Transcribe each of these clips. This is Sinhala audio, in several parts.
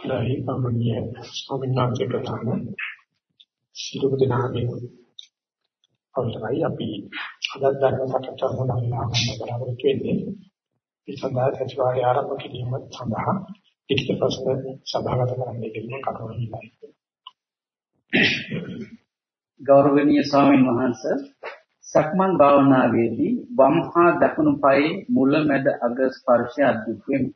ලයි අපණිය ස්වාමීන් වහන්සේ ප්‍රධාන සිරුප දෙනාගේ අවසරයි අපි අද ධර්ම සාකච්ඡා මොනවා බලාපොරොත්තු වෙන්නේ ඒ සඳහා සතිවාරය ආරම්භ කිරීම සඳහා ලිඛිත ප්‍රශ්න සභාගත කරන්න කියන කරුණයි. ගෞරවනීය ස්වාමීන් වහන්සේ සක්මන් භාවනාවේදී වම් හා දකුණු පායේ මුල මැද අග ස්පර්ශය අද්දුක්වෙමි.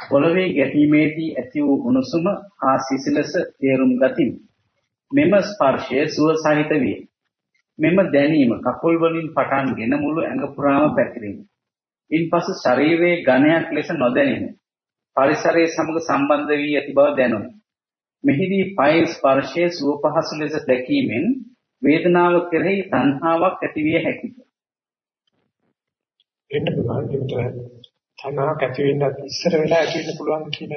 පොළවේ ගැටීමේදී ඇති වූ උණුසුම හා සිසිලස තේරුම් ගතිමි. මෙම ස්පර්ශය සුව සහිත වේ. මෙම දැනීම කකුල් වලින් පටන්ගෙන මුළු ඇඟ පුරාම පැතිරෙනවා. ඉන්පසු ශරීරයේ ඝනයක් ලෙස නොදැනෙන පරිසරයේ සමග සම්බන්ධ වී ඇති බව දැනුනි. මෙහිදී පය ස්පර්ශයේ සුව පහසු ලෙස දැකීමෙන් වේදනාව කෙරෙහි තණ්හාවක් ඇති විය හැකිය. එන්න පුළුවන් තණ්හාවක් ඇති වෙන්න ඉස්සර වෙලා ඇති වෙන්න පුළුවන් කියන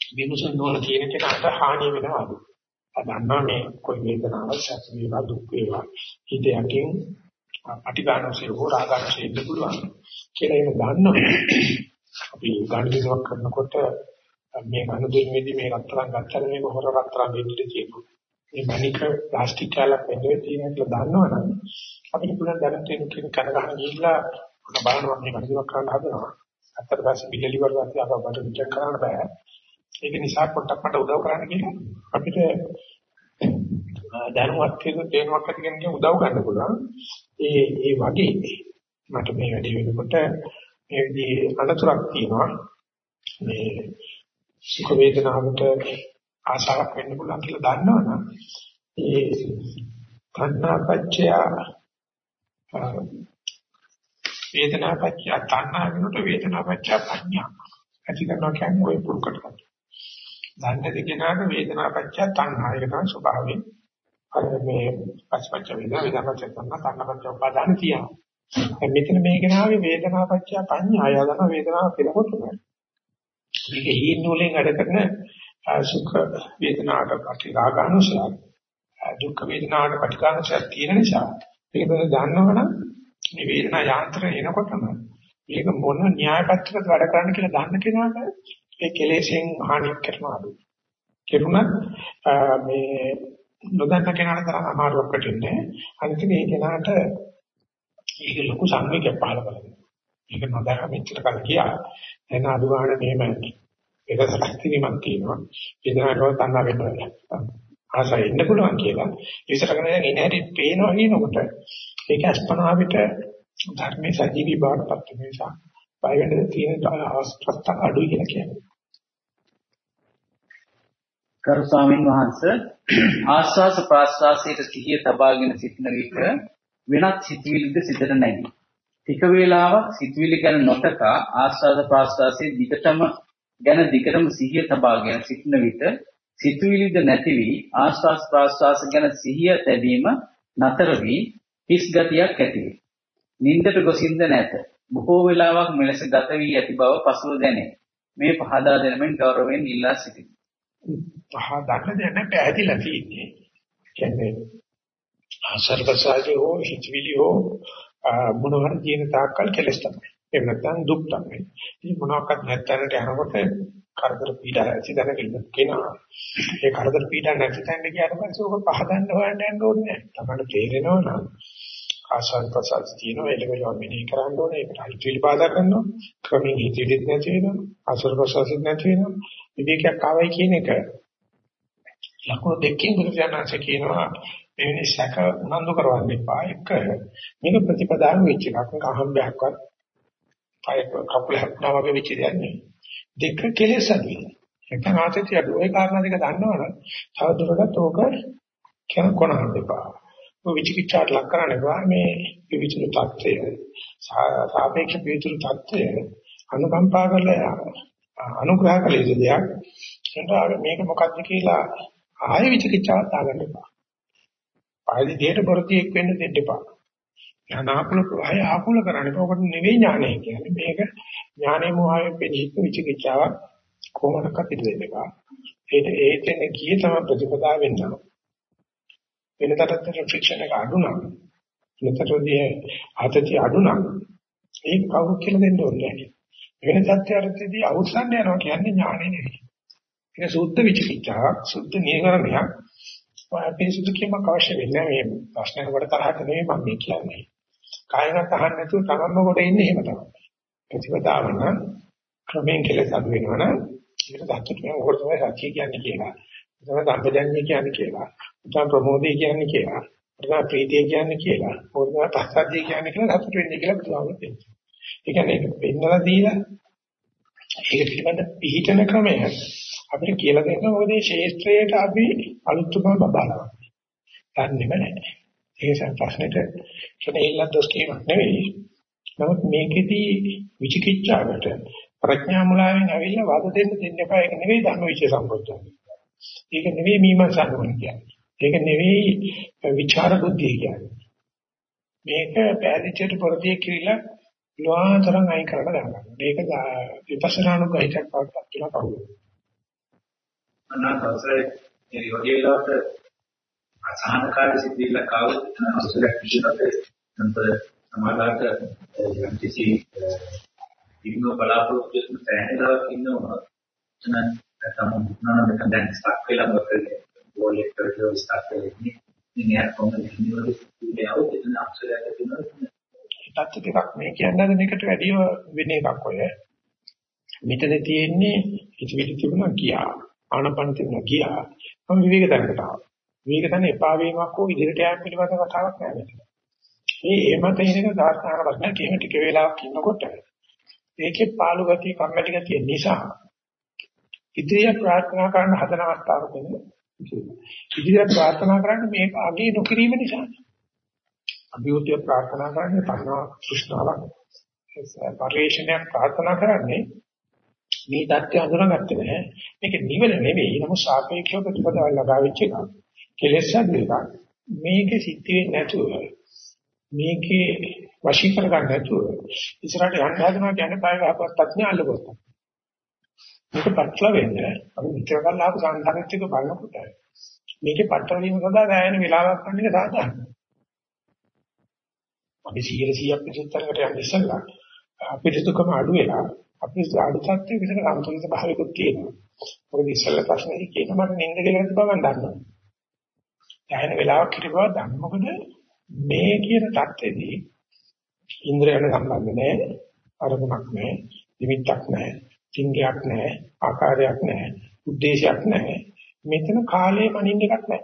විමුසන නොවන තියෙන කෙනාට හානිය වෙනවා අඩු. අදන්නා මේ કોઈ වේදනාවක් සැප වේවා දුක් වේවා හිත යකින් අටිගානෝසේ හෝ රාගානෝසේ ඉන්න පුළුවන් කියලා ඒක දන්නවා. අපි ගණිතයක් කරනකොට මේ අනුදින්ෙදි මේ රත්තරන් ගත්තම මේක හොර රත්තරන් වෙන්න තියෙනවා. මේ මණික ප්ලාස්ටික් කැලක් වෙන්නේ තියෙන කියලා දන්නවනම් අපිට පුළුවන් දැනට කියන කන ගහන ගිහිල්ලා බලනවා මේ කටයුතු කරන්න හදනවා. අත්තර පස්සේ පිළිලි වල අපි අප බඩ විචක් කරන්න බෑ. ඒක නිසා පොඩ්ඩක් මට උදව් කරන්න කියලා අපිට දැනුවත් වෙන තේරුමක් ඇති කෙනෙක්ගෙන් උදව් ගන්න පුළුවන්. ඒ ඒ වගේ මට මේ වැඩි වෙනකොට මේ විදිහේ අනතුරක් තියෙනවා. මේ සුඛ වේදනාවට ආශාවක් වෙන්න පුළුවන් කියලා දන්නවනම් ඒ කන්නාපච්චය වේදනාපච්චය තණ්හා වෙනකොට වේදනාපච්චය පඤ්ඤා ඇති කරනවා කියන්නේ ওই පුරුකට කරනවා. දන්නේ දෙකනාට වේදනාපච්චය තණ්හා ඒක තමයි ස්වභාවයෙන් අර මේ පස්පච්ච වේදනා වේදනාපච්චය තණ්හා තණ්හාපච්චය උපාදාන තියෙනවා. මෙතන මේ කෙනාගේ වේදනාපච්චය පඤ්ඤා යන වේදනාව පිළිකොට මේක හීන නූලෙන් වැඩ කරන සුඛ වේදනාවට ප්‍රතිරාගානුසය දුක් වේදනාවට ප්‍රතිකානුසය තියෙන නිසා මේක දන්නවනම් මේ වේදනා යාන්ත්‍රය එනකොටම මේක මොන න්‍යාය පත්‍රයකට වැඩ කරන්න කියලා දන්න කෙනාට ඒ කෙලෙසෙන් හානියක් කරනවා අඩු. කෙරුණත් මේ නොදන්න කෙනාට තරම් අමාරුවක් වෙන්නේ. අනිත් මේ කෙනාට ඒක ලොකු සංවේගයක් පහළ කරනවා. ඒක නොදැක මෙච්චර කල් ගියා. එන අඩු ගන්න මෙහෙම ඒක සත්‍යිනිමක් තියෙනවා. වේදනාවට තණ්හා වෙන්න ආසයි ඉන්න පුළුවන් කියලා. විතර කරගෙන දැන් එන හැටි පේනවා කියනකොට ඒක අස්පනාවිට ධර්මයේ සජීවී බවටපත් වෙන නිසා බය වෙන්න තියෙන අවස්ථාවක් අඩුයි කියලා කියන්නේ. කරු ස්වාමීන් වහන්සේ ආස්වාස ප්‍රාස්වාසයේ සිහිය තබාගෙන සිටින විට වෙනත් සිතුවිලිද සිතට නැගී. ටික වේලාවක් සිතුවිලි ගැන නොතකා ආස්වාද ප්‍රාස්වාසයේ දිගටම ගැන දිගටම සිහිය තබාගෙන සිටින විට සිතුවිලිද නැති වී ආස්වාස් ප්‍රාස්වාස ගැන සිහිය තැබීම නතර වී හිස් ගතියක් ඇති වේ. නින්දට ගොසින්ද නැත. බොහෝ වෙලාවක් මෙලෙස ගත වී ඇති බව පසුව දැනේ. මේ පහදා දෙනමින් ගෞරවයෙන් ඉල්ලා සිටිමි. පහදා දෙන්න පැහැදිලා තියෙන්නේ. කියන්නේ ආසර්වසාජෝ හිතවිලි හෝ මොනවා කියන තාක්කල් කෙලස් තමයි. එහෙම නැත්නම් දුක් තමයි. ඉතින් මොනවාක්වත් නැත්තරට යනකොට කරදර පීඩා ඇති දැනගෙන කෙනා. ඒ කරදර පීඩා නැති තැනට ගියාට පස්සේ ඔක පහදන්න හොයන්න යන්න ඕනේ නැහැ. තමයි තේරෙනවා නම් ආසන්න ප්‍රසාර තියෙනවා. එලෙවල මෙනෙහි කරන්න ඕනේ. ඒකට හිතවිලි බාධා කරනවා. ක්‍රමයෙන් හිතවිලි නැති වෙනවා. ආසර ප්‍රසාර නැති වෙනවා. විවේකයක් ආවයි කියන එක ලකුණු දෙකකින් බුදුසසුන කියනවා එවැනි සැක උනන්දු කරවන්න එපා. එක මේක ප්‍රතිපදාව වෙච්ච එකක්. අහම්බයක්වත් පය කකුල හැප්පුණා වගේ වෙච්ච දෙයක් නෙවෙයි. දෙක කෙලෙස් අඩුයි එක ආතතිය අඩු ඒ කාරණා දෙක දන්නවනම් තව දුරටත් ඕක කියන කොනහන්න එපා. විචිකිච්ඡාට ලක් කරන්නේ වා මේ විවිධ තත්ත්වය සාපේක්ෂ විවිධ තත්ත්වය අනුකම්පා කරලා අනුග්‍රහ කළ යුතු දෙයක්. ඒකට මේක මොකක්ද කියලා ආයෙ විචිකිච්ඡාවක් දාගන්න එපා. ආයෙ දෙයට ප්‍රතිඑක් වෙන්න දෙන්න එපා. ඥානාකුල ආයෙ ආකුල කරන්න එපා ඔකට නෙවෙයි ඥානය කියන්නේ මේක ඥානෙ මොහාවෙන් පිළිහිච්ච විචිකිච්ඡාවක් කොහොමදකට පිට වෙන්න එපා ඒක ඒකෙන් කී තමයි ප්‍රතිපදාව වෙන්නවා වෙනතටත් ෆ්‍රික්ෂන් එක අඩු නම් වෙනතටදී ආතතිය අඩු නම් ඒක කවුරු කියලා දෙන්න ඕනේ නැහැ. වෙන සත්‍යයන්ටදී අවසන් යනවා කියන්නේ ඥානෙ නෙවෙයි. ඒක සුද්ධ විචිකිච්ඡාවක්, සුද්ධ නිර්වරණයක්. පිරිසුදු කීමක් අවශ්‍ය වෙන්නේ මේ ප්‍රශ්නයකට කොට තරහට නෙමෙයි මම මේ කියන්නේ. කායගත අහන්න නැතුව තමන්ම කොට ඉන්නේ එහෙම තමයි. ප්‍රතිපදාව නම් ක්‍රමයෙන් කෙලෙස් අඩු වෙනවනම් ඒක දැක්කම ඕකට තමයි සත්‍ය කියන්නේ කියලා. තමයි සම්පජන්‍ය කියන්නේ කියලා. තමයි ප්‍රමෝදය කියන්නේ කියලා. තමයි ප්‍රීතිය කියන්නේ කියලා. ඕක තමයි පස්සද්ධිය කියන්නේ කියලා සතුට වෙන්නේ කියලා බුදුහාමුදුරුවෝ කියනවා. ඒ කියන්නේ ඒක පෙන්නලා දීලා ඒක පිළිබඳ පිළිතන ක්‍රමය අපිට කියලා දෙන්න මොකද මේ ශේත්‍රයට අපි අලුත්ම බබාලා. දන්නේම නැහැ. ඒක ප්‍රශ්නෙට කෙනෙල්ලක් දොස් කියmak නෙවෙයි. නමුත් මේකෙදී විචිකිච්ඡාවට ප්‍රඥා මුලාවෙන් ඇවිල්ලා වාද දෙන්න දෙන්න එපා. ඒක නෙවෙයි ධර්ම විචය සම්පූර්ණ. ඒක නෙවෙයි මීමන්සා නුවණ කියන්නේ. ඒක නෙවෙයි විචාර බුද්ධිය කියන්නේ. මේක පැහැදිලිට පොරදී කියලා ලෝහතරන් අයින් කරලා දානවා. මේක විපස්සනානුගහිතක් වගේ කියලා කවුරුද? අනාත් අවසරයි මේ වගේ වෙලාවට අසහනකාරී සිද්ධියක් ආවොත් අවසරයක් විදිහට අන්තර සමාජාත යම් කිසි ඉන්න බලාපොරොත්තු වෙන තැනකට ඉන්නවා එතන තමයි මොනවා නම් දැන් ස්ටක් වෙලා මොකද බෝල් එක කරලා ස්ටක් වෙලා ඉන්නේ ඉන්නේ කොහොමද ඉන්නේ වගේ આવුත් එතන අවසරයක් තියෙනවා තත්ත්ව දෙකක් මේ කියන්නේ මේකට වැඩිව වෙන එකක් ඔය. මෙතන තියෙන්නේ ඉතිවිලි තිබුණා ගියා. ආනපන තිබුණා ගියා. මම විවේක තැනකට ආවා. විවේක තැන එපා වීමක් හෝ ඉදිරියට යාම පිළිබඳ කතාවක් නෑ මෙතන. මේ එහෙම තේිනක සාස්ත්‍රාන ප්‍රශ්න කීම ටික වේලාවක් ඉන්නකොට ඒකේ පාළු ගතිය කම්මැලි ගතිය නිසා ඉදිරියට ප්‍රාර්ථනා කරන හදන අවස්ථාවක ඉදිරියට ප්‍රාර්ථනා කරන්නේ මේක අගේ නොකිරීම නිසා. අභියෝගය ප්‍රාර්ථනා කරන්නේ තණ්හා තෘෂ්ණාවක්. පරිේශනයක් ප්‍රාර්ථනා කරන්නේ මේ தත්ත්වය හඳුනාගත්තේ නැහැ. මේක නිවන නෙවෙයි නමුත් සාපේක්ෂව ප්‍රතිපදාව ලබා වෙච්ච එක. කෙලෙස් අද්දේක මේකේ සිද්ධ වෙන්නේ නැතුව මේකේ වශී කර ගන්න නැතුව ඉස්සරහට යන්න හදනවා කියන්නේ පය වහපත් ප්‍රඥා අල්ලපොත්ත මේක පටල වෙන්නේ අපි විචාර කරලා ආපු සංස්කාරෙත් එක බලනකොට මේකේ පටල වීම සඳහා දැනෙන වෙලාවක් ගන්න එක සාධාරණයි අපි 100 100ක් පිටුතරකට යන්න ඉස්සෙල්ලා අපිටුකම අඩු වෙලා අපි අඩු තත්ත්වයක විතර සම්පූර්ණ භාවිකුත් තියෙනවා. මොකද ඉස්සෙල්ලා ප්‍රශ්නේ කියන මට නින්ද කියලා බව මම දන්නවා. ඇහෙන වෙලාවක් හිටපුවා දන්න මොකද මේ කියන தත්ත්වෙදී ඉන්ද්‍රයන සම්බන්ධ නැහැ අරමුණක් නැහැ නිමිත්තක් නැහැ චින්තයක් නැහැ ආකාරයක් නැහැ ಉದ್ದೇಶයක් නැහැ. මෙතන කාලය මනින්න එකක් නැහැ.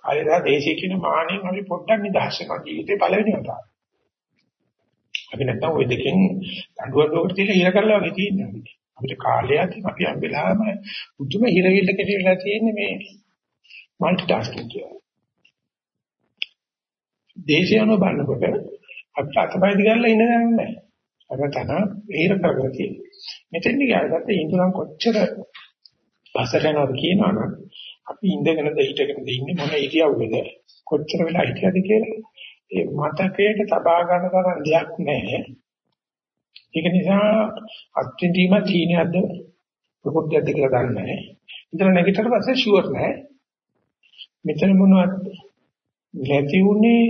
කාලය දා දේශේ කියන මානෙන් අපි පොඩ්ඩක් නිදහස් වෙනවා ජීවිතේ පළවෙනි වතාව. අපි නැත්තම් ওই දෙකෙන් දඬුවමකට තියලා ඉර කරලා වගේ තියෙනවා. අපිට කාලයක් අපි හැම වෙලාවෙම මුතුම හිරවිල්ල කෙරෙලා තියෙන්නේ මේ মালටි ටාස්කින් කියලා. දේශයano බලනකොට අපිට අතපය දිගල්ලා ඉන්න ගමන් නැහැ. අර තන හිර කරගෙන තියෙන්නේ. මෙතෙන් ගියාට ඉඳුරන් කොච්චර පස්සට යනවද කියනවනම් අපි ඉඳගෙනද හිටගෙනද ඉන්නේ මොන ඉරියව්වේද කොච්චර වෙලා හිටියද කියලා ඒ මතකයට තබා ගන්න තරම් දෙයක් නැහැ. ඒක නිසා අත්විඳීම තීනයක්ද ප්‍රකෘතියක්ද කියලා දන්නේ නැහැ. ඉතල නැගිටතර පස්සේ ෂුවර් නැහැ. මෙතන මොනවද නැති උනේ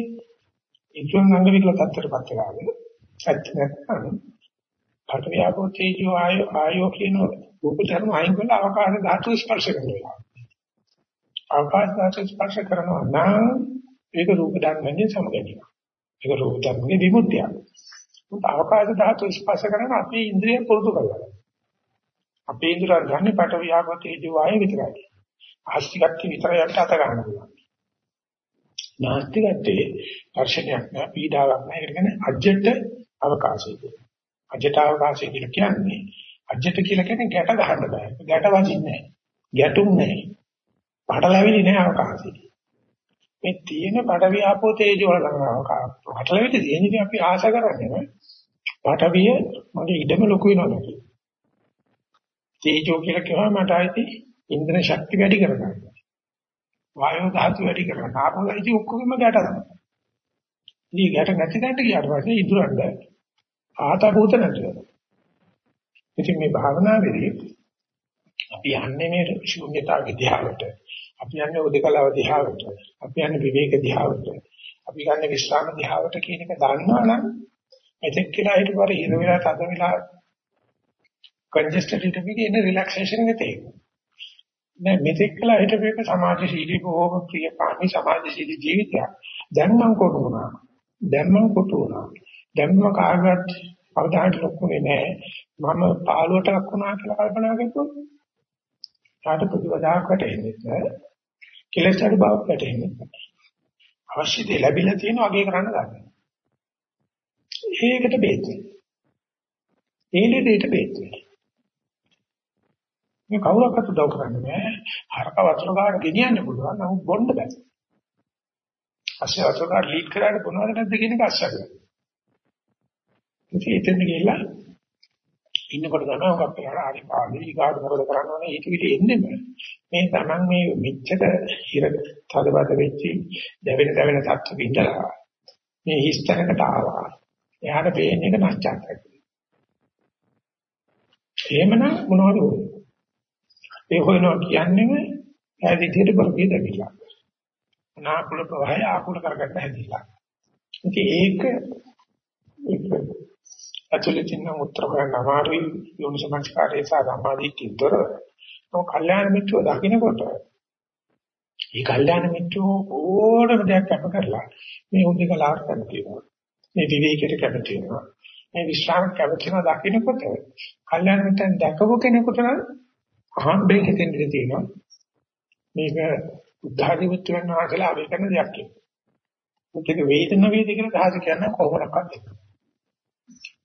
ඉක්ුවන් අංග විකල තත්ත්වයටපත් වෙලාගෙන ඇත්ත නැත්නම් පටවියාපෝ තේජෝ ආයෝ ආයෝ කියන රූප ධර්ම අයින් කරලා අවකාශ ධාතු ස්පර්ශ කරනවා. අවකාශ ධාතු ස්පර්ශ කරනවා නම් ඒක රූප ධර්මයෙන් සමගැනීම. ඒක රූප ධර්මයේ විමුක්තිය. උත් අවකාශ ධාතු ස්පර්ශ කරන අපේ ඉන්ද්‍රිය පුරුදු කරගන්න. අපේ ඉන්ද්‍රිය ගන්න පට විහාපතේ ජීවය විතරයි. ආස්තිකත්වය විතරයි අපිට අත ගන්න පුළුවන්. නාස්තිකත්වයේ දර්ශනයක් නෑ පීඩාවක් නෑ ඒකට කියන්නේ අජ්ජට අවකාශය කියලා. අජ්ජට අවකාශය කියලා කියන්නේ අජ්ජට කියලා කියන්නේ ගැට ගන්න බෑ. ගැට වදින්නේ නෑ. ගැටුම් නෑ. පටලැවිලි නෑ අවකාශය. මේ තියෙන පඩවි ආපෝ තේජෝ වල කරනවා. පටලැවිලි තියෙන්නේ අපි ආශ කරන්නේ පටවිය මගේ ඉඩම ලොකු වෙනවා කියලා. තේජෝ කියලා කියවම මට ආයේ ඉන්ද්‍ර ශක්තිය වැඩි කරගන්න. වායෝ ධාතු වැඩි කරගන්න. ආපෝ ධාතු ඔක්කොගෙම ගැට තමයි. ඉතින් ගැට නැති තැනට ගියාට පස්සේ ඉදුරන්න ආතපූත නැති වෙනවා. ඉතින් මේ භාවනාවේදී අපි යන්නේ මේ ශූන්‍යතාව දිහාවට. අපි යන්නේ උදකලාව දිහාවට. අපි යන්නේ විවේක දිහාවට. අපි යන්නේ විශ්‍රාම දිහාවට කියන එක දන්නවනම් මෙතෙක් කියලා හිටපර හිර වෙලා තද වෙලා congested හිටපෙක එන relaxation එක තියෙනවා. නෑ මෙතෙක් කළා හිටපෙක සමාජශීලී බොහෝම ප්‍රියකාමී සමාජශීලී ජීවිතයක්. දැන් මම කොටු වුණා. දැන් මම කොටු වුණා. දැන් මම කාගවත් අවධානයට ලොකුනේ නෑ. මම පාළුවට ලක් වුණා කියලා කල්පනා කරද්දී කාට ප්‍රතිවදාකට එන්නේ නැහැ. කෙලෙස් අඩු බවට එන්නේ නැහැ. අවශ්‍ය දේ ලැබිලා තියෙනවා අගේ කරන්න ගන්න. ඒකට බේත් වෙනවා. ඒ දෙයට බේත් වෙනවා. මේ කවුරක්වත් උදව් කරන්නේ නැහැ. හරක වතුර ගාන ගෙනියන්න පුළුවන්. නමුත් බොන්න බෑ. අස්සේ වතුර ගාන ලීඩ් කරාට මොනවද නැද්ද කියන එක අස්සගන්න. ඉතින් එතන ගිහිල්ලා ඉන්නකොට තමයි ඔක අපේ හරි පාඩේ ඊගාට මොකද කරන්න ඕනේ ඊට විදිහ එන්නෙම මේ Taman මේ මෙච්චර හිර තදබද වෙච්චි දැවෙන දැවෙන තත්ත්වෙ ඉඳලා මේ හිස්තැනකට ආවා එයාට පේන එක නැස්චාත් එහෙමනම් මොනවද ඒ හොයනවා කියන්නේම ඒ විදිහට බරපිය දෙවිලා නාකුල ප්‍රවාහය ආකුල කරගන්න හැදිලා ඉතින් ඒක ඒක ඇතුළේ තියෙන උත්තර හොයන්න අමාරුයි යෝනිසමස්කාරයේ සහ සමාධියේ දොර. ඔය කල්යාණ මිත්‍රව දකින්නකොට මේ කල්යාණ මිත්‍රෝ ඕනම දෙයක් කැප කරලා මේ උද්දේකලාට කැමතිනවා. මේ විවේකයට කැමතිනවා. මේ විශ්‍රාම කැමතිනවා දකින්නකොට කල්යාණ මිත්‍රන් දැකපු කෙනෙකුට නම් අහම්බෙන් හිතෙන් තියෙනවා. මේක උද්ධාරිමුත්‍රයන් වහන්සේලා අපි කරන දෙයක් කියලා. මේක වේදන වේද කියලා දහස කියන්නේ කොහොමදක්වත්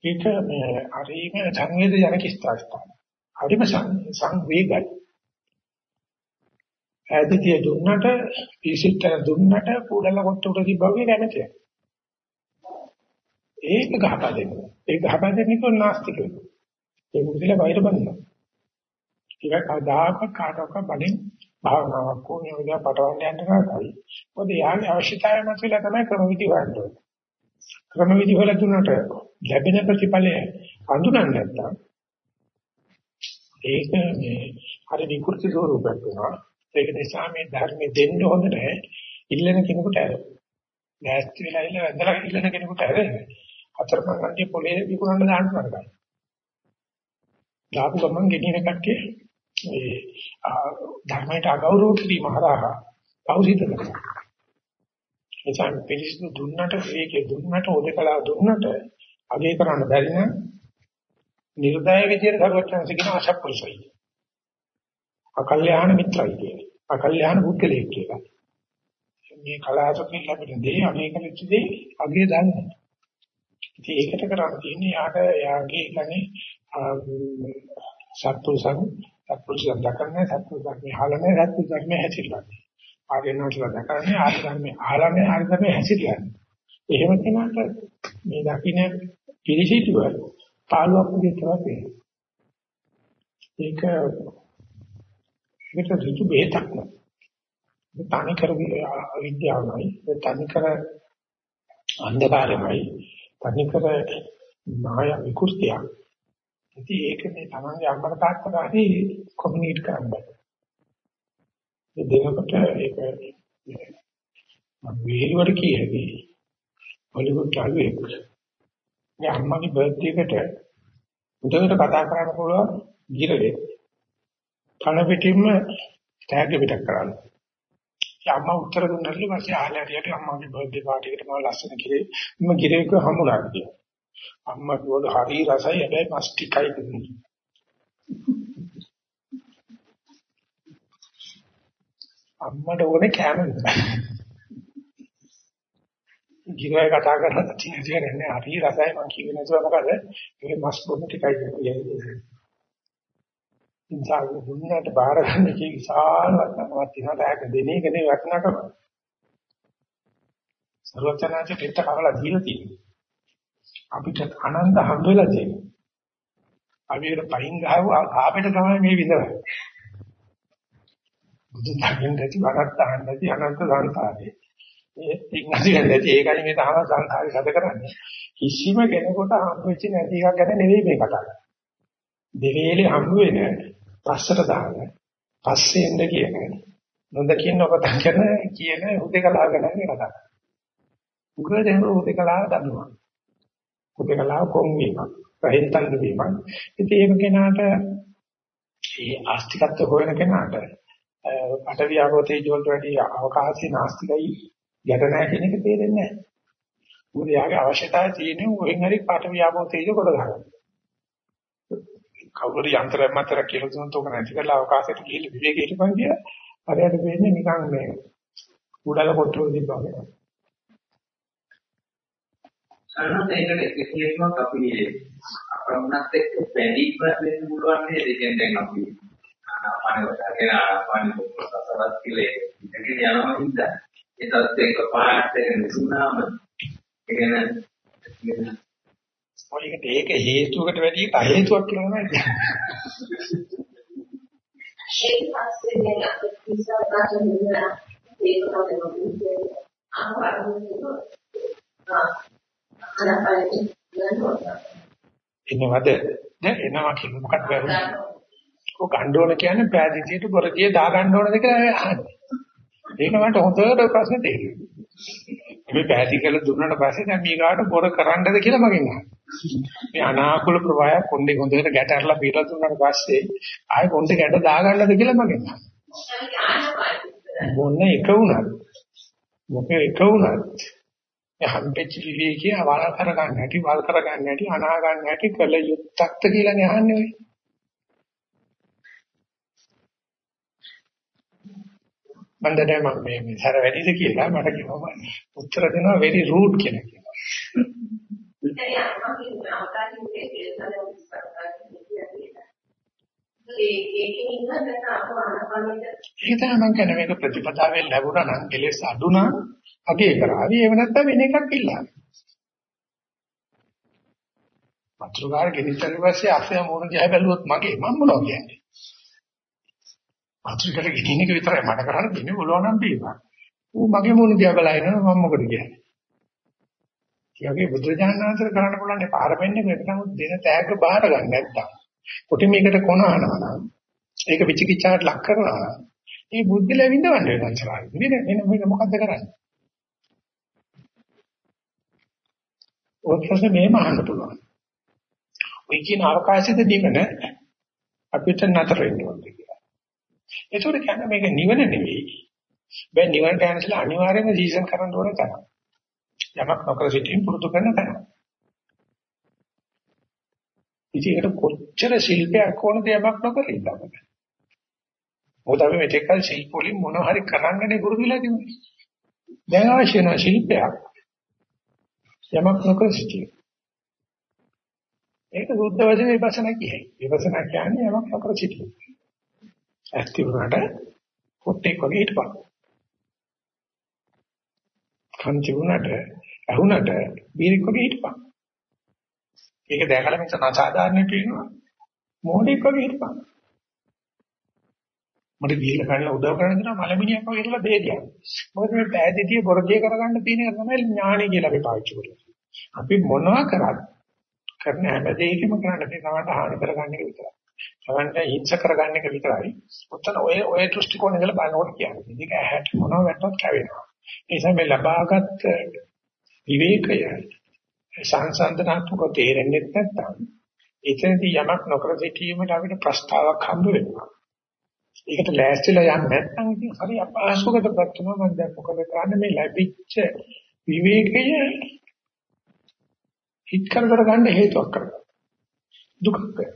ඒක මේ හරිම සංවේද ජනක ස්ථාන. හරිම සංවේගයි. ඈදිතිය දුන්නට පිසිටර දුන්නට කුඩල කොට උඩ තිබ්බගේ දැනතියි. ඒක ගහපා දෙන්න. ඒක ගහපා දෙන්නේ කො නාස්තික වෙනවා. ඒක මුදල බයිර බලනවා. ඒක කවදාකවත් කාටවත් බලෙන් භාවනාවක් කොහොමද පටවන්න යන්න කරයි. මොකද යාගේ අවශ්‍යතාවය මත වෙලා තමයි ක්‍රම විදි හොයන්න ඕනේ. ක්‍රම විදි හොයලා දුන්නට ලැබෙන ප්‍රතිඵලය හඳුනන්නේ නැත්නම් ඒක මේ හරි විකෘති ස්වරූපයක් වෙනවා. ඒක නිසා මේ ධර්මයේ දෙන්න හොඳ නැහැ. ඉල්ලන කෙනෙකුට ඇර. නැස්ති වෙලා ඉන්න වැඳලා ඉල්ලන කෙනෙකුට ඇර. අතරමං අන්තිම පොලේ විකුණන්න දාන්න නරකයි. දාපු ගමන් ගෙනියන කට්ටිය ඒ ධර්මයට අගෞරව කිරීම හරහා පෞසිත කරනවා. එචාන් පිළිසිදු දුන්නට ඒකේ දුන්නට ඕදකලා දුන්නට අගේ කරන්න බැරි නම් නිර්දය විදියට සර්වඥාන්ස කියන අශප්පුරුසයි. අකල්යාණ මිත්‍රයි කියන්නේ. අකල්යාණ බුද්ධලෙක් කියලා. මේ කලාතුරකින් ලැබෙන දේ අනේ කලච්ච දේ අගේ දාන්න. ඉතින් ඒකට කරන්න තියෙන්නේ යාට යාගේ ළඟේ සත්පුරුෂයන් සත්පුරුෂයන් දක්වන්නේ සත්පුරුෂයන් හලනේ සත්පුරුෂයන් හැසිරෙන්නේ. ආගෙනවටලා දක්වන්නේ ආර්ය ධර්මයේ ආලමේ ආර්ය ධර්මයේ හැසිරෙන්නේ. එහෙම කෙනාට මේ දකින්න පිළිසිතුව පාළුවක් විදිහට තමයි ඒක ඒකට ඍතු බෙහෙතක් නෑ. මේ තනි කර විද්‍යාවයි, තනි කර අන්ධකාරයයි, තනි කර මාය විකෘතිය. ඉතින් ඒක මේ තමන්ගේ අම්මට තාත්තට හරි කොමියුනිකේට් කරන්න බෑ. ඒ දෙනකොට ඒක මම වේලුවට කිය හැකියි. හොලිවුඩ් ටල්වෙක්. මේ අම්මගේ බර්ත්ඩේ එකට උදේට කතා කරන්න පුළුවන් ගිරලේ. කන පිටින්ම ටැග් පිටක් කරන්න. ඒ අම්මා උත්තර දුන්නාලු පස්සේ ආලයට අම්මාගේ බර්ත්ඩේ පාටි එකට මම ලස්සන කිරේ මම ගිරේක හමුණා කියලා. අම්මා කිව්වලු හරි රසයි හැබැයි මස් ටිකයි දුන්නේ. අම්මට ඕනේ කෑම විතරයි. ගිරේ කතා කරලා තියෙන දේ නෑ හරි රසයි මං කිව්වේ නැතුව මොකද ඒක මස් බොන්න ටිකයි කියන්නේ. ඉන්සාව දුන්නට බාර ගන්න කී විශාල වටිනාකමක් තියෙනවා ඒක දෙන එක නේ වටිනාකම. සර්වචනාච පිට කරලා දීලා තියෙනවා. අපිට ආනන්ද හම් වෙලා තියෙනවා. අපිට පයින් ගහව ආපෙට තමයි මේ විඳවන්නේ. බුදු දහමින් දැටි වරක් තහන්න නැති අනන්ත සංසාරේ. ඒ ඉන්නදී නැති ඒකයි මේ තාම සංසාරي සැද කරන්නේ. කිසිම කෙනෙකුට හම් වෙච්ච නැති එකක් ගැන නෙවෙයි මේ කතා කරන්නේ. දෙවේලේ හම් වෙන පස්සට දාන පස්සේ එන්න කියන නොදකින්න ඔබ කරන කියන උදේකලා ගැන කතා කරන්නේ. උගදෙන උදේකලා දන්නවා. උදේකලා කොම් වීමක්. රහිතන් වීමක්. ඉතින් ඒක කෙනාට මේ ආස්තිකත්ව හොයන කෙනාට පටවිය ආවෝතේ ජෝල්ට වැඩි අවකාශي නාස්තිකයි යට නැහැ කියන එක තේරෙන්නේ නැහැ. මොකද යාගේ අවශ්‍යතාවය තියෙන්නේ උගෙන් හරි පටවිය ආවෝතේ ජෝ කොට ගන්න. කවුරු යන්ත්‍ර මතර කියලා දුන්නොත් උක නැති කරලා අවකාශයට ගිහින් විවේකයට පන්දිය. හරියට වෙන්නේ නිකන් මේ උඩල කොට්ටුව තිබ්බා වගේ. අරහත් ඒකට එකේකමක් අපි අපරමණත් එක්ක බැඳීම වෙන්න පුළුවන් නේද? ඒ කියන්නේ දැන් අපි ආනාපාන වලගෙන ආනාපාන සසවත් කියලා ඉඳගෙන යනවා හින්දා ඒ තත්ත්වයක පාට නිසුනාම ඒ කියන්නේ ඔයකට ඒක හේතුවකට වැඩි හේතුවක් කියලා නේද? ඒක පස්සේ දැන් අපි ඉස්සර ගන්න ඉඳලා ඒක තමයි ආවරණය එනවද? දැන් එනවා කියන්නේ මොකක්ද වෙන්නේ? ඔය ගන්න ඕන කියන්නේ පෑදීතියට පොරදියේ දා ගන්න ඕනද කියලා අහන්නේ. ඒක මට හොඳට ප්‍රශ්න තේරෙනවා. මේ පෑදී කියලා දුන්නාට පස්සේ දැන් මීගාට පොර කරන්නද කියලා මගෙන් අහනවා. මේ අනාකූල ප්‍රවාහය කොණ්ඩේ හොඳට ගැට අරලා පිටලා දුන්නාට පස්සේ ආයෙ කොණ්ඩේ ගැට දා ගන්නද කියලා මගෙන් අහනවා. මොන එක වුණත් මොකද එක වුණත් මේ හම්පෙච්ච විවේකී වල කර ගන්න හැටි වල කර ගන්න හැටි අනා ගන්න හැටි කළ යුත්තක්ද කියලානේ අහන්නේ ඔය. මන්දනේ මම මේ විතර වැඩිද කියලා මට කිව්වා උත්තර දෙනවා very rude කියලා කිව්වා. ඒක තමයි මම කියන්නේ මේක ප්‍රතිපදාවෙන් ලැබුණා නම් කෙලෙස් අඩු නම් අගේ කරાવી ඒව නැත්තම් වෙන එකක් ඉල්ලන්න. පත්‍රකාර ගෙනිච්චන් පස්සේ අස්සය මොන දිහා බැලුවොත් මගේ මම මොනවද කියන්නේ? පත්‍රකාර ගෙනින එක විතරයි මට කරන්න දෙන්නේ බලව නම් දීපන්. ඌ මගේ මොන දිහා බලලා ඉනවා මම මොකද කියන්නේ? කියගේ බුදුරජාණන් කරන්න පුළුවන් පාර වෙන්නේ නැත්නම් දෙන තෑග්ග බාර ගන්න නැත්තම්. කොටි මේකට කොන අහනවා නම් ඒක විචිකිච්ඡාවට ලක් කරනවා නම් මේ බුද්ධ ලැබින්දවන්න වෙනවා සරායි. වෙන වෙන මොකද්ද කරන්නේ? ඔය ප්‍රශ්නේ මෙහෙම අහන්න පුළුවන්. ඔය කියන අවකාශයේද නිවන අපිට නතර වෙන්න ඕනේ කියලා. ඒතකොට කියන්නේ මේක නිවන නෙවෙයි. බෑ නිවනට යනසලා අනිවාර්යයෙන්ම සීසන් කරන්න ඕන තරම්. යමක් නොකර සිටින් පුරුදු කරන තරම්. ඉතින් ඒකට කොච්චර ශිල්පයක් ඕනද යමක් නොකර ඉන්නවද? මොකද අපි මෙතෙක් කල ශිල්ප වලින් මොන හරි කරන්නනේ පුරුදු වෙලා තිබුණේ. දැන් අවශ්‍ය නැ ශිල්පයක් යමක් නොකර සිටිය. ඒක සුද්ධ වශයෙන් විපස්සනා කියයි. විපස්සනා කියන්නේ යමක් නොකර සිටිය. ඇස්ති වුණාට පොට්ටෙක් වගේ හිටපන්. කන්ති වුණාට ඇහුණාට බීරෙක් වගේ හිටපන්. ඒක දැකලා මේක සාධාරණ කියනවා. මොඩෙක් වගේ හිටපන්. මට ගිහිල්ලා කන්න උදව් කරන්න දෙනවා මලමිනියක් වගේ ඉරලා බේරියක්. මොකද මේ පෑදෙතිය බොරදිය කරගන්න තියෙන එක තමයි ඥාණය කියලා අපි පාවිච්චි කරන්නේ. අපි මොනවා කරත් කරන හැම දෙයකම කරන්නේ තමන්ට හානි කරගන්න එක විතරයි. තමන්ට හිංස කරගන්න එක විතරයි. ඔතන ඔය ඔය දෘෂ්ටි කෝණය ඉඳලා බලනකොට කියන්නේ. මේක ඇහැට මොනවා වැටුනත් කැවෙනවා. ඒ නිසා මේ ලබාගත් විවේකය සංසන්දනාත්මකව තේරෙන්නේ නැත්නම් එතනදී යමක් නොකර සිටීමට අපිට ප්‍රස්තාවක් හම්බ වෙනවා. ඒකට ලෑස්තිලා යන්නේ නැත්නම් ඉතින් හරි අපහසුකටපත් වෙනවා මම දැන් මොකද කරන්නේ මේ ලැබිච්ච විවේකය හිත කරදර ගන්න හේතුවක් කරගන්න. දුකක් වෙනවා.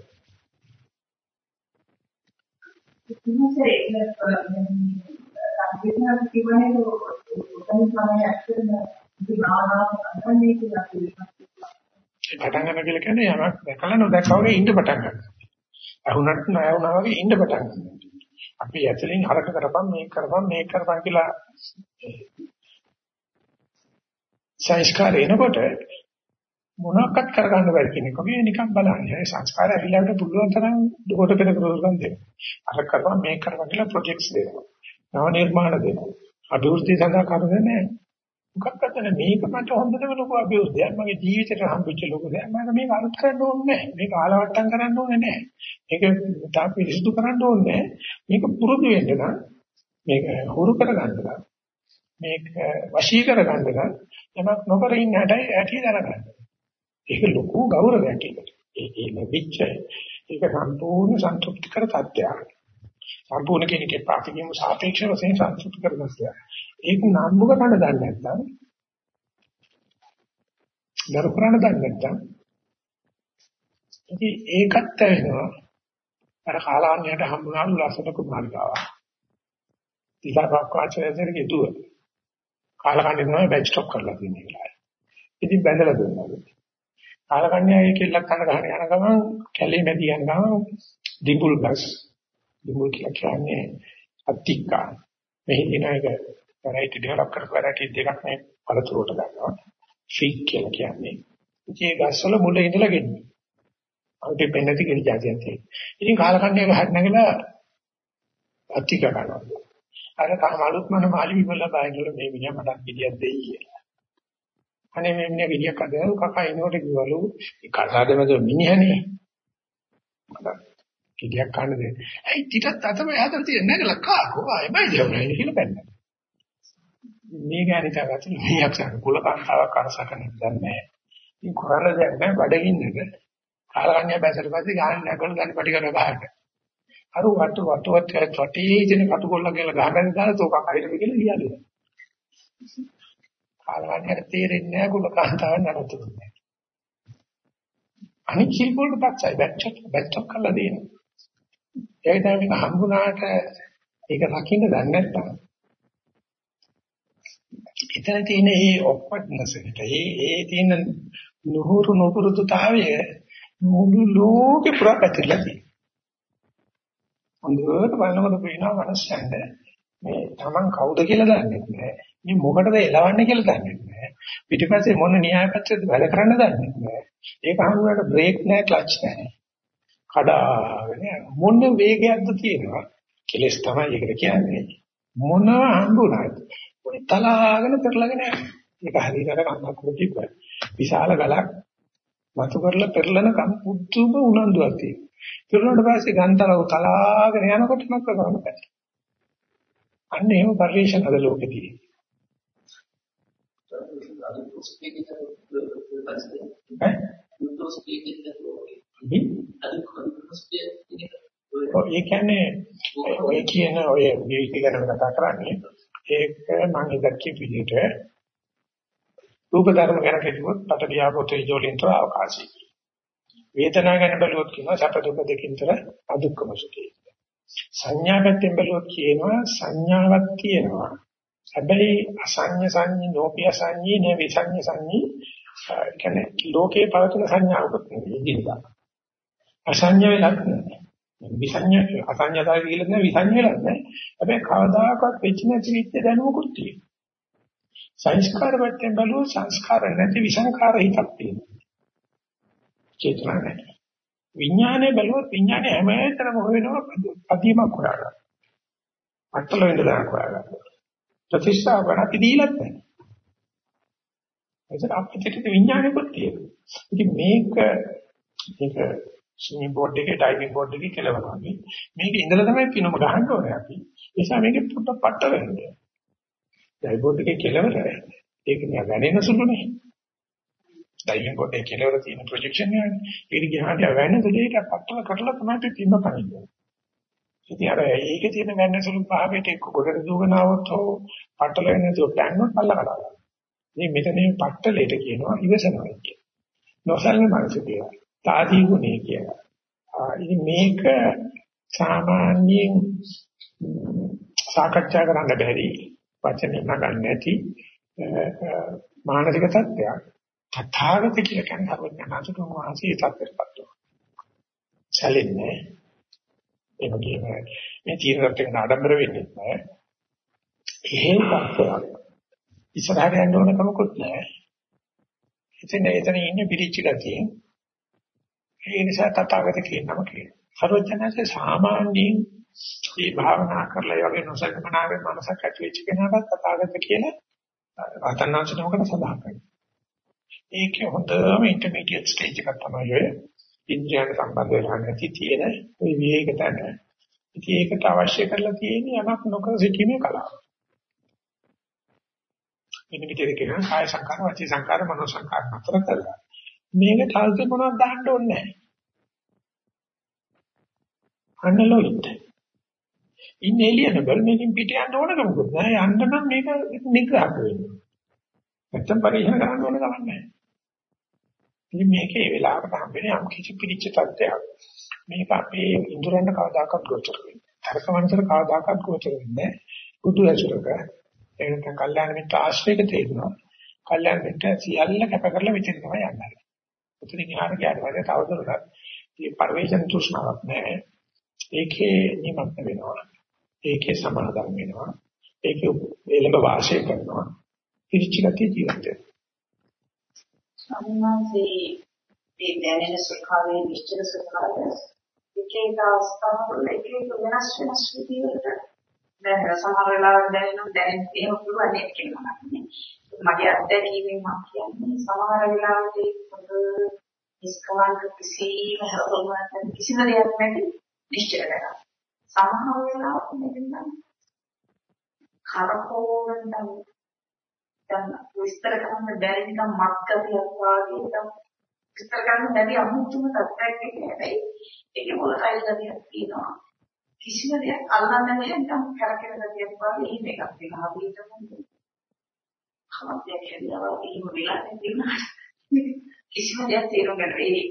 පටන් ගන්න කියලා කියන්නේ යමක් දැකලා නොදැකා වගේ ඉන්න පටන් ගන්නවා. අහුණත් නැවුණා වගේ ඉන්න පටන් ගන්නවා. අපි ඇතුලින් හරක කරපම් මේක කරපම් මේක කරපම් කියලා සංස්කාර එනකොට මොනක්වත් කරගන්න බැරි කෙනෙක් වගේ නිකන් බලන්නේ. ඒ සංස්කාරය ඇවිල්ලාට පුළුවන් තරම් කොට පෙර කරගන්න දෙනවා. අර කරපම් මේක කරපම් කියලා ප්‍රොජෙක්ට්ස් දෙනවා. නව නිර්මාණ දෙනවා. අභිවෘද්ධි සඳහා කරන්නේ නැහැ. මොකක්ද නැ මේක මට හොඳටම ලොකු අභිවෘද්ධියක්. මගේ ජීවිතේට හම්බෙච්ච ලොකු දෙයක්. මම මේක අලුත් කරන්න ඕනේ නැහැ. මේක ආලවට්ටම් කරන්න ඕනේ නැහැ. මේක තාම පිරිසිදු කරන්න ඕනේ නැහැ. මේක පුරුදු වෙන්න නම් මේක හුරු කරගන්න නම් මේක වශී කරගන්න නම් යමක් නොකර ඉන්න හැටයි ඇටි දැනගන්න. ඒක ලොකු ගෞරවයක් ඒකට. ඒ ඒ ලැබිච්ච ඒක සම්පූර්ණ සන්තුෂ්ටි කර තත්ත්වයක්. සම්පූර්ණ කෙනෙක්ගේ ප්‍රතිගියම සාපේක්ෂ වශයෙන් සන්තුෂ්ටි කර තත්ත්වයක්. ඒක නම්බුක කන දන්නේ නැත්නම් දරු කරන්න දන්නේ නැත්නම් ඉතින් ඒකත් වෙනවා අර කාලාන්‍යයට හම්බුනාලු ලස්සන කුමාරිකාවක්. තිලකක් වාචයේදී දුව. කාලකන්ණි තමයි බැච් ස්ටොප් කරලා තියෙන්නේ කියලා. ඉතින් බැඳලා දුන්නා. කාලකන්ණියා කෙල්ලක් කන ගහන යන ගමන් කැලේ මැදි යන ගමන් දිඹුල් බස් දිඹුල් කියලා කියන්නේ අත්තිකා. මෙහි දින එක වැරයිටි ඩෙවලොප් කරපු වැරයිටි දෙකක් මේ පළතුරට ගන්නවා. ෆීක් කියලා කියන්නේ. ඉතින් ඒ ගස්වල මුල ඉඳලා ගෙන්නේ. අපිට පෙන්නති කියන જાතියක් තියෙනවා. ඉතින් කාලකන්ණිය ගහට නැගලා අත්තික කරනවා. අර තාම අලුත් මන මාළි විමල බයනවල මේ මිනිහා මට පිළියක් දෙයි කියලා. අනේ මේ මිනිහා පිළියක් අදලා කකා එනකොට කිව්වලු ඒ කසාදෙමද මිනිහනේ. මට පිළියක් ගන්න දෙන්න. ඇයි ටිකක් අතම යහතර තියෙන නැගලා කාකෝ ආයේ බයි දෙවනේ කියලා බැන්නා. මේ ගැන තාවතුන මේ අක්ෂර කුල කාන්තාවක් අරසකන දන්නේ. ඉතින් කරන්න දෙයක් නැහැ බඩගින්නක. කාලකන්‍යා බැසට පස්සේ ගහන්න නැගල ගන්න පටි කරන බාහිරට. අර වට වටවත් වටේ දෙන කටුකොල්ල කියලා ගහගෙන දාලා තෝක කයිරෙ කියලා ලියන්නේ. කාලකන්‍යාට තේරෙන්නේ නැහැ කුල කාන්තාවක් නරතුනේ. අනිත් කිල්පොල්ට පස්සයි බැච්චක් බැච්චක් කරලා දෙනවා. ඒ තමයි මේක හම්බුනාට ඒක රකින්න දන්නේ නැත්නම් එතන තියෙන මේ ඔක්වර්ඩ්නස් එකට ඒ ඒ තියෙන නුහුරු නුපුරුතුතාවය මුළු ලෝකෙ පුරා පැතිරලා තියෙනවා. හොඳට බලනකොට පේනවා මනසෙන්ද මේ Taman කවුද කියලා දන්නේ නැහැ. මේ මොකටද එලවන්නේ කියලා දන්නේ නැහැ. පිටිපස්සේ මොන න්‍යාය පත්‍රයද වැඩ කරන්න දන්නේ නැහැ. ඒක හමුවට බ්‍රේක් නැහැ, ක්ලච් නැහැ. කඩාගෙන මොන වේගයක්ද තියෙනවා. කෙලස් තමයි ඒකට කියන්නේ. මොනවා හම්බුණාද? පොඩි තලාගෙන පෙරලාගෙන. ඒක හරියට කන්නක් කුටිප. විශාල ගලක් වතු කරලා පෙරලන කම් පුදුම උනන්දුවක් තියෙනවා. පෙරලුණාට පස්සේ ගන්තරව තලාගෙන යනකොට මොකද කරන්නේ? අන්න එහෙම පරිශන අද ලෝකෙදී. ඒ කියන්නේ ඔය කියන ඔය විවිධ ගැන කතා කරන්නේ ඒක මම ඉදක්කේ විදිහට රූප ධර්ම ගැන කිව්වොත් පටවියාපෝතේ ජෝලින්තර අවකාශي. වේදනාව ගැන බැලුවොත් කියනවා සැප දුක දෙකින්තර අදුක්කම සුඛය. සංඥා පැත්තෙන් බැලුවොත් කියනවා සංඥාවක් තියෙනවා. හැබැයි අසඤ්ඤ සංඤී නෝපිය සංඤී නේ විසඤ්ඤ සංඤී කියන්නේ ලෝකේ පවතින සංඥාවකුත් නෙවෙයි ඉදිරියට. අසඤ්ඤ වෙලක් නෑ. විසඤ්ඤ අසඤ්ඤතාවය කියලා නෑ විසඤ්ඤ වෙලක් නෑ. හැබැයි කවදාකවත් වෙච්ච නැති විත්‍ය දැනුමකුත් තියෙනවා. සංස්කාර පැත්තෙන් බැලුවොත් සංස්කාර නැති විසංකාර හිතක් තියෙනවා. චේතනා නැහැ. විඥානයේ බැලුවොත් විඥානයේ හැමතැනම හොයනවා අදීමක් හොයාගන්න. අටල වෙන්න දායක් හොයාගන්න. ප්‍රතිස්ථාප කරලා දීලත් නැහැ. ඒක අපිට විඥානෙකුත් තියෙනවා. ඉතින් මේක මේක ස්විමින් බෝඩ් එකේ ඩයිවිං බෝඩ් එකේ කෙලවනවා. මේක ඉඳලා තමයි පිනම ගහන්න ඕනේ අපි. ඒ නිසා මේක පුට පට්ට වෙන්නේ. ඩයිවිං බෝඩ් එකේ කෙලවර ඒක නිකන් වැනෙන සුළුනේ. ඩයිවිං බෝඩ් එකේ කෙලවර තියෙන ප්‍රොජෙක්ෂන් එකනේ. ඒක ගියාට වැනෙන සුළු ඒක පට්ටල කරලා තමයි පින්න පනින්නේ. ඉතින් අර ඒකේ තියෙන වැනෙන සුළු භාවයට එක්ක ගොඩට දුවනවොත් හෝ පට්ටල වෙන දු ප්ලෑන් පල්ල කඩනවා. මේ මෙතන මේ පට්ටලෙට කියනවා ඉවසනවා කියන්නේ. නොසල්න මානසික දේවල්. තාදී ගුණේ කියලා. ඉතින් මේක සාමාන්‍යයෙන් සාකච්ඡා කරන්න බැරි වචනේ නගන්න නැති මානසික තත්ත්වයක්. තථාගත කියලා කියන්නේ අරඥානසක වහන්සේ තත්ත්වයටපත් වෙනවා. සැලෙන්නේ ඒ වගේම මේ තීරණත් එක්ක ආඩම්බර වෙන්නේ නැහැ. එහෙම තත්ත්වයක්. ඉස්සරහට යන්න ඕන කමකුත් නැහැ. ඉතින් එතන ඉන්නේ පිළිච්ච ගතියෙන් ඒ නිසා තථාගත කියනම කියනවා. සර්වඥාන්සේ සාමාන්‍යයෙන් මේ භාවනා කරලා ඒ වගේ නොසකමනාවේ මනසක් ඇති වෙච්ච කෙනාට තථාගත කියන රතනාංශ නමකට සඳහන් කරනවා. ඒකේ හොඳම ඉන්ටර්මීඩියට් ස්ටේජ් එකක් තමයි ඔය ඉන්ද්‍රියන් සම්බන්ධ වෙලා නැති තියෙන ওই විවේක තැන. ඉතින් ඒකට අවශ්‍ය කරලා තියෙන්නේ යමක් නොකර සිටීමේ කලාව. ඉන්න විදිහට කියන කාය සංකාර, වාචික සංකාර, මනෝ සංකාර නතර කරලා මේක තාල්තේ මොනවද දාන්න ඕනේ නැහැ. අනලොයිඩ්. ඉන්එලියනබල් මේකෙන් පිට යන්න ඕනකමකුත් නෑ. යන්න නම් මේක නිග්‍රහ වෙන්න. නැත්තම් පරිහරණය කරන්න ඕන ගමන් නෑ. ඉතින් මේකේ වෙලාවකට හම්බෙන්නේ යම් කිසි පිළිච්ච තත්ත්වයක්. මේක අපේ ඉන්ද්‍රයන්ට කවදාකවත් ගෝචර වෙන්නේ. හරක මනසට කවදාකවත් ගෝචර වෙන්නේ බුදු ඇසුරක එනකන් කල්යාණ මිත්‍ර ආශ්‍රයක තේරෙනවා. කල්යාණ මිත්‍ර සියල්ල කැප කරලා මෙතන තමයි යන්නේ. උතනින් එහාට ගියාට පස්සේ තවදුරටත් මේ පරිවේෂණ තෘෂ්ණාවක් නැහැ. ඒකේ නිමග්න වෙනවා. ඒකේ සමාදම් වෙනවා. ඒකේ එළඹ වාසය කරනවා. ඉරිචිගතිය ජීවිතේ. සම්මාසේ මේ දැනෙන සුඛාවේ නිශ්චල සුඛාවේ එක එක අවස්ථාවල එක එක වෙනස් වෙනස් විදිහට දැන් සමහර වෙලාවට දැනෙනවා දැනෙන්න එහෙම පුළුවන් නේ කියනවා මගේ අත්දැකීමෙන් මම කියන්නේ සමහර වෙලාවට පොඩ ඉස්කවන්ක කිසිම හරවන්නත් කිසිම දෙයක් නැති නිශ්චල කරගන්න. සමහර වෙලාවට මෙන්න කරකෝවෙන් දැන් විස්තර කරන්න බැරි නිකන් මත්කතියක් වගේ නිකන් විස්තර කරන්න බැරි අමුතුම තත්ත්වයක් කියන්නේ. ඒකේ මොලකයිල් ගතියක් තියෙනවා. කිසිම දෙයක් අල්ලන්න බැහැ නිකන් කරකෙන ගතියක් වගේ එහෙම එකක් තියෙනවා. අපි හිතමු කමක් කියනවා එහෙම වෙලා තියෙනවා. කිසිම දෙයක් තේරුම් ගන්න ඒ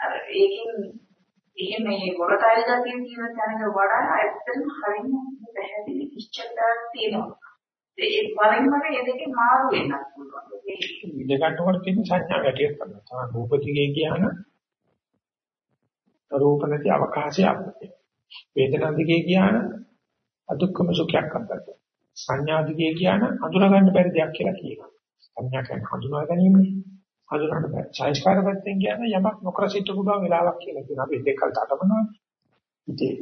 අර ඒකෙන් එහෙම මේ මොලකයිල් ගතිය කියන තැනක වඩා ඇත්තටම හරියම පැහැදිලි ඉච්ඡතාවක් තියෙනවා. ඒ වරින් වර ඒ දෙකේ මාරු වෙනක් පුළුවන්. ඉඳ ගන්නකොට තියෙන සංඥා ගැටියක් තමයි. තමයි රූපතිගේ කියන රූප නැති අවකාශයක්. වේදනා දිගේ කියන අදුක්කම සුඛයක් අත්දැක. සංඥා දිගේ කියන අඳුනා ගන්න බැරි දෙයක් කියලා කියනවා. සංඥා කියන්නේ හඳුනා ගැනීමනේ. හඳුනන්න බෑ. සංස්කාර පැත්තෙන් කියන්නේ යමක් නොකර සිට පුළුවන් වෙලාවක් කියලා කියනවා. අපි දෙකල් තටමනවා. ඉතින්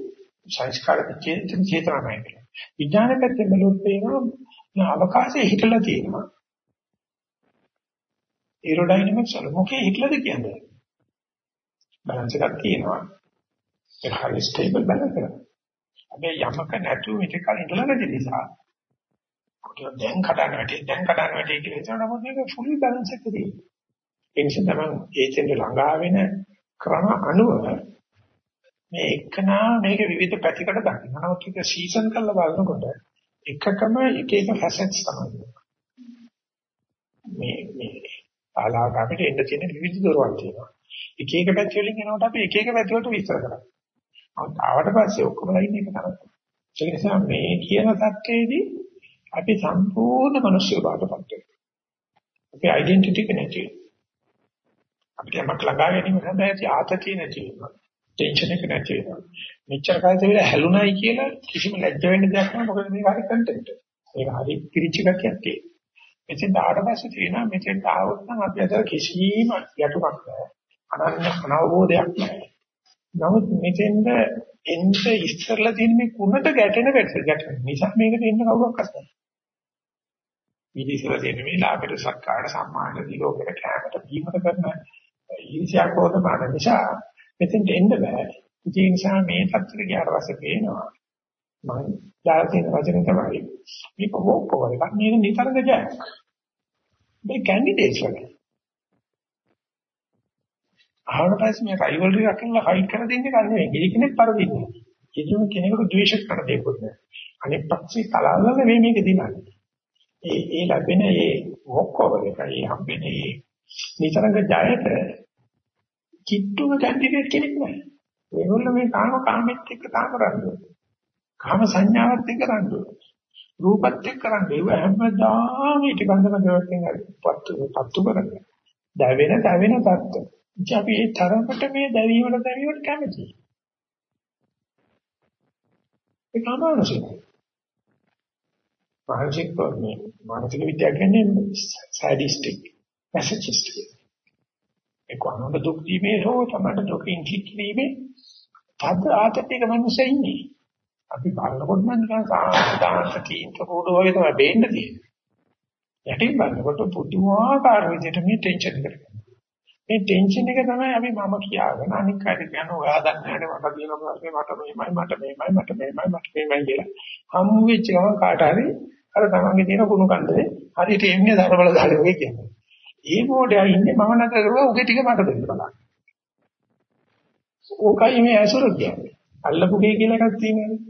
සංස්කාර චේතන චේතනාමයි කියලා. විඥාන පැත්තෙන් බැලුවොත් පේනවා අවකාශයේ හිටලා තියෙනවා. ඒරෝඩයිනමික්ස් වල මොකේ හිටලාද කියන්නේ? බැලන්ස් එකක් තියෙනවා. ඒක හරි ස්ටේබල් බැලන්ස් එකක්. හැබැයි යමක නැතුව මේක ඉඳලා නැති නිසා කොටිය දැන් කඩන වැටේ දැන් කඩන වැටේ කියලා හිතනකොට මොකද මේක ෆුල් බැලන්ස් එකක් තියෙන්නේ. ඒ නිසා තමයි ඒචෙන් ළඟා වෙන ක්‍රම අනුව මේ එකනා මේක විවිධ පැතිකඩ දකින්න. නමුත් ඒක සීසන් කරලා බලනකොට එකකම එක එක ෆැසට්ස් තමයි. මේ මේ ආලාක අපිට එන්න තියෙන විවිධ දොරවල් තියෙනවා. එක එක පැති වලින් එනකොට අපි එක එක පැති වලට විස්තර කරනවා. ආවට පස්සේ ඔක්කොම ලයින් එක තමයි. ඒ නිසා මේ කියන தත්ත්වයේදී අපි සම්පූර්ණ මිනිස්සු බාටපත් වෙනවා. අපේ ඩෙන්ටිටි එක නැති වෙනවා. අපිට යමක් ළඟා ගැනීම සඳහා ආතතිය නැති වෙනවා. ටෙන්ෂන් එක නැති වෙනවා. මෙච්චර කාලෙ වෙලා හැලුණයි කියලා කිසිම ලැජ්ජ වෙන්න දෙයක් නැහැ. මොකද මේක හරි කන්ටෙන්ට්. ඒක හරි පිරිච්ච ගතියක් තියෙනවා. මෙතෙන් ආවට පස්සේ තියෙනවා මෙතෙන් ආවොත් නම් අපි අතර කිසිම යටුමක් නැහැ. අනන්‍ය අනවබෝධයක් නැහැ. නමුත් මෙතෙන්ද එන්න ඉස්සරලා තියෙන මේ කුණට ගැටෙන ගැටෙන නිසා මේකට එන්න කවුරක් අස්සන්නේ. විදිහට දෙන මේ ලාභයට සත්කාර සම්මාන දිලෝකයට කැමත දීමට කරන ඊර්ෂ්‍යා කෝධ මාන නිසා මෙතෙන්ට එන්න බෑ. ඒ නිසා මේ තත්ත්වෙට ගියාට පස්සේ පේනවා මම දාලා තියෙන වචන තමයි මේ පොකෝ එකක් නේද නිතරම ජයක්. මේ කැන්ඩිඩේට්ස් වගේ. ආවන පස්සේ මේ රයිවල්රි එකක් කරලා හයිඩ් කර දෙන්නේ කන්නේ නෙවෙයි. කිසි කෙනෙක් පරදින්නේ. කිසිම කෙනෙකුට ද්වේෂ කර දෙයක් නෑ. අනෙක් පක්ෂේ කලාවල නෙවෙයි මේක දිනන්නේ. ඒ ඒ ලැබෙන ඒ මොක්කවල එකයි හම්බෙන්නේ නිතරම ජයත කිට්ටුම කැන්ඩිඩේට් කෙනෙක් නෑ. ඒගොල්ලෝ මේ කාම කාමෙත් එක්ක තාම කරන්නේ. කාම සංඥාවත් එක්ක කරන්නේ. රූපත් එක්ක කරන්නේ. ඒව හැමදාම ඊට බඳන දෙවකින් හරි පත්තු පත්තු කරන්නේ. දැවෙන දැවෙන තත්ත්ව. ඉතින් අපි ඒ තරමට මේ දැවීමට දැවීමට කැමතියි. ඒක අමාරුයි. මානසික ප්‍රශ්නේ මානසික විද්‍යාව කියන්නේ සැඩිස්ටික් මැසේජිස්ටික් ඒ කොහොමද දුක් දීමේ හෝ තමයි දුකින් කික්වීමේ තද ආතතික මිනිස්සු ඉන්නේ අපි බලනකොට නම් නිකන් සාන්ත තීන්ත පොඩෝ වගේ තමයි බේන්න තියෙන්නේ යටින් බලනකොට පුදුමාකාර විදිහට මේ ටෙන්ෂන් කරගන්න මේ ටෙන්ෂන් එක තමයි අපි මම කියාගෙන අනික් අයට කියන ඔයා දන්නේ නැහැ මට කියන ප්‍රශ්නේ මට මේමයි මට මේමයි මට මේමයි මට මේමයි කියලා හම්බ වෙච්ච ගමන් කාට හරි අර තමන්ගේ තියෙන කුණු කන්දේ හරියට එන්නේ දරබල දාලේ වගේ කියන්නේ. ඒ මොඩයා ඉන්නේ මම නැතර කරුවා උගේ ටික මට දෙන්න බලන්න. ඕකයි මේ ඇසුර කියන්නේ. අල්ලපු ගේ කියලා එකක් තියෙනවානේ.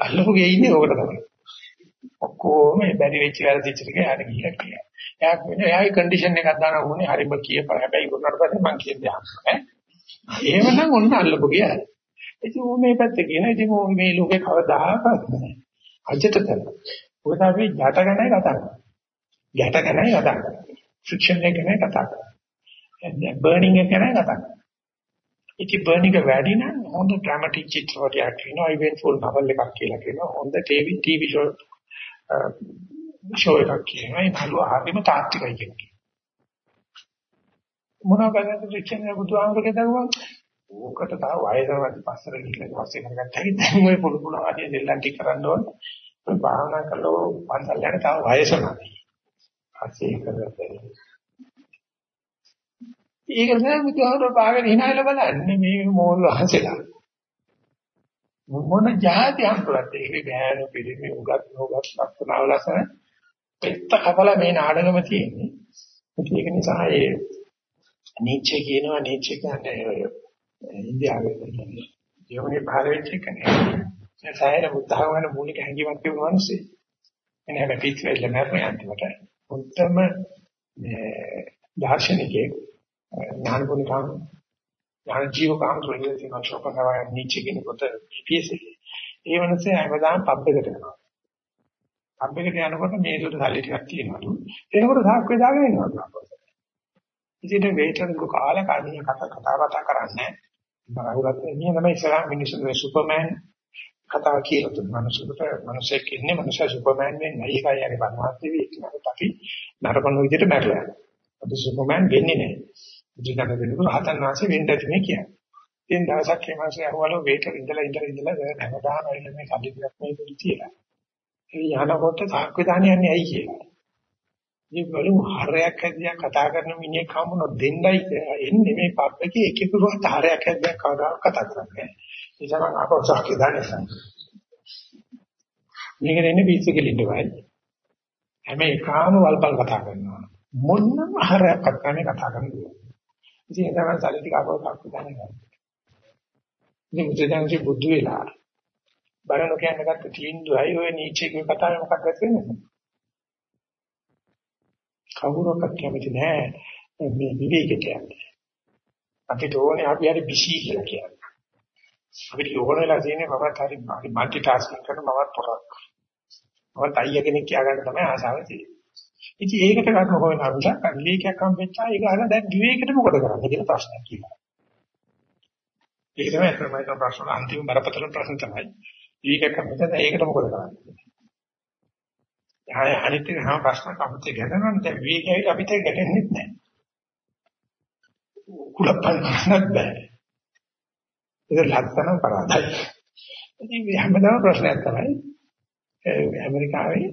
අල්ලපු ගේ ඉන්නේ ඕකට තමයි. ඔක්කොම බැරි වෙච්ච වැරදිච්ච ටික යාට ගිහිල්ලා කියනවා. එයා කියන්නේ එයාගේ කන්ඩිෂන් එකක් දාන ඕනේ හරිම කියපන්. හැබැයි උනාට පස්සේ මං කියන්නේ ඈ. එහෙමනම් ඔන්න අල්ලපු ගියා. ඉතින් ਉਹ මේ පැත්තේ කියන ඉතින් මේ ලෝකේ කවදාකවත් නැහැ. අජට කරන. ඔකට අපි යට ගැනයි කතා කරන්නේ. ගැට ගැනයි කතා කරන්නේ. ෆ්‍රික්ෂන් එක ගැනයි කතා කරන්නේ. බර්නින් එක ගැනයි කතා කරන්නේ. ඉතින් බර්නින් එක වැඩි නම් හොඳ ඩ්‍රැමැටික් චිත්‍රපටයක් කියනවා ඉවෙන්ට්ෆුල් නවල් එකක් කියලා කියනවා. හොඳ ටීවී ටීවී ෂෝ ෂෝ එකක් කියනවා. ඒ නළුව හරිම තාත්විකයි කියන්නේ. මොනවාද ෆ්‍රික්ෂන් එක බුදුහාමුදුරේ දරුවා ඕකට තව වයසවත් පස්සට ගිහිල්ලා පස්සේ කරගත්තා ඉතින් දැන් ඔය පොඩු පොඩු ආදී දෙල්ලන් ටික කරන්න ඕනේ. ඔය භාවනා කළෝ පන්සල් යන තව වයස නැති. පස්සේ කරගත්තා. ඒක නෑ බුදුහාමුදුර පාගෙන hinaයල බලන්නේ මේ මොල් වහන්සේලා. මොන જાති අම්පලත් ඒක ගෑනු පිළිමි උගත් උගත් ලක්ෂණවලසන පෙත්ත කපලා මේ නාඩගම තියෙන්නේ. ඒක නිසා ඒ නීචේ කියනවා නීචේ කියන්නේ ඉන්දියාවේ ජීවනේ පහළ වෙච්ච එකනේ. ඒ සායන බුද්ධාගමන මූලික හැඟීමක් තිබුණ මිනිස්සේ. එනේ හැබැයි පිටවෙල නැරනේ අන්තිමට. උත්තම මේ දාර්ශනිකේ ඥානපුනිකාම ඥාන ජීවකාම තුළින් තියෙන ශෝකනවාය නීචේ කියන කොට පියසේ. ඒ වෙනසේ හැමදාම පබ්බෙකට යනවා. පබ්බෙකට යනකොට මේ දුර සල්ලි ටිකක් තියෙනවලු. එනකොට සාක්කුවේ දාගෙන එනවා. ඉතින් වේටර් කාලේ කන්නේ කතා කතා බතා කරන්නේ බරවුරත් එන්නේ තමයි ඉස්සරහ මිනිස්සුන්ගේ සුපර්මෑන් කතාව කියලා තුන් මිනිස්සුන්ට මිනිස්සෙක් ඉන්නේ මිනිසා සුපර්මෑන් වෙන්නේ ඒකයි යන්නේ බණවාස්ති වෙන්නේ අපි නරකන විදිහට මැරලා යනවා. අද සුපර්මෑන් වෙන්නේ නැහැ. බුදුදහම වෙනකොට හතන් වාසේ වෙන්න ඇති මේ කියන්නේ. ඉතින් දවසක් මේ මාසේ අහවලු වේටර් ඉඳලා ඉඳලා ඉඳලා හැමදාම ඇවිල්ලා මේ කඩේ ටිකක් මේ පොඩි තියලා. ඒ යනකොට සාක්විදාන යන්නේ ඇයි කියලා. මේ බලමු හරයක් හැදියා කතා කරන මිනිහෙක් හම්බුනොත් දෙන්නයි එන්නේ මේ පබ්බකේ එක එකකට හරයක් හැදියා කවදා කතා කරන්නේ. ඒ නිසා මම අපෝසාක දාන්නේ. මේක දෙන්නේ පිස්සු කෙලින්නවයි. හැම එකාම වල්පල් කතා කරනවා. මොනම හරයක් කතානේ කතා කරන්නේ. ඉතින් ඒ තමයි සල්ලි ටික අපෝසාක දාන්නේ. ඉතින් මුචෙන්ජි බුද්ධ වෙලා බරණ කියන්නේ ගත්ත තීන්දුවයි ඔය නීචේ කතාවේ මොකක්ද වෙන්නේ? කවුරක්වත් කැමති නෑ මේ විවේකයට යන්නේ. අපිට ඕනේ අපි හරි බිසි කියලා කියන්නේ. අපිට ඕන වෙලා තියෙන්නේ මමත් හරි মালටි ටාස්කින් කරන මමත් පොරක්. මමත් අයියා කෙනෙක් කියාගන්න තමයි ආසාව තියෙන්නේ. ඉතින් ඒකට ගන්න හොයන අරුණක් විවේකයක් හම්බෙච්චා ඒක අහලා දැන් විවේකෙට මොකද කරන්නේ කියලා ප්‍රශ්නයක් කියනවා. ඒක තමයි තමයි ප්‍රශ්න අන්තිම බරපතල ප්‍රශ්න තමයි. විවේකයක් හම්බෙච්චා ඒකට මොකද කරන්නේ? ආය අනිත් එක හැම ප්‍රශ්නක් අපිට ගැටෙනවා දැන් විවේකයි අපිට ගැටෙන්නේ නැහැ. කුලප්පල් ප්‍රශ්නක් බෑ. ඒක ලක්ෂණ පරාදයි. ඉතින් හැමදාම ප්‍රශ්නයක් තමයි ඇමරිකාවේ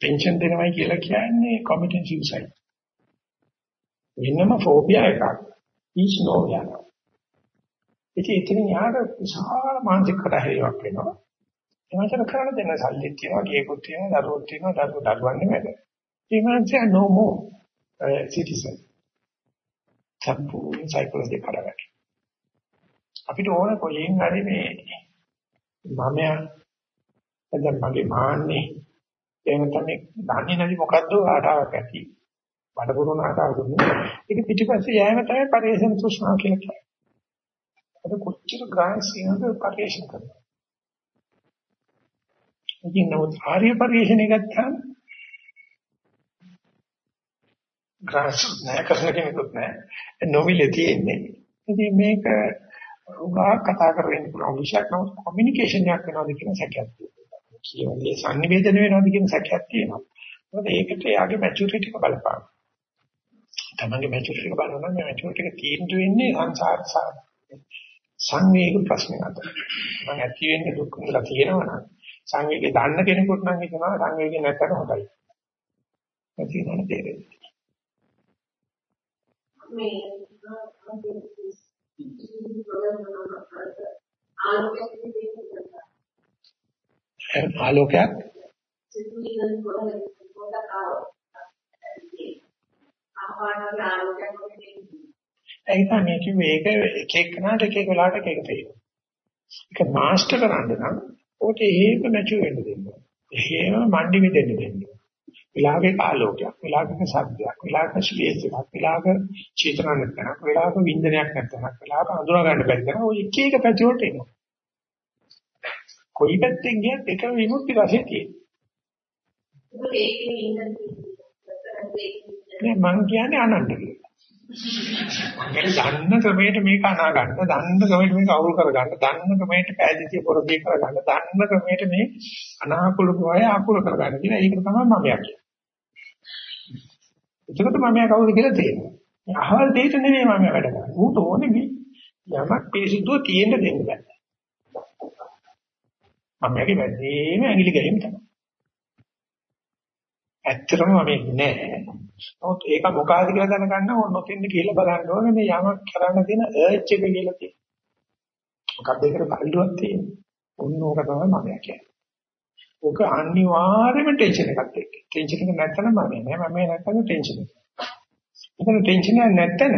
පෙන්ෂන් දෙනවයි කියලා කියන්නේ කොමිටන් සුයිසයිඩ්. වෙනම ෆෝබියා එකක්. ඊස් නෝවියා. ඉතින් ඉතින් යාර විශාල මානසික කඩහැරියක් වෙනවා. එමන්සර කරන්න දෙන්න සල්ලි තියෙනවා, ගේකුත් තියෙනවා, දරුවෝ තියෙනවා, දරුවෝ දරුවන් නෙමෙයි. එමන්සර no more uh, citizen. සම්පූර්ණ සයිකොලොජි කරගන්න. අපිට ඕන කොහෙන් හරි මේ මමයා දැන් මගේ මාන්නේ එහෙම තමයි දන්නේ නැති මොකද්ද ආටාවක් ඇති. බඩපුරුණ ආටාවක් දුන්නේ. ඒක පිටිපස්සේ යෑම තමයි පරිේශන තෘෂ්ණාව කියලා කියන්නේ. අද කොච්චර ග්‍රෑන්ඩ් සීනද පරිේශන කරනවා. ඉතින් නමුත් ආර්ය පරිශ්‍රණය ගත්තාම ග්‍රාස් නැහැ කරන කෙනෙකුත් නැහැ නොමිලේ තියෙන්නේ. ඉතින් මේක උගා කතා කරගෙන පුළුවන් විශයක්. නමුත් කොමියුනිකේෂන් එකක් වෙනවද කියන සැකයක් තියෙනවා. කියන්නේ සංනිවේදනය වෙනවද කියන සැකයක් තියෙනවා. මොකද ඒකට යාගේ මැචියුරිටි එක බලපාන තමන්ගේ මැචියුරිටි එක බලනවා නම් මැචියුරිටි එක තීන්දුව වෙන්නේ සංසාර සංවේග ප්‍රශ්නයක් මම ඇති වෙන්නේ දුක් විඳලා තියෙනවා නම් සංවේගය දන්න කෙනෙකුට නම් හිතනවා සංවේගය නැත්තට හොඳයි. ඒක නේද තේරෙන්නේ. මේ ආලෝකයක් සිතුවිලි වල පොඩක් ආවා. ආහාරවල ආලෝකයක් ඒ නිසා මේ කිව්වේ ඒක එක එකනට එක එක වෙලාවට එක එක තේරෙනවා. ඒක මාස්ටර් කරන්න නම් ඕක හේම නැචු වෙන්න දෙන්න. හේම මණ්ඩි මෙදෙන්න දෙන්න. විලාගේ ආලෝකයක්, විලාගක සද්දයක්, විලාගක ශ්ලේෂයක්, විලාග චේතනා නැත්නම්, විලාග වින්දනයක් නැත්නම්, විලාග අඳුරා ගන්න බැරි නම් ඔය එක එක පැති වලට එනවා. කොයි පැත්තෙන් ගියත් එක විමුක්ති රසය තියෙනවා. නෑ මං කියන්නේ අනන්ත කියලා. මම දන්න ක්‍රමයට මේක අනා ගන්න, දන්න ක්‍රමයට මේක අවුල් කර ගන්න, දන්න ක්‍රමයට පෑදිතිය පොරදී කර ගන්න, දන්න ක්‍රමයට මේ අනාකූල ප්‍රය ආකූල කර ගන්න කියලා ඒක තමයි මම කියන්නේ. එතකොට මම කවුද කියලා තේරෙනවා. මේ අහවල් දෙයට නෙවෙයි මම වැඩ කරන්නේ. ඌට ඕනේ මේ යමක් පිළිසිදුව තියෙන්න දෙන්න බෑ. මම යගේ වැඩේම ඇඟිලි ගැලීම තමයි. ඇත්තටම මම නෑ. නමුත් ඒක මොකಾದ කියලා දැනගන්න ඕන ඔතෙන්ද කියලා බලන්න ඕනේ මේ යමක් කරන්න තියෙන අර්ච් එක කියලා තියෙනවා. මොකක්ද ඒකට පරිලුවක් තියෙන්නේ. ඔන්න ඕක තමයි මම කියන්නේ. ඕක අනිවාර්යයෙන්ම ටෙන්ෂන් එකක් එක්ක. ටෙන්ෂන් එක නැත්තම් මම නෑ මම නැත්තම් ටෙන්ෂන් එක. එතන ටෙන්ෂන් එක නැත්තන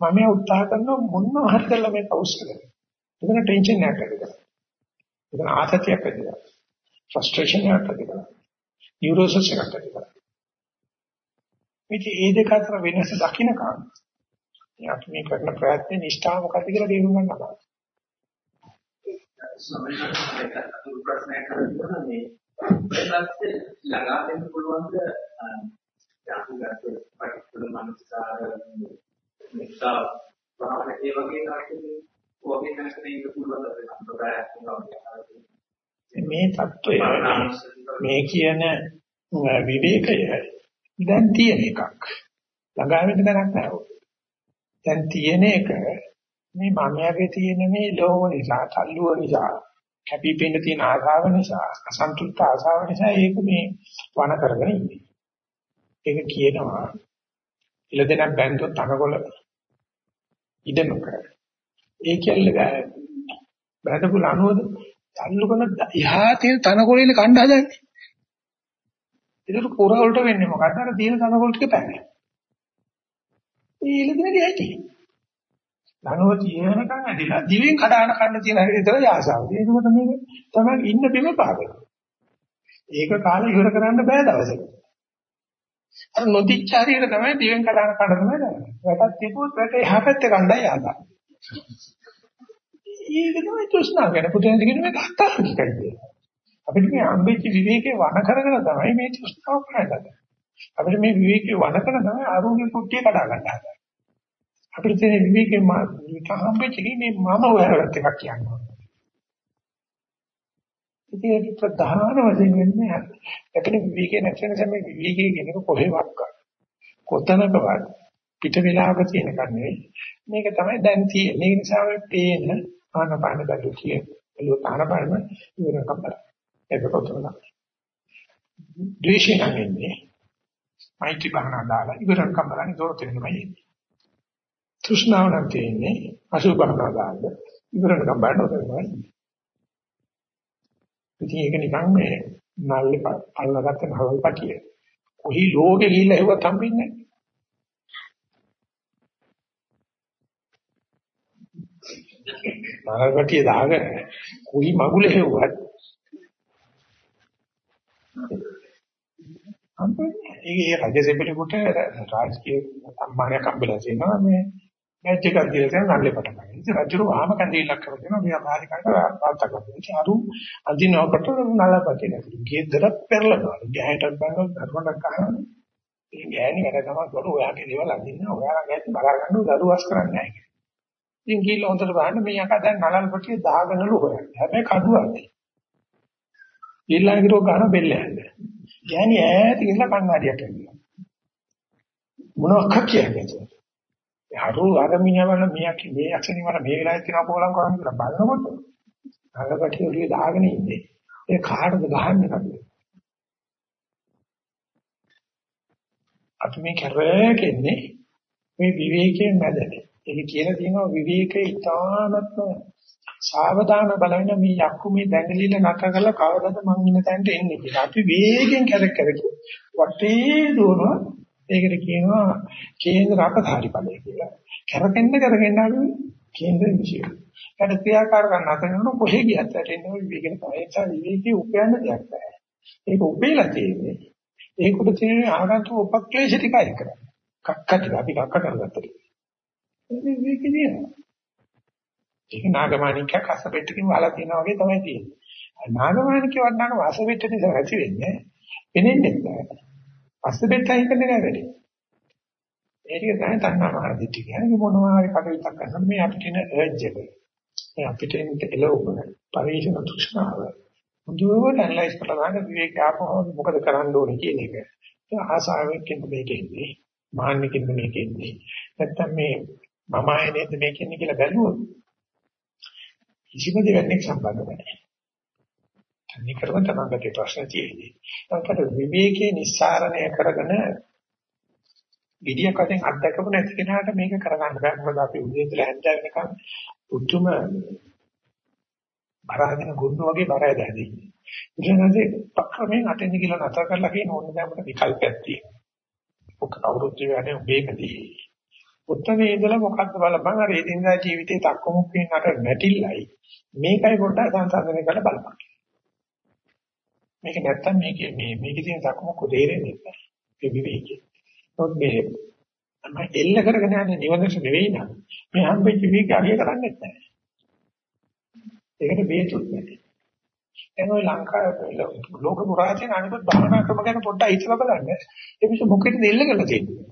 මම උත්සාහ කරනවා මොනවා හරි කරලා මේක අවශ්‍ය කරගන්න. එතන ටෙන්ෂන් එකක් ඇති කරගන්න. එතන ආතතියක් ඇති කරගන්න. ෆ්‍රස්ට්‍රේෂන් එකක් ඇති කරගන්න. නියුරෝසිස් එකක් ඇති මේක ඒ දෙක අතර වෙනස දකින්නකම් අපි මේ කරන ප්‍රයත්න නිෂ්ඨාව මොකක්ද කියලා තේරුම් ගන්න ඕන. සමහරවිට අතුරු ප්‍රශ්නයක් කරනවා මේ වෙනස්ක ළඟා වෙන්න පුළුවන්ද යාතුගත පිටුල මනසකාර නිසා බාහිර ඒ වගේ කාරණේ වගේ නැත්නම් ඉන්න පුළුවන් අපේ සම්ප්‍රදායක් මේ தত্ত্বය මේ කියන විවේකය දැන් තියෙන එකක්. ළඟා වෙන්න දැනක් නැහැ. දැන් තියෙන එක මේ මමයාගේ තියෙන මේ ලෝභ නිසා, තල්ලුව නිසා, කැපිපෙන්න තියෙන ආශාව නිසා, අසන්තුෂ්ත ආශාව නිසා ඒක මේ වණ කරගෙන ඉන්නේ. ඒක කියනවා ඉලදෙනක් බැන්දොත් තනකොළ ඉඩ නොකර. ඒ කියන්නේ බැඳපු ලනුවද තල්ලු කරන එහා තියෙන තනකොළේ කණ්ඩ හදන්නේ. ඒකට පුර වලට වෙන්නේ මොකද්ද? අර තියෙන තනකොළ ටික පැන්නේ. ඒ ඉලදෙනගේ ඇති. ධනව තියෙනකන් ඇදිලා දිවෙන් කඩාන කන්න තියෙන හැටි විතර ආසාව. ඒකම තමයි තමයි ඉන්න බිම පාගන. ඒක කාලේ ඉවර කරන්න බෑ දවසක. අර නොදිච්ච හරියට තමයි දිවෙන් කඩාන කන්න තමයි කරන්නේ. වැටක් තිබුත් වැට එහා පැත්තේ කණ්ඩායි ආදා. ඒක තමයි තෘෂ්ණාව ගැන පුතේ දෙකින් මේ කතා කරන්නේ. අපිට මේ අම්බෙච්ච විවේකේ වණ කරගෙන තමයි මේ තෘෂ්ණාව කරන්නේ. අපිට මේ විවේකේ වණ කරන තමයි අරුණේ කුට්ටිය කඩා ගන්න හදන්නේ. අපිට තියෙන විවේකේ නිකන් හම්බෙච්ච මේ මම හොයාගත්ත එකක් කියනවා. ඉතින් ඒක ප්‍රධාන වශයෙන් වෙන්නේ අපිට විවේකේ නැති නිසා මේ විවේකේ කියන එක කොහෙවත් ගන්න. කොතනකවත් පිට වෙලාවක තියෙන එකක් නෙවෙයි. මේක තමයි දැන් තියෙන්නේ. ඒ නිසා මේ පේන ආනපාන බඩු කියන. ඒක ආනපානම ඉවරකම් බලන්න. ඒක කොතනද? ද්වේෂය නැන්නේ. මෛත්‍රී භාවනා දාලා ඉවරකම් බලන්න දොරට වෙනමයි. තෘෂ්ණාව නම් තියෙන්නේ අසුභවනා දාන්න ඉවරනකම් බලනවා ඉතින් ඒක නිකන් මේ නල්ලේ අල්ලගත්ත නහවල් පටිය. කොහි ලෝකෙ ගිහිල්ලා හෙව්වත් හම්බෙන්නේ නැහැ. නහවල් පටිය දාගෙන කොහි මගුලේ හෙව්වත් හම්බෙන්නේ. ඒ රජසෙබිලෙකුට රාජකීය සම්මානයක් හම්බෙලා තියෙනවා මේ මැච් එකක් කියලා කියන නල්ලේ පටන් ගන්න. ඉතින් රජුරු වහම කැඳිල්ලක් කරලා දෙනවා මේ අමාරිකන්ට වාර්තා කරනවා. ඉතින් අරු අදිනවකට නලපතින. ගෙදර පෙරලනවා. ගෑහටත් බංගල් දරුවන්ට ගහනවා. ඒ ගෑණි වැඩ ගමන් කරු ඔයාගේ දේවල් අදින්න ඔයාලා ගැත් බලා ගන්නව දරුවස් කරන්නේ නැහැ. ඉතින් ගිහලා හොඳට බලන්න මේ යකා දැන් නලල්පටිය දාගෙනලු හොයන්නේ. හැබැයි කඩුවක්. ඊළඟට ගන්න බෙල්ල යන්නේ. ගෑණි ඈත ගිහලා කන්නඩියක් ඇවිල්ලා. මොනවක් කියන්නේ? හරු අර මිනිහවල මියක් මේ යක්ෂණි වල මේ වෙලාවේ තියෙන අපෝලම් කරන්නේ කියලා බලනකොට අඟපටි ඔලිය දාගෙන ඉන්නේ. ඒ කාටද ගහන්නේ කඩේ? අපි මේ කරේකෙන්නේ මේ විවේකයේ මැදනේ. ඒක කියලා තියෙනවා විවේකේ ඉතාමත්ම සාවධාන බලන මේ යක්කු මේ දැඟලිල නැක කරලා කවදද මං ඉන්න තැනට එන්නේ කියලා. අපි වේගෙන් කැරක් කැරක වටේ දුවනවා ඒකට කියනවා කේන්ද්‍ර අපධාරි ඵලය කියලා. කරකෙන්න කරකෙන්න අපි කේන්ද්‍ර විශ්ය. ඒකට ක්‍රියාකාරකම් නැතනොත් කොහෙ ගියත් ඇටෙන්නේ ওই විවේකේ තමයි. ඒ නිසා විවේකී උපයන්න දෙයක් නැහැ. ඒක උපේලා තියෙන්නේ. ඒකට තියෙන ආගන්තුක උපක්ලේශ ටිකයි කරන්නේ. කක්ක ටික අපි කක්ක කරගත්තා. ඒක විවේකී නේද? ඒක නාගමාණිකයක් අසපෙට්ටකින් වහලා තියනා වගේ තමයි තියෙන්නේ. නාගමාණිකේ වඩනක වාසපෙට්ට නිසා ඇති වෙන්නේ. එනෙන්නේ නැහැ. අසපෙට්ටයි කියන්නේ නැහැ වැඩි. ඒක තමයි තණ්හා මාන දිටි කියන්නේ මොනවා හරි කටයුත්තක් කරනකොට මේ අපිට එන අර්ජ් එක. මේ අපිට එන එළවුම පරිශන තෘෂ්ණාව. මුදුවට ඇනලයිස් කරලා ගන්න විවේක ආපහු මොකද කරන්න ඕනේ කියන එක. ඒ ආසාවෙන් කියන මේකෙන්නේ මාන්නෙකින් මේකෙන්නේ. නැත්තම් මේ මම ආයනේද මේ කියන්නේ කියලා බැලුවොත් කිසිම දෙයක් සම්බන්ධ නැහැ. තනි කරව තමන්ගේ ප්‍රශ්න තියෙන්නේ. ඒකට විවේකයේ නිස්සාරණය කරගෙන විදියක් වශයෙන් අත්දකපු නැති කෙනාට මේක කරගන්න බෑ. මොකද අපි උදේ ඉඳලා හැන්ද වෙනකන් උතුම බරහගෙන ගුණ වගේ බරය දැනෙන්නේ. ඊළඟට පක්‍රමෙන් අතෙන් ගිහලා නැතර කරලා කියන ඕන දැම්මට විකල්පයක් තියෙනවා. ඔක කවුරුත් කියන්නේ මේකදී. උත්තරේ ඉඳලා මොකද්ද බලපන් අර එදිනදා ජීවිතේ තක්කමුක්කෙන් අර නැටිල්ලයි. මේකයි පොඩ්ඩක් සංසන්දනය කරලා බලපන්. මේක නැත්තම් මේකේ මේ මේකේ තියෙන තක්කමුක්ක තේරෙන්නේ නැහැ. ඒ විවේකී. නමුත් මේ මම එල්ල කරගෙන යන්නේ නිවනට නෙවෙයි නේද? මේ හම්බෙච්ච විවේක අගය කරන්නේ නැහැ. ඒකට බේතුත් නැහැ. එන ඔය ලංකාවේ ලෝක පුරාජන අනිත් භාවනා ක්‍රම ගැන පොඩ්ඩක් හිතලා බලන්න. ඒ පිට මොකෙද එල්ල කරලා තියෙන්නේ?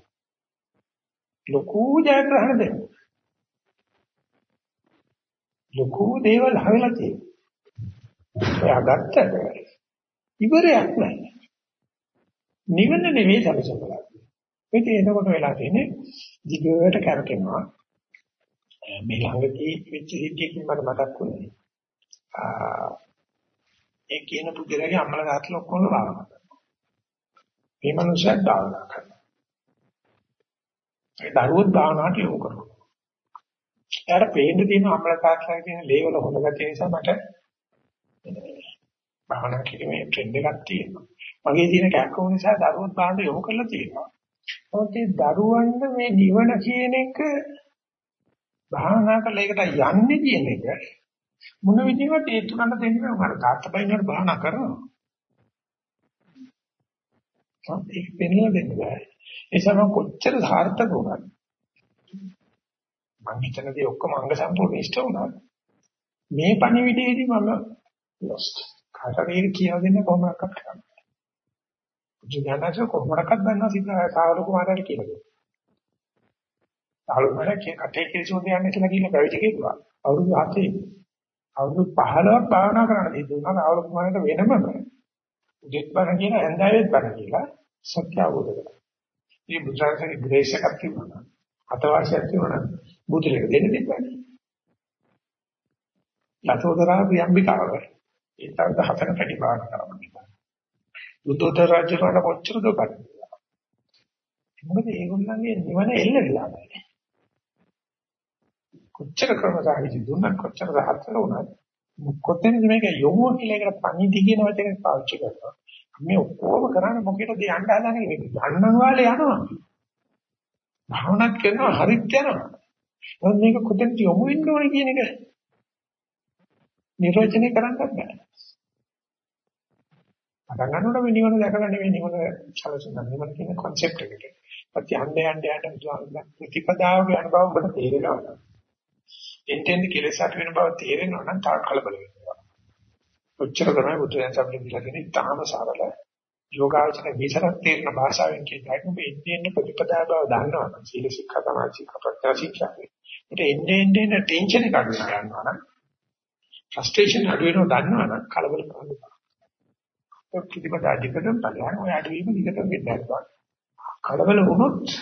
ලොකු ජයග්‍රහණ දෙන්න. ලොකු දේවල් හවෙලා තියෙනවා. එයා ගත්තට ඉවරයක් නැහැ. නිවන නෙවෙයි සමසබලා. ඒක එනකොට වෙලා තියෙන්නේ දිගට කරකිනවා. මේ ළඟදී වෙච්ච සිද්ධියකින් මට මතක් වුණේ. ආ ඒ කියන පුදුරගේ අම්මලා තාත්තලා ඔක්කොම භාවනා කරනවා. මේ මනුස්සයෙක් භාවනා කරනවා. ඒ දරුවෝ භාවනාවට යොමු කරනවා. එයාට පේන්න තියෙන අම්මලා තාත්තලා කියන ලේවල හොඳ ගැටේ නිසා මට භාවනා කිරීමේ ට්‍රෙන්ඩ් එකක් තියෙනවා. මගේ තියෙන කැක්කම නිසා දරුවෝ භාවනාවට යොමු කරලා තියෙනවා. නමුත් ඒ දරුවන්ට මේ නිවන කියන එක භාවනා කරලා ඒකට යන්නේ කියන එක මොන විදිහකට ඒ තුනට දෙන්නේ මම තාත්තා බයිනට භාවනා කරනවා. ඒක පෙන්ලා දෙන්න බෑ. ඒ සම කොච්චර සාර්ථක වුණත් මම හිතනදී ඔක්කොම අංග සම්පූර්ණ ඉෂ්ට වුණා. මේ පණිවිඩයේදී මම lost. කාටරි කියලා දෙන්න කොහොමද කරන්නේ? ජීවිතය කොහොමඩක්වත් දන්නවා සිද්ධ සාවල කුමාරයාට කියලා දෙන්න. සාවල කුමාරයා කටේ කිරිසොන් දෙන්නේ කියලා කියලා පැවිදි කෙරුවා. අවුරුදු 7 අවුරුදු 15ක් භාවනා කරන්න තිබුණා. සාවල කුමාරයාට වෙනම උදෙත් බණ කියන ඇඳාවෙත් බණ කියලා සත්‍ය අවබෝධ කරගන්න. මේ බුද්ධාංශයේ ග්‍රේස් එකක් තිබුණා. අතවාසියක් තිබුණා. බුදුලෙක දෙන්න තිබ්බනේ. යතෝදරා ප්‍රියම්බිකාව. ඒ තරද හතර පැටි භාවනා කරනවා. බුද්ධෝත්තර රාජ්‍ය වල කොච්චර දුකද මොකද ඒගොල්ලන්ගේ නිවන එල්ල වෙලා නැහැ කොච්චර ක්‍රමසාවිදි දුන්නත් කොච්චර සාර්ථක වුණත් කොතැනද මේක යොමු කියලා එකට පණිදි කියන වචනේ පාවිච්චි කරනවා මේ ඔක්කොම කරන්නේ මොකේද යන්න හදන්නේ මේ ගන්නන් වාලේ යනවා භාවනාත් කරනවා හරිත් යනවා මොකද මේක කොතැනද යොමු වෙන්න ඕනේ කියන එක නිර්වචනය කරන්නත් බෑ පටන් ගන්නකොට මේ නිවන දැකලා නෙවෙයි නිවන සැලසුම් නිවන කියන concept එකට. පත් යන්න යන්න යන්න බුදුහාමුදුරුවෝ ප්‍රතිපදාවගේ අනුභව ඔබට තේරෙනවා. එන්ටෙන්ද කෙලෙස් අට වෙන බව තේරෙනවා නම් තා කලබල වෙනවා. ඔච්චර තමයි බුදුන් සම්පූර්ණ දීලා තියෙන ඉතාම සරල යෝගාචර විතරක් තේරෙන භාෂාවෙන් කියනයි මේ ඉන්නේ ප්‍රතිපදාව බව දන්නවා. සීල ශික්ෂා තමයි ශික්ෂා ප්‍රඥා ශික්ෂා. ඒත් එන්නේ එන්නේ ටෙන්ෂන් එකක් ගන්නවා නම් ෆ්‍රස්ට්‍රේෂන් අඩු වෙනවා දන්නවා නම් කලබල කරන්න ප්‍රතිපදා දෙකටම බලයන් ඔය අඩවීම දිගටම ගෙන්නනවා. කලබල වුණොත්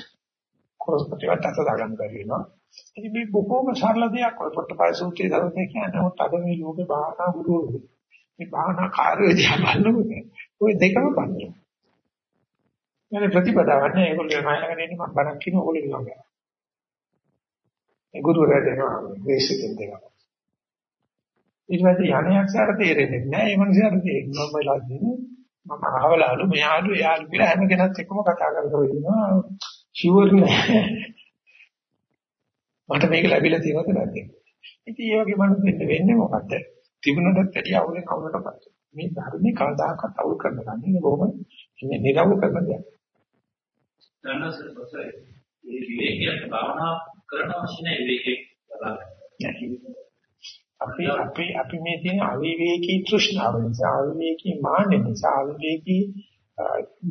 කොරස්පතිවත් අත දාගන්න බැරි වෙනවා. ඉතින් මේ බොහෝම සරල දෙයක් ඔය පොට්ටපය සූත්‍රයේ දරුවෝ කියන්නේ මොකද අද මේ ලෝකේ භාවනා ගුරුවරු. මේ භාවනා කාර්යය දිහා බලනකොට ওই දෙකම බලනවා. මම ප්‍රතිපදාවක් නෑ ඒගොල්ලෝ ණයගෙන ඉන්නේ මම බණක් කියන ඕගොල්ලෝ ඉන්නවා. ඒ ගුරුවරයා දෙනවා දේශකින් දෙනවා. ඊට පස්සේ යණයක් සාර තේරෙන්නේ නෑ ඒ මනුස්සයාට තේරෙනවා මම ලද්දේ මම ආවලාලු මෙයාලු එයාලු කියලා හැම කෙනත් එක්කම කතා කරගෙන ඉන්නවා. ෂුවර් නෑ. මට මේක ලැබිලා තියෙනවද නැද්ද? ඉතින් ඒ වගේ මනුස්සෙක් වෙන්නේ මොකක්ද? තිබුණටත් වැඩිය අවුලෙන් අවුලටපත් මේ ධර්මේ කවදාකවත් අවුල් කරන්න ගන්නේ බොහොම නිරවුල් කරන දෙයක්. ධනසසයි ඒ විවේකයෙන් භාවනා කරන අවශ්‍ය නැහැ විවේකේ අපි අපි අපි මේ තියෙන අවිවේකී තෘෂ්ණාව නිසා අවිවේකී මාන්න නිසා අවිවේකී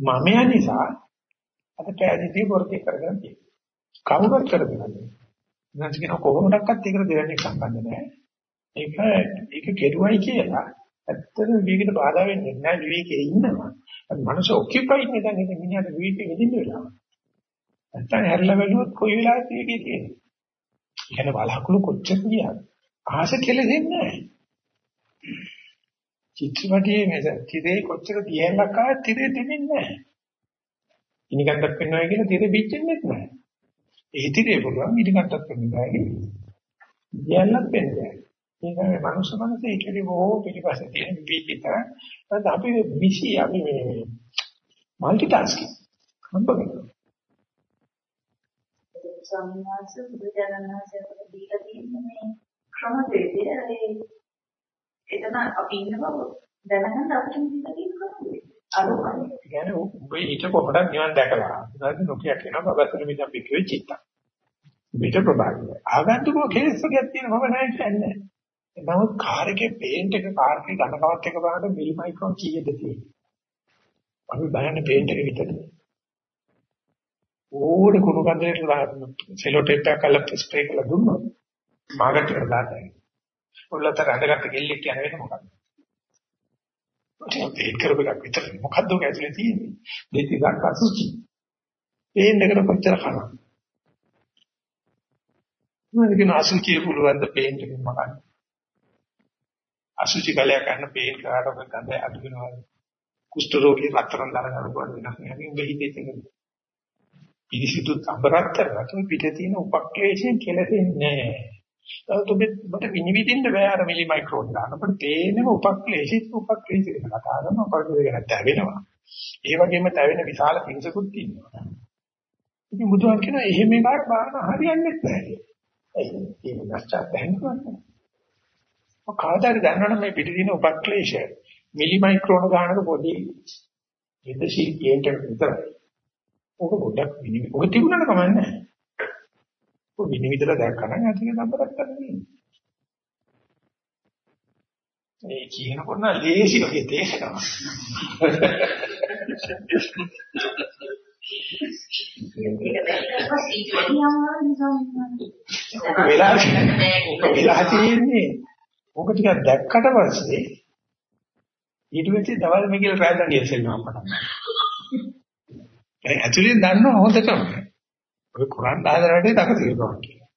මමයා නිසා අද කැදිදී වර්ධි කරගෙන තියෙනවා. කවුරුත් කරදරන්නේ. නැත්නම් කියන කොහොමඩක්වත් ඒකට දෙන්නේ සම්බන්ධ නැහැ. ඒක ඒක කෙරුවයි කියලා ඇත්තටම විවේකයට බාධා වෙන්නේ නැහැ විවේකයේ ඉන්නවා. අර මනස ඔකියුපයිඩ් නේ දැන් ඉතින් මිනිහට විවේකෙ විඳින්න වෙලාව. නැත්නම් හැරිලා බැලුවොත් කොයි වෙලාවෙත් විවේකයේ තියෙන්නේ. ඉගෙන බලහකුළු කොච්චර ගියාද? ආස කෙලෙන්නේ නැහැ. චිත්‍රපටියේ මේක තිරේ කොච්චර දියලක් ආවත් තිරේ දෙන්නේ නැහැ. ඉනිකටක් වෙනවා කියන තිරේ පිච්චෙන්නේ නැහැ. ඒ තිරේ පුළුවන් ඉනිකටක් වෙන්න බෑ. දියලක් වෙන්නේ. ඒක මනුස්ස මනසේ ඒකේ බොහෝ පිටිපස්සේ තියෙන විවිධිත. ඒත් අපි විසි අපි මේ মালටි ටාස්කින් හම්බ කරනවා. ස්වාමීන් වහන්සේ බුදුජානක වහන්සේට දීලා තියෙන මේ ක්‍රමවේදය ඒ එතන අපි ඉන්න බව දැනගන්න අපිට දීලා තියෙන ක්‍රමවේදය. අරුමයි. කියන්නේ උඹේ හිත කොහොමද නිවන් දැකලා. ඊට නොකිය කියනවා බබසර මිදම් පිටුවේ චිත්ත. පිට ප්‍රභාගය. ආගන්තුකෝ කේස් එකක් තියෙන මම නැහැ කියන්නේ. නමුත් කාර් එකේ පේන්ට් එක කාර් එකේ ඝනකවත් එක බලන්න මිලි මයික්‍රෝන් කීයද තියෙන්නේ. අපි බලන්නේ පේන්ට් එක විතරයි. ඕනේ කුණු කන්දරේට සෙලෝ ටේප් එකක් අල්ලලා ස්ප්‍රේ කරලා දුන්නොත් මාගට දාතයි. ඔල්ලතර අඳගත්ත කෙල්ලෙක් කියන වෙන මොකක්ද? ඒක කරපු එකක් විතරයි. මොකද්ද ඔක ඇතුලේ තියෙන්නේ? දෙති ගන්න අසුචි. පේන්න එකට කොච්චර කරනවා. මොනවද කියන අසුචි පුළුවන් ද පේන්න එකෙන් මකන්න. අසුචි කලයක් ගන්න පේන්න කාටවත් ගඳ අඩු වෙනවා. කුෂ්ඨ රෝගී රත්තරන් දරගන්න පුළුවන් වෙනස් නැහැ. උඹ හිතේ තියෙන පිරිසිදු අබරත්තරට පිටේ තියෙන උපක්ලේශයෙන් කෙලෙන්නේ නැහැ. ඒක ඔබට විනිවිදින්න බෑ අර මිලි මයික්‍රෝන් දාන. අපිට තේරෙනම උපක්ලේශිත උපක්ලේශ ගැන කතා කරනවා. අපිට ඒක නැත්ැවෙනවා. ඒ වගේම තැවෙන විශාල පිංසකුත් තියෙනවා. ඉතින් බුදුහාම කියනවා එහෙම එකක් බාන හරියන්නේ නැහැ. ඒ ඒක නැස්චා බැංකුවක්. ඔය කාදාරි දන්නවනම් මේ පිටේ තියෙන උපක්ලේශය මිලි මයික්‍රෝන ගානක පොඩි විදශී කේන්ට විතරයි. ඔක පොඩ්ඩක් විනිවිද. ඔක තිබුණාට කමන්නේ නැහැ. ඔය විනිවිදලා දැක්කම ඇතික නම්බරක් ගන්න මේ කියනකොට නම් ලේසි වගේ තේරෙනවා. ඔක වෙලා ඔක වෙලා තියෙන්නේ. ඔක ටිකක් දැක්කට පස්සේ ඊට පස්සේ දවල් මේකේ රැඳන් ගියසෙල්නවා අපට. ඒ ඇතුලෙන් දන්නව හොඳටම. ඔය කුරාන් දාදර වැඩේ දක තියෙනවා කියලා.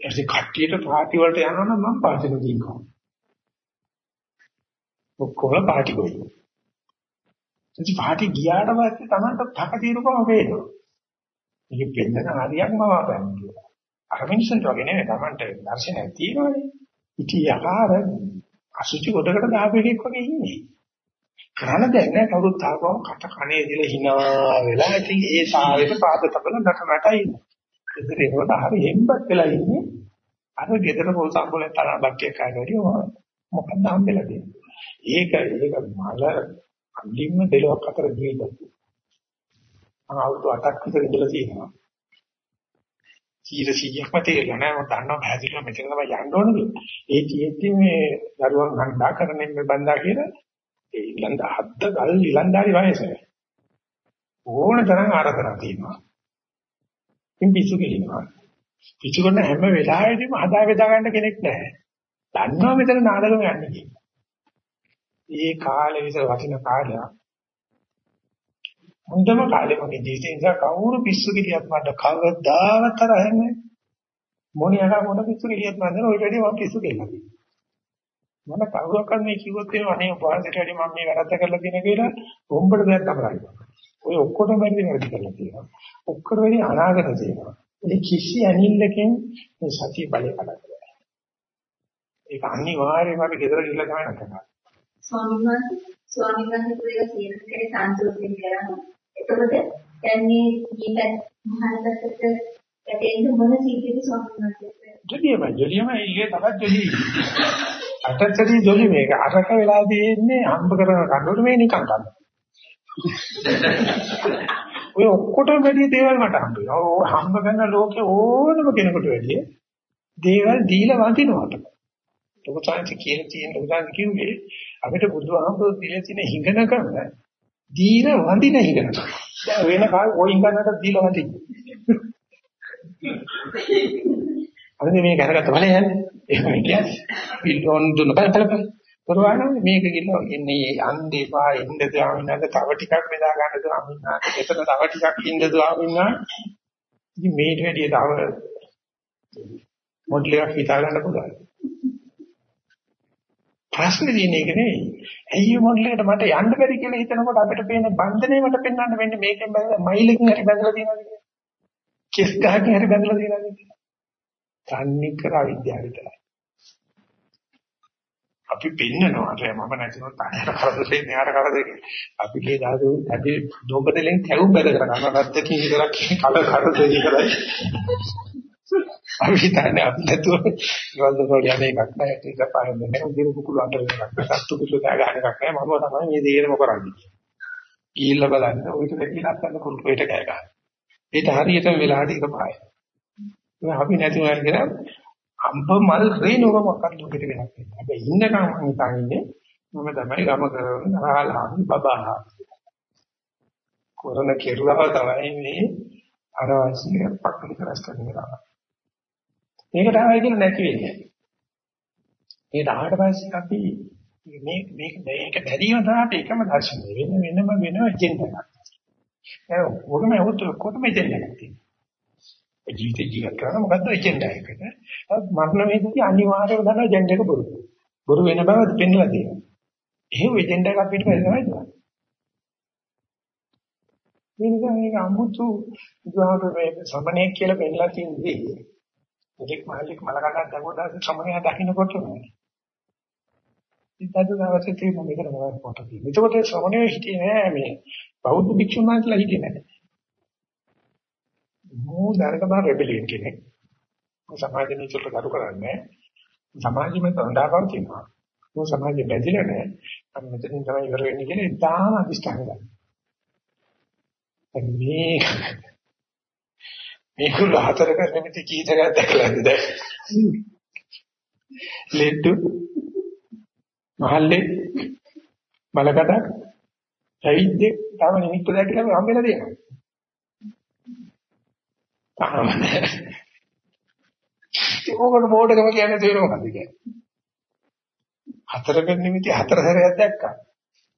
ඊට කට්ටියට පාටි වලට යනවා නම් මම පාටික දිනනවා. ඔක්කොම පාටි කරනවා. ඉතින් පාටි ගියාට පස්සේ Tamanට තක తీරුකම වේනවා. මේක පෙන්නන හරියක්ම වාපන්නේ කියලා. අර මිනිස්සුන්ට වගේ නෙවෙයි Tamanට දර්ශනයක් තියෙනවානේ. ඉතින් යකාර අසුචි කොටකට දාපු එකෙක් වගේ ඉන්නේ. කරන්න දෙයක් නෑ කවුරුත් ආවම කට කනේ දිලා hina වෙලා ඉතින් ඒ සාවෙට පාද තබල නට නටයි ඉතින් ඒකට හරි හෙම්බත් වෙලා ඉන්නේ. අර ගෙදර පොල් සම්බලෙන් තරම් බක්කේ කාගෙදී මොකක්ද හම්බෙලා දෙන්නේ ඒක ඒක මල අන්තිම දෙලොක් අතර ගිහිල්ලා අවුරුදු 8ක් විතර ඉඳලා තියෙනවා. කීර 100ක්ම තේරෙලා නැහැ මම දන්නවා පැහැදිලිව මෙතන තමයි යන්න ඕනේ ඒ කියෙද්දි මේ දරුවන් හඳා කරන්නේ මේ බන්දා කියලා ඒ ඊළඳ හත්ත ගල් ඊළඳාරි වයස. ඕන තරම් ආරාධනා තියෙනවා. ඉන් පිසු කියනවා. පිසු කරන හැම වෙලාවෙදීම හදා බෙදා ගන්න කෙනෙක් නැහැ. දන්නවා මෙතන නාඩගම යන්නේ කියලා. ඒ කාලේ විතර වටින කාලයක්. හොඳම කාලේ මගේ ජීවිතේ ඉඳලා කවුරු පිස්සු කිරියක් මට කවදාවත් තරහින්නේ. මොණියක මොන පිස්සු කිරියක් මන්ද ඔය වැඩි මම පිස්සු කෙල්ලක්. මම කවුරක්වත් මේ කිව්වොත් එහෙම අනේ උපවාසයට වැඩි මම මේ වැරද්ද කරලා තියෙන කියලා බොම්බට දෙයක් තමයි. ඔය ඔක්කොටම වැඩි වැරදි කරලා තියෙනවා. ඔක්කොට වැඩි අනාගත තියෙනවා. ඒ කිසි අනිල්ලකින් මේ සතිය බලය කඩලා. ඒක අනිවාර්යයෙන්ම අපි ගෙදර ගිහලා තමයි කරන්නේ. ස්වාමීන් වහන්සේ ස්වාමීන් වහන්සේ කියන කෙනේ සාන්තුලින් කරනවා. එතකොට දැන් මේ ජීවිත මහානකට ඒකෙන්ද මොන සීකේද ස්වාමීන් වහන්සේ ජොලියම ජොලියම ඉන්නේ තවත් ජොලි. අටතරි ජොලි මේක අරක වෙලා තියෙන්නේ හම්බ කරන කඩොට මේ නිකන් ගන්න. ඔය ඔක්කොටම වැඩි දේවල් මට හම්බ වෙනවා. ඔය හම්බ කරන ලෝකේ ඕනම කෙනෙකුට වැඩි දේවල් දීලා වඳිනවට. ලෝකසාංශ කියන තියෙන උදාහරණ කිව්වේ අපිට බුදුහාමුදුරුවෝ දීලා තියෙන හිඟන කරන දීන වඳින හිඟන. දැන් වෙන කායි ওই හිඟනට දීලා වඳින්නේ. අද මේ කරගත්ත බලය යන්නේ. එහෙම කියන්නේ. පිටෝන් දුන්න බල බල බල. පුරවාන මේක කිල්ල ඉන්නේ අන්දේපා ඉන්නද ආවිනාද තව ටිකක් බෙදා ගන්නද ආවිනාද එතන තව ටිකක් ඉන්නද ආවිනා ඉතින් මේට වැඩිය තව මොඩල් එකක් හිතා ගන්න පුළුවන් ප්‍රශ්නේ තියෙන එක නෙවෙයි. ඇයි මොඩල් එකට මට යන්න බැරි කියලා හිතනකොට අපිට පේන බන්ධනේ මට පෙන්වන්න වෙන්නේ මේකෙන් බැලලා මයිලකින් හරි බැලලා තියෙනවද කියලා. කෙස් ගහකින් හරි බැලලා තියෙනවද කියලා. තන්නේ කර අවිද්‍යාව විතරයි. අපි පින්නනවා. අර මම නැතිනොත් අහර කරදේ න්යාර කරදේ අපි කේ දාතු අපි දොඹදලෙන් කැවුම් බැද කර ගන්නවා නැත්නම් විතරක් කල කරදේ විතරයි. අපි හිතන්නේ අපි නැතුව ඉවල්ද සෝඩි යන්නේ එකක් නෑ ඒක පාරෙන් නෑ උදිර කුකුළු අතර එකක් සත්තු කුසු දා ගන්න එකක් නෑ මම තමයි මේ දේරම කරන්නේ. ගිහිල්ලා බලන්න. ඔය ටික කියලා ගන්න කුරුපේට කෑ ගන්න ඒක හරියටම වෙලාවට එක පායයි. අපි නැති වුණා කියලා අම්බ මල් රේනෝක මොකක්ද ලෝකෙට වෙනස් වෙන්නේ. හැබැයි ඉන්නකම් මම හිතන්නේ මම තමයි ගම කරන රාලාහි බබා. කොරණ කෙරුවා තමයි මේ අරවාසිය පක්කලි කරස් කරනවා. මේකට ආවයි කියලා නැති වෙන්නේ. මේකට ආවට පස්සේ අපි මේ මේක මේක බැරිම තමයි එකම දර්ශනය වෙන වෙනම වෙනම එජෙන්ඩා එකක්. ඒ ඔකම හොත් කොතම එජෙන්ඩා එකක් තියෙනවා. ජීවිත ජීවත් කරන මොකද්ද එජෙන්ඩා එකට. මරණ වේදදී අනිවාර්යව දන්න එජෙන්ඩා එක බොරු. බොරු වෙන බව පෙන්වලා තියෙනවා. එහෙම එජෙන්ඩා එකක් අපිට පස්සේ තමයි තියෙන්නේ. මේ නිසා මේක අමුතු බුදුහාමුදුරේ සමණේ කියලා පෙන්ලා තියෙන්නේ. මුලික මාලික මලකට දඟෝදා සමණේ දකින්නකොට ඉතින් දවසේ තියෙන මේකට මොනවද කොට තියෙන්නේ. ඒකෝට සමණේ හිටියේ නෑ මේ බෞද්ධ භික්ෂුන් වහන්සේලා හිටියේ නෑ. මෝ දැනක බා රෙබෙලියන් කෙනෙක්. සමාජ නීතියට කරු කරන්නේ සමාජෙම තොණ්ඩාවක් තියෙනවා. මෝ සමාජෙ බැඳිලා නැහැ. අපි මෙතනින් තමයි ඉවර වෙන්නේ කියලා ඉතාලම අදිස්ථාන ගන්න. මේ මේ කුල හතරක නිමිති කීතරයක් දැකලාද දැන් ලෙඩ්ඩු මහල්ලේ මලකටක් ඇවිද්දේ තව නිමිත්ත දැකලා හම්බෙලා දෙනවා තාම නැහැ. ඕකට බෝඩකම කියන්නේ තේරෙන්නේ මොකද්ද කියන්නේ? හතරක නිමිති හතර සැරයක් දැක්කා.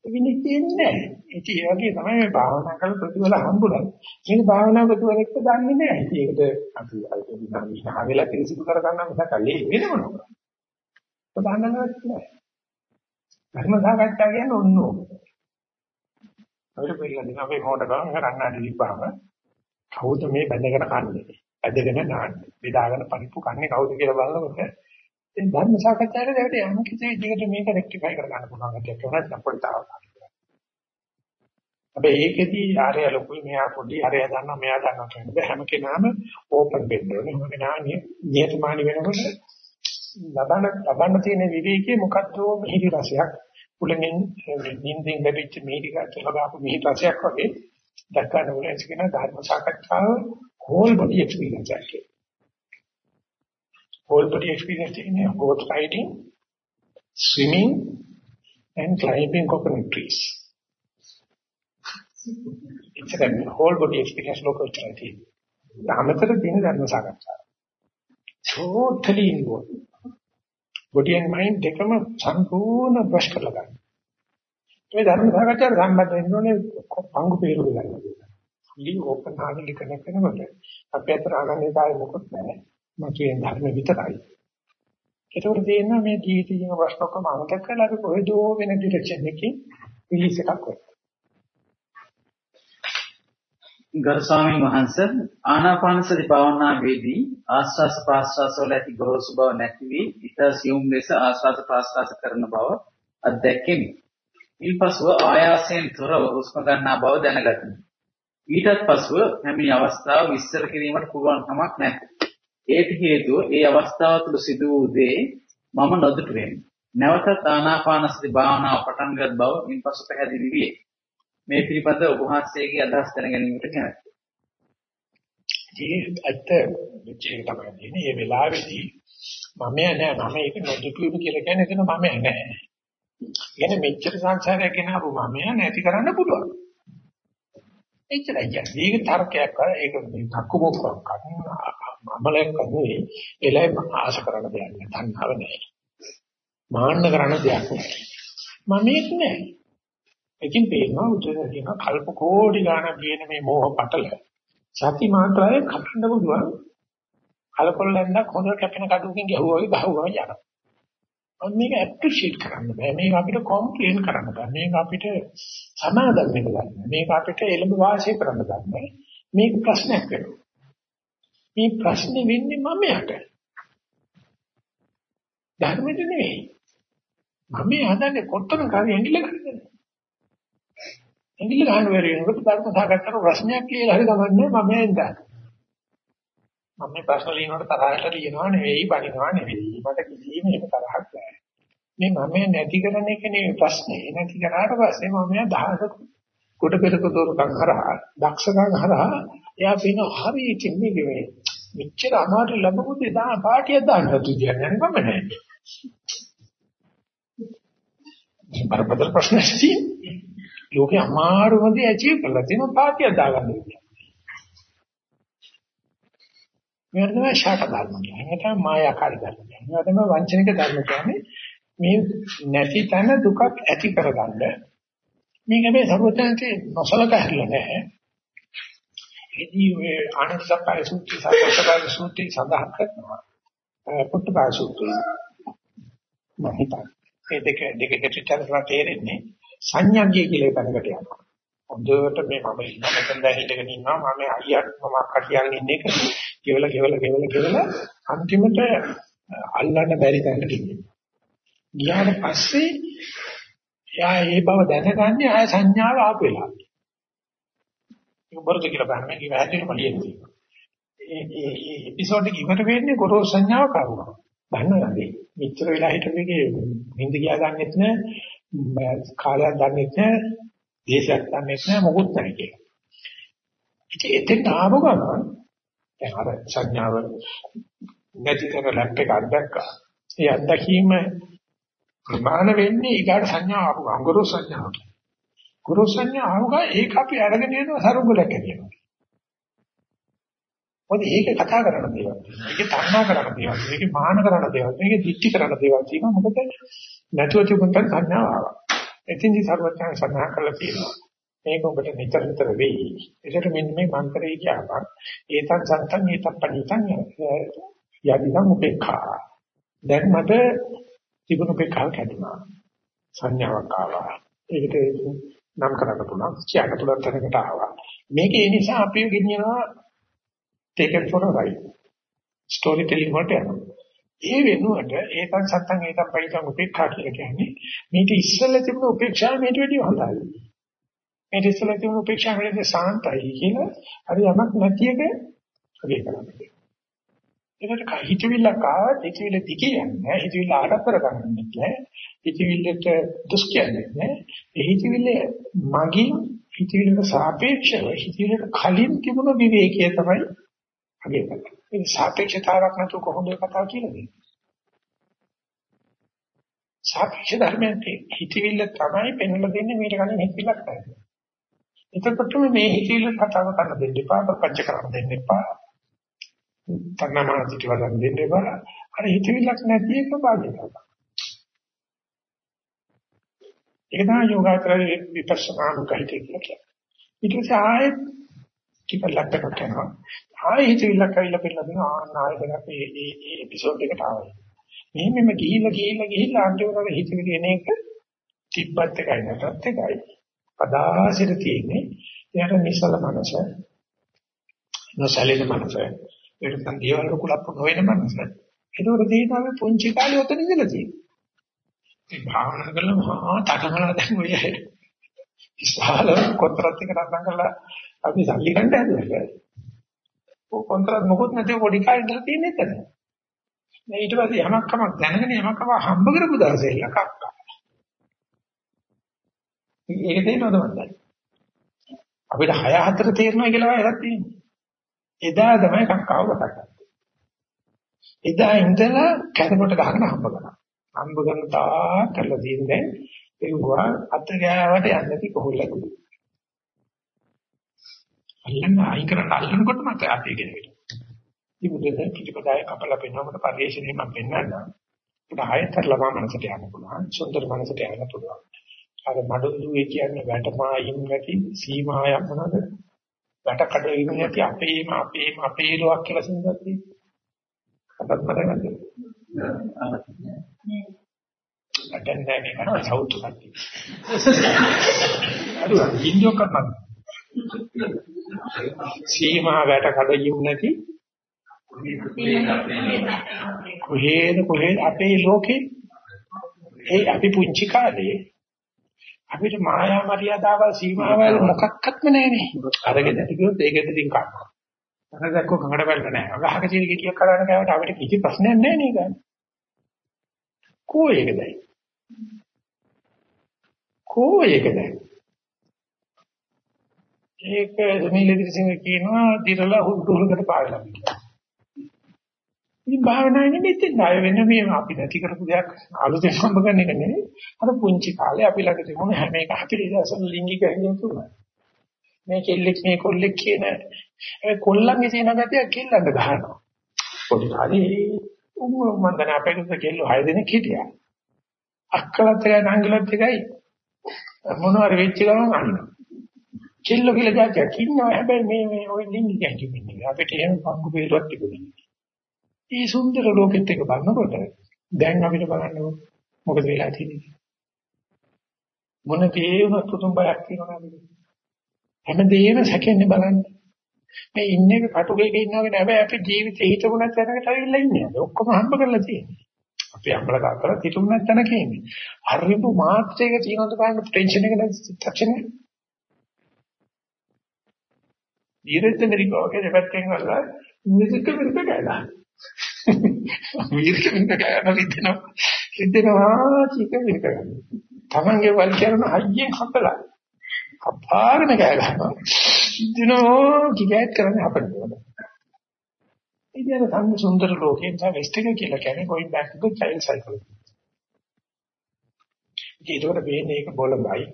විනිශ්චයෙන්නේ නැහැ. ඉතින් ඒ වගේ තමයි මේ භාවනා කරන ප්‍රතිඵල හම්බුනේ. මේක භාවනා ප්‍රතිඵල එක්ක දන්නේ නැහැ. ඒකට අපි අල්ප විනාශ වෙලා පිළිසිදු කර ගන්න මිසක් අල්ලේ වෙන මොනවා. ප්‍රධානම නැහැ. ධර්ම සාකච්ඡා කියන්නේ ඔන්න ඕක. අපිට පිළිගන්න අපි මොකට ගමන් කරන්න දීපාම කවුද මේ බැඳගෙන කන්නේ? ඇදගෙන නාන්නේ. බෙදාගෙන පරිප්පු කන්නේ කවුද කියලා බලනකොට ඒ ධර්ම සාකච්ඡාවේ දැකට යම් කිසි විදිහකට මේක රෙක්ටිෆයි කරගන්න පුළුවන් ගැටයක් වෙනස් අපිට තාවකාලික. හැබැයි ඒකෙදී ආරය ලොකුයි මෙයා පොඩි ආරය දන්නවා මෙයා දන්නවා කියන්නේ හැම කෙනාම ඕපන් වෙන්න ඕනේ. හැම කෙනාම නියතමානී වෙනකොට ලබන ලබන්න තියෙන විවේකයේ මොකද්ද මිහිරි රසයක් උලෙන් නිින්දෙන් ලැබිච්ච මිහිරි රසයක් ලබාපු මිහිරි රසයක් වගේ දක්වන්න ඕනේ කියන ධර්ම සාකච්ඡාව whole body experience එකයි. whole body experience කියන්නේ horse riding, swimming and climbing coconut trees. it's a whole body experience local charity. අමතර දින ධර්ම සාකච්ඡාව. totally involved. body and mind දෙකම සම්පූර්ණ බ්‍රෂ් කරලා ගන්න. මේ ධර්ම සාකච්ඡාවට සම්බන්ධ වෙන්න ඕනේ පංගු peeru ගන්න. fully open hearted connect වෙනකොට අපි අතර ආගන්නේ කාය මොකොත් නැහැ. මතුවේ ධර්ම විතරයි. ඒකෝට තේරෙනවා මේ ජීවිතයේ ප්‍රශ්න ඔක්කොම අමතක කරලා අපි කොහෙදෝ වෙන ඩිරෙක්ෂන් එකකින් රිලීස් එකක් වෙනවා. ගරු ස්වාමීන් වහන්සේ ආනාපාන සති භාවනාවේදී ආස්වාස ප්‍රාස්වාස වල ඇති ගොරෝසු බව නැති වී ඊට සියුම් ලෙස ආස්වාස ප්‍රාස්වාස කරන බව අත්දැකෙමි. ඊපසුව ආයාසයෙන් තොරව හුස්ම ගන්නා බව දැනගතිමි. ඊටත් පසුව පැමිණි අවස්ථාව විස්තර කිරීමට පුළුවන් කමක් නැත. ඒට හේතුව ඒ අවස්ථාව තුළ සිදු වූ දේ මම නොදුටුවෙමි. නැවතත් ආනාපානසති භාවනාව පටන් ගත් බව ඉන්පසු පැහැදිලි විය. මේ පිළිබඳ ඔබ වහන්සේගේ අදහස් දැන ගැනීමට කැමැත්තයි. ඒ ඇත්ත මෙච්චර තමයි දෙන්නේ. මේ වෙලාවේදී මම නෑ මම ඒක නොදුටුවු කියලා කියන්නේ එතන මම නෑ. කියන්නේ මෙච්චර සංසාරයක් ගෙනාවු මම නැති කරන්න පුළුවන්. එච්චරයි කියන්නේ. ඒක තර්කයක් කර ඒක තක්කමුක්කක් අමලයක් නෙවෙයි. එලයි ආශ කරන දෙයක් නෑ. තණ්හාව නෑ. මාන්න කරන දෙයක් නෑ. මම මේක නෑ. එකින් පේනවා උදේ කියන කල්ප කෝටි ගාණක් කියන මේ මෝහ පටල සති මාත්‍රාවේ කපන්න පුළුවන් කලකොල්ලෙන්ද හොඳ කැපෙන කඩුවකින් ගැහුවා වගේ ගහුවා යනවා. අන්න මේක ඇප්‍රීෂিয়েට් කරන්න බෑ. මේක අපිට කොම්ප්ලේන් කරන්න බෑ. මේක අපිට සමාදම් වෙන්න ගන්න. මේක අපිට එළඹ වාසය කරන්න ගන්න. මේක ප්‍රශ්නයක් වෙනවා. මේ ප්‍රශ්නේ වෙන්නේ මම යට. ධර්මෙට නෙවෙයි. මම හදන්නේ කොත්තන කාර්ය ඇඟිල්ල ගන්න. ඇඟිල්ල ගන්න වෙරේ වෙනකොට ධර්ම සාකච්ඡා කරන ප්‍රශ්නයක් කියලා හරි ගමන්නේ මම එන්දා. මම මේ ප්‍රශ්න ලියනකොට තරහට ලියනවා නෙවෙයි බනිනවා නෙවෙයි. මට කිසිම එහෙම තරහක් නැහැ. මේ මම නැති කරන එක නෙවෙයි ප්‍රශ්නේ. නැති කරාට පස්සේ මම දහසක කොට පෙරක දොරකම් හරහා දක්ෂකම් හරහා එයා පින හරි ඉන්නේ නෙවෙයි. මෙච්චර අමාරු ලැබපු දෙයක් දා පාටියක් දාන්න තු කියන්නේ මම නැහැ. බරපතල ප්‍රශ්නයක් තියෙන්නේ. ලෝකේ අමාරුම දේ ඇචීව් කරලා තියෙනවා පාටියක් දාගන්න කියලා. මේකට තමයි ශාක ධර්ම කියන්නේ. මේක තමයි මායාකාරී ධර්ම කියන්නේ. මේක තමයි වංචනික ධර්ම කියන්නේ. මේ නැති තැන දුකක් ඇති කරගන්න. මේක මේ සර්වඥාන්සේ නොසලකා හැරිලා නැහැ. එදී ඔය ආනන්දසප්පයි සූත්‍රය සත්‍යසපයි සූත්‍රය සඳහන් කරනවා. පුට්ටපාය සූත්‍රය. මම හිතන්නේ මේ දෙක දෙක දෙකටම තේරෙන්නේ සංඥාග්ගය කියලා එකකට යනවා. හොඳට මේ මම ඉන්න මෙතන දැන් හිටගෙන ඉන්නවා මම අයියට මම අක්කා කියන්නේ ඉන්නේ ඒක කෙවල කෙවල කෙවල කෙවල අන්තිමට අල්ලන්න බැරි තැනට ගිහින් ගියාට පස්සේ එයා ඒ බව දැනගන්නේ ආය සංඥාව ආපු වෙලාව. ඒක බොරුද කියලා බලන්න මේක වැහැදෙන්න මලියෙන්නේ. ඒ ඒ ඒ එපිසෝඩ් එක ඉවර වෙන්නේ ගොරෝසු සංඥාව කරුණා. දන්නවද? මෙච්චර වෙලා හිටපෙකේ හින්ද ගියා ගන්නෙත් නෑ කාලයක් දන්නෙත් නෑ දේශයක් දන්නේ නැහැ මොකුත් නැහැ කියලා. ඉතින් එතෙන් ආව ගමන් දැන් අර සංඥාව නැති කරන ලැප් එක අද්දක්කා. ඒ අද්දකීම ප්‍රමාණ වෙන්නේ ඊගාට සංඥා ආපු අඟුරු සංඥාව. ගුරු සංඥා ආවගා ඒක අපි අරගෙන යනවා සරුංගලක් කියනවා. මොකද ඒක කතා කරන දේවල්. ඒක තණ්හා කරන දේවල්. ඒක මාන කරන දේවල්. මේක දික්ටි කරන දේවල් තියෙනවා. මොකද නැතුව තිබුණ සංඥාව ආවා. එතින්දි සර්වඥයන් සඳහන් කරලා තියෙනවා. මේක ඔබට නිතර නිතර වෙයි. ඒකට මෙන්න මේ මන්ත්‍රය කියපන්. ඒතන් සන්තන් ඒතප්පණිතන් යදිදම් උපේක්ඛා. දැන් මට තිබුණු උපේක්ඛාව කැඩුනා. සංඥාවක් ආවා. ඒකට නම් කරන්න පුළුවන්. කියන්න පුළුවන් තැනකට ආවා. මේක ඒ නිසා අපි ගෙනියනවා taken for a ride. story telling වලට යනවා. ඒ වෙනුවට ඒකන් සත්තන් ඒකන් පරිතන් උපේක්ෂා කියලා කියන්නේ මේක ඉස්සෙල්ලා තිබුණු උපේක්ෂාව මේට වැඩිය හොඳයි. මේක ඉස්සෙල්ලා තිබුණු උපේක්ෂාව වැඩිය සාන්තයි කියලා හරි යමක් නැති එක අගේ කරන්නේ. ඒකට හිතවිල්ලක් ආවත් හිතවිල්ල දිගේ යන්නේ හිතවිල්ල ආඩම්බර කරන්නේ නැහැ. හිතවිල්ලට දුස් කියන්නේ නැහැ. ඒ හිතවිල්ල මගින් හිතවිල්ලට සාපේක්ෂව හිතවිල්ලට කලින් තිබුණු විවේකයේ තමයි අගේ කරන්නේ. මේ සාපේක්ෂතාවක් නැතුව කොහොමද කතා කියලා දෙන්නේ? සාපේක්ෂ ධර්මයෙන් හිතවිල්ල තමයි පෙන්වලා දෙන්නේ මේක ගන්න හිතවිල්ලක් තමයි. එතකොට මේ හිතවිල්ල කතාව කරන්න දෙන්න එපා, පච්ච කරන්න දෙන්න එපා. තණ්හාමාන පිටව ගන්න දෙන්න එපා. අර හිතවිල්ලක් නැති එක බාධා කරනවා. ඒක තමයි යෝගාචරයේ විපස්සනා මුඛයිතේ කියලා. ඊට පස්සේ ආයෙත් කිපලක් කරනවා. ආයෙ හිතවිල්ලක් ඇවිල්ලා පිළිලා දෙනවා ආයෙත් අපි මේ මේ එපිසෝඩ් එකට ආවා. මෙහෙමම ගිහිල්ලා ගිහිල්ලා ගිහිල්ලා අන්තිමට හිතවිලි එන එක තිබ්බත් එකයි නැතත් එකයි. පදාසිර තියෙන්නේ එයාට නිසල මනස. නොසලින මනස. ඒකට දේවල් කුලප්ප නොවන මනස. ඒකවල දේතාවේ පුංචි කාලේ ඔතන ඉඳලා තියෙනවා. ඒ භාවනා කරලා මහා තකමලා දැන් ඔය ඉස්සහල කොතරත් එක රසම් කරලා අපි සල්ලි ගන්න හදුවා. ඔය කොන්ත්‍රාත් මොකොත් නැතිව පොඩි කාලේ ඉඳලා තියෙන්නේ නැතද? මේ ඊට පස්සේ යමක් කමක් දැනගෙන යමක් කම හම්බ කරපු දවසේ ලකක්කා. ඒක තේරෙනවද මන්දයි? අපිට 6 4 තේරෙනවා කියලා එකක් තියෙනවා. එදා තමයි කක්කාව මතක් කරගත්තේ. එදා ඉඳලා කැරකොට ගහගෙන හම්බ කරා. හම්බ කරන තා කරලා තියෙන්නේ ඒවා අත ගෑවට යන්නේ නැති කොහොල්ලක්. අල්ලන්න අයින් කරන්න අල්ලනකොට මත අපේ ගෙනෙන්න. ඉතින් පිටිපදාය කපලා පෙන්නකොට පරිශ්‍රණය මම පෙන්නන්න. ඒක ආයතර ළමා මනසට යන්න පුළුවන්. සුන්දර මනසට යන්න පුළුවන්. අර මඩුල්ලුවේ කියන්නේ වැටමායින් නැති සීමාවක් මොනවද? වැට කඩ ඉන්න නැති අපේම අපේම අපේ ලෝක කියලා සින්දක් තියෙනවා. අපත් මතක නැද්ද? අදන් දැනේ මට සවුත් කට්ටි. අර ඉන්දියෝ කරපන්. සීමා වැට කඩ ඉන්න නැති කොහේද කොහේද අපේ ලෝකේ ඒ අපි පුංචි කාලේ අපිට මායා මරියාදාවල් සීමාවල් මොකක්වත්ම නැහැනේ. අරගෙන කිව්වොත් ඒකෙත් ඉතින් කනවා. අර දැක්කෝ කඟඩ බැලුවා නෑ. ගහක තියෙන ගෙඩියක් කරාන කෑවට අපිට කිසි ප්‍රශ්නයක් නෑ නේද? කෝ ඒකද? කෝ ඒකද? ඒක සමීලදිරි සිංහ කියනවා දිරලා හුදුහකට පාවෙලා කියලා. ඉතින් භාවනාවේ නෙමෙයි ණය වෙන මේ අපි නැති කරපු දෙයක් අලුතෙන් හම්බ කරන එක නෙමෙයි. අර පුංචි කාලේ අපි ළඟ තිබුණ හැම එක හතරේ දසන ලිංගික හැඟීම් තුනයි. මේ කෙල්ලෙක් මේ කොල්ලෙක් කියන ඒ කොල්ලන්ගේ තියෙන ගැතිය කෙල්ලන්ට ගහනවා. පොඩි කාලේ උඹ මන්දන අපේට කෙල්ලෝ හය දෙනෙක් හිටියා. අක්කලත් එකයි නංගිලත් එකයි මොනවාරි වෙච්ච ගමන් අන්නවා. කෙල්ලෝ කියලා જાතියක් ඉන්නවා. හැබැයි මේ මේ ওই ලිංගික හැඟීම් ඉන්නේ. අපිට එහෙම පංගු peerුවක් තිබුණේ නෑ. මේ සුන්දර ලෝකෙත් එක බලනකොට දැන් අපිට බලන්න මොකද වෙලා තියෙන්නේ. මොන තේම පුදුම බයක් තියෙනවද හැමදේම සැකෙන්නේ බලන්න. මේ ඉන්නේ කටුකේක ඉන්නවගේ නෑ අපි ජීවිතේ හිතමුණත් තැනකට ඇවිල්ලා ඉන්නේ. ඔක්කොම හම්බ කරලා තියෙන්නේ. අපි අම්බල කරලා තිතුුණත් තැනක ඉන්නේ. හරිබු මාත්‍රයක තියෙනවද බලන්න. ටෙන්ෂන් එක නැති චිත්තක්ෂණය ඊරෙත් දෙරිකෝගේ දෙපැත්තෙන් වල මිසික විරුද්ධ ගෑලා විරිකමින් කයන රිදෙනවා රිදෙනවා චීක විරිකගන්න තමන්ගේ වල් කරන හයියෙන් හපලා අපාරම කෑ ගන්නවා දිනෝ කිගෑත් කරන්නේ අපිට ඉතින් අර සම්ම සුන්දර ලෝකේ තමයි වෙස්ට් එක කියලා කියන්නේ going back to the child psychology ඒකට වෙන්නේ ඒක බොළඳයි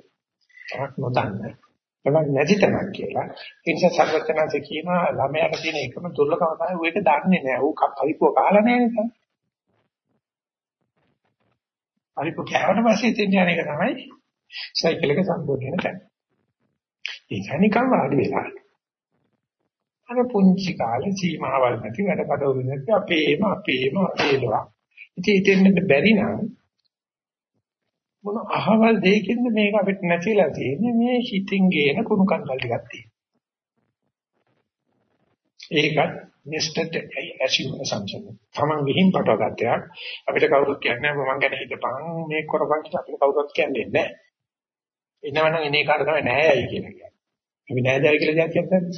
තරක් නොදන්න තමක් නැති තැනක් කියලා. ඒ නිසා සර්වඥාන්සේ කියනවා ළමයාට තියෙන එකම දුර්ලභම තමයි ඌ ඒක දන්නේ නැහැ. ඌ පරිප්පුව කාලා නැහැ නේද? පරිප්පුව කෑවට පස්සේ තියන එක තමයි සයිකල් එක සම්බෝධ වෙන තැන. ඒක නිකන් වාඩි වෙලා. අර පුංචි කාලේ සීමාවල් නැති වැඩ කඩවල නැති අපේම අපේම අපේලවා. ඉතින් ඉතින් බැරි නම් මොන අහවල් දෙයකින්ද මේක අපිට නැතිලා තියෙන්නේ? මේ හිතින් ගේන කුණු කන්දල් ටිකක් තියෙනවා. ඒකත් nested assumption. තමන් විහිං පටව ගන්නයක් අපිට කවුරුත් කියන්නේ මම ගැන හිතපන්. මේ කරපන් කියලා අපිට කවුරුත් කියන්නේ නැහැ. එනවනම් එනේ කාට තමයි නැහැයි කියලා කියන්නේ. අපි නැහැදයි කියලා જાතියක් නැද්ද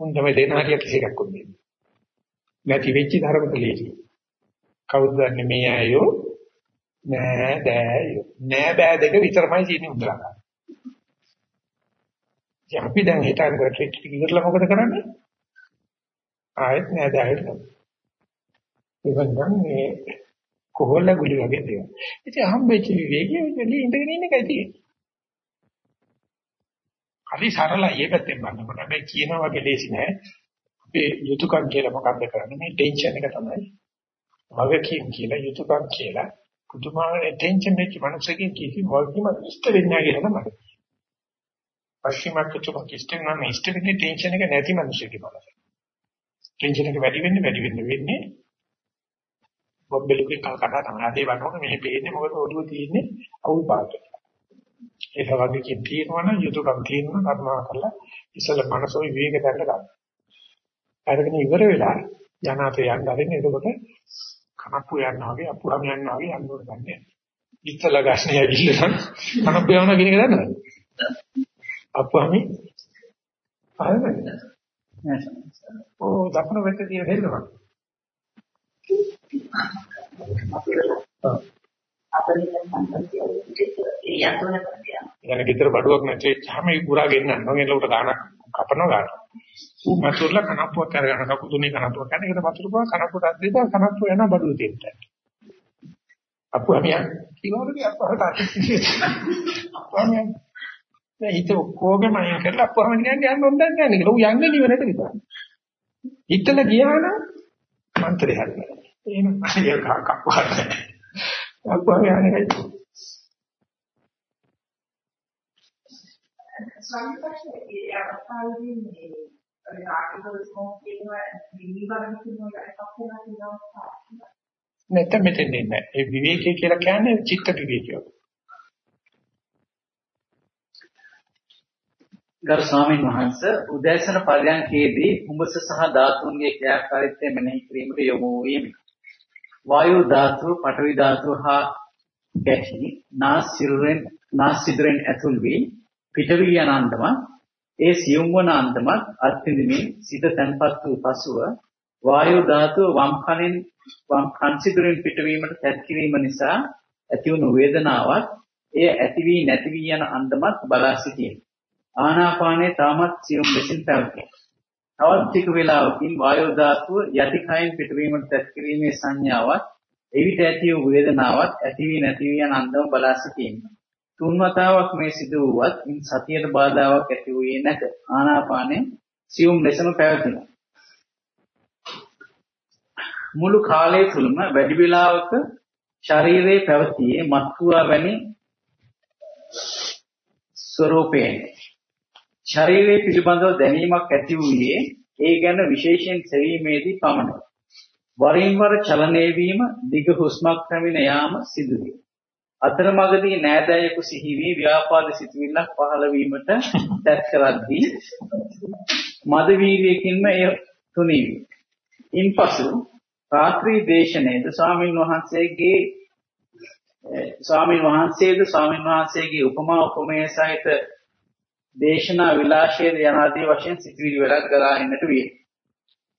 උන් තමයි දෙන හරියට කිසි එකක් උන්නේ නැති වෙච්ච ධර්මත ලේසි කවුද දන්නේ මේ අයෝ නෑ බෑ නෑ බෑ දෙක විතරමයි තියෙන්නේ උදලා ගන්න. ඉතින් අපි දැන් හිතන රිට්‍රීට් එක ඉවරලා මොකද කරන්නේ? ආයෙත් නෑ බෑට ගන්න. ඉතින් දැන් මේ කොහොල්ල ගුලි වගේ දේවල්. ඉතින් හම්බෙච්ච විවේකයේ ඉඳගෙන ඉන්න එකයි තියෙන්නේ. හරි සරලයි ඒ පැත්තෙන් බලනකොට. හැබැයි කියනවා වගේ ලේසි නෑ. අපේ යුතුයකම් කියලා මොකක්ද කරන්නේ? මේ ටෙන්ෂන් එක තමයි. වගකීම් කියලා යුතුයකම් කියලා පුදුමාකාර attention වෙච්ච මනුස්සයෙක් කිසි වගකීමක් ඉෂ්ට වෙන්නේ නැහැ කියලා මට. පශ්චිමක් චුමක් ඉෂ්ට වෙනවා ඉෂ්ට වෙන්නේ ටෙන්ෂන් එක නැති මනුස්සයෙක් බලන්න. ටෙන්ෂන් එක වැඩි වෙන්නේ වැඩි වෙන්නේ වෙන්නේ බොම්බෙලුගේ කල්කටා තමයි. අදේ වන්නකොට මෙහෙ පේන්නේ මොකද ඔළුව තියෙන්නේ අවුල් පාට. ඒක වගේ කී තියෙනවනම් යුතුයකම් තියෙනවා කර්මා කරලා ඉස්සල මනසෝ විවේක ගන්න ගන්න. අරගෙන ඉවර වෙලා යනාතේ යන්න හරින්නේ එතකොට කනප්පු යනවා වගේ අපුහම යනවා වගේ යන්න ඕන ගන්නේ. ඉතල ගස්නේ ඇවිල්ලා නම් කනප්පු යනවා කියන එක දන්නවද? අපුහම ආයෙත් නෑ සමහර. ඕ දකුණු පැත්තේ තියෙන හෙල්ලනවා. අපරිත සම්පතිය ඒ යතුනේ කරතියා. يعني ගෙදර බඩුවක් නැති වෙච්චාම ඒ පුරා ගෙන්නනවා. ගෙනලා උට ගානක් කපනවා ගන්න. ඌ මතුරුලා කනප්පුවක් අරගෙන කකුතුනේ කනප්පුවක් ගන්න. ඒකට වතුර පොව කනප්පුවට අද්දේපා කනප්පුව යන බඩුව දෙන්න. අපු අමියා කිව්වද අපහට අතිසිය. අපුවමියා දැන් හිත ඔක්කොගේම අයින් කරලා අපුවම කියන්නේ යන්න හොඳක් නැහැ නේද? ඌ යන්නේ නිවනට විතරයි. හිතලා ගියා නම් මන්ත්‍රය හරියට. එහෙම අයියා කක්කප්පුවක් නැහැ. අපුවම යන්නේ ස්වාමීන් වහන්සේ ඒ අවස්ථාවේදී මේ ආර්ටිකල් ස්කෝප් කියනවා විනිබරණ කියනවා එකක් වෙනවා කියනවා. නැත්නම් මෙතෙන් දෙන්නේ ඒ විවේකී කියලා කියන්නේ චිත්ත විවේකය. ගරු ස්වාමීන් වහන්සේ උදෑසන පරියන්කේදී කුඹස සහ ධාතුන්ගේ ක්‍රියාකාරීත්වය මෙනෙහි කිරීමට යොමු වීමි. වායු ධාතුව, පඨවි ධාතුව හා ගැටි නාසිරුවෙන් නාසිදුරෙන් ඇතුල් වී පිටවි යන අන්දම ඒ සියුම් වන අන්දමත් අත්විඳිමින් සිත තැන්පත් වූ පසුව වායු ධාතුව වම් කනෙන් වම් කන් සිදුරෙන් පිටවීමට තැත් කිරීම නිසා ඇතිවුණු වේදනාවක් එය ඇති වී නැති වී යන අන්දමත් බලා සිටියි. ආනාපානයේ තාමත් සියුම් ලෙසින් පැවතේ. තවත් ටික වේලාවකින් වායු ධාතුව යටි කයින් පිටවීමට තැත් කිරීමේ සංඥාවක් එවිට ඇති වූ වේදනාවක් ඇති වී නැති වී යන අන්දම බලා සිටින්න. තුන් වතාවක් මේ සිදු වුවත් ඉන් සතියට බාධාවක් ඇති වූයේ නැත. ආනාපානයේ සියුම් ලෙසම පැවතුණා. මුළු කාලය තුලම වැඩි වේලාවක ශරීරයේ පැවතියේ මත්කුවා වැනි ස්වરૂපයෙන් ශරීරයේ පිළිබඳව දැනීමක් ඇති වූයේ ඒ ගැන විශේෂයෙන් සෙවීමේදී පමණයි. වරින් වර චලනය වීම දිග හුස්මක් පැමිණ යාම සිදුවේ. අතරමඟදී නෑදෑයෙකු සිහි වී ව්‍යාපාද සිතුවිල්ලක් පහළ වීමට දැක් කරද්දී මද වීර්යකින්ම එය තුනී වී. ඉන්පසු රාත්‍රී දේශනයේද ස්වාමින් වහන්සේගේ ස්වාමින් වහන්සේද ස්වාමින් වහන්සේගේ උපමා උපමේය සහිත දේශනා විලාශයේ යනාදී වශයෙන් සිටිවිලි වලක් ගලා එන්නට විය.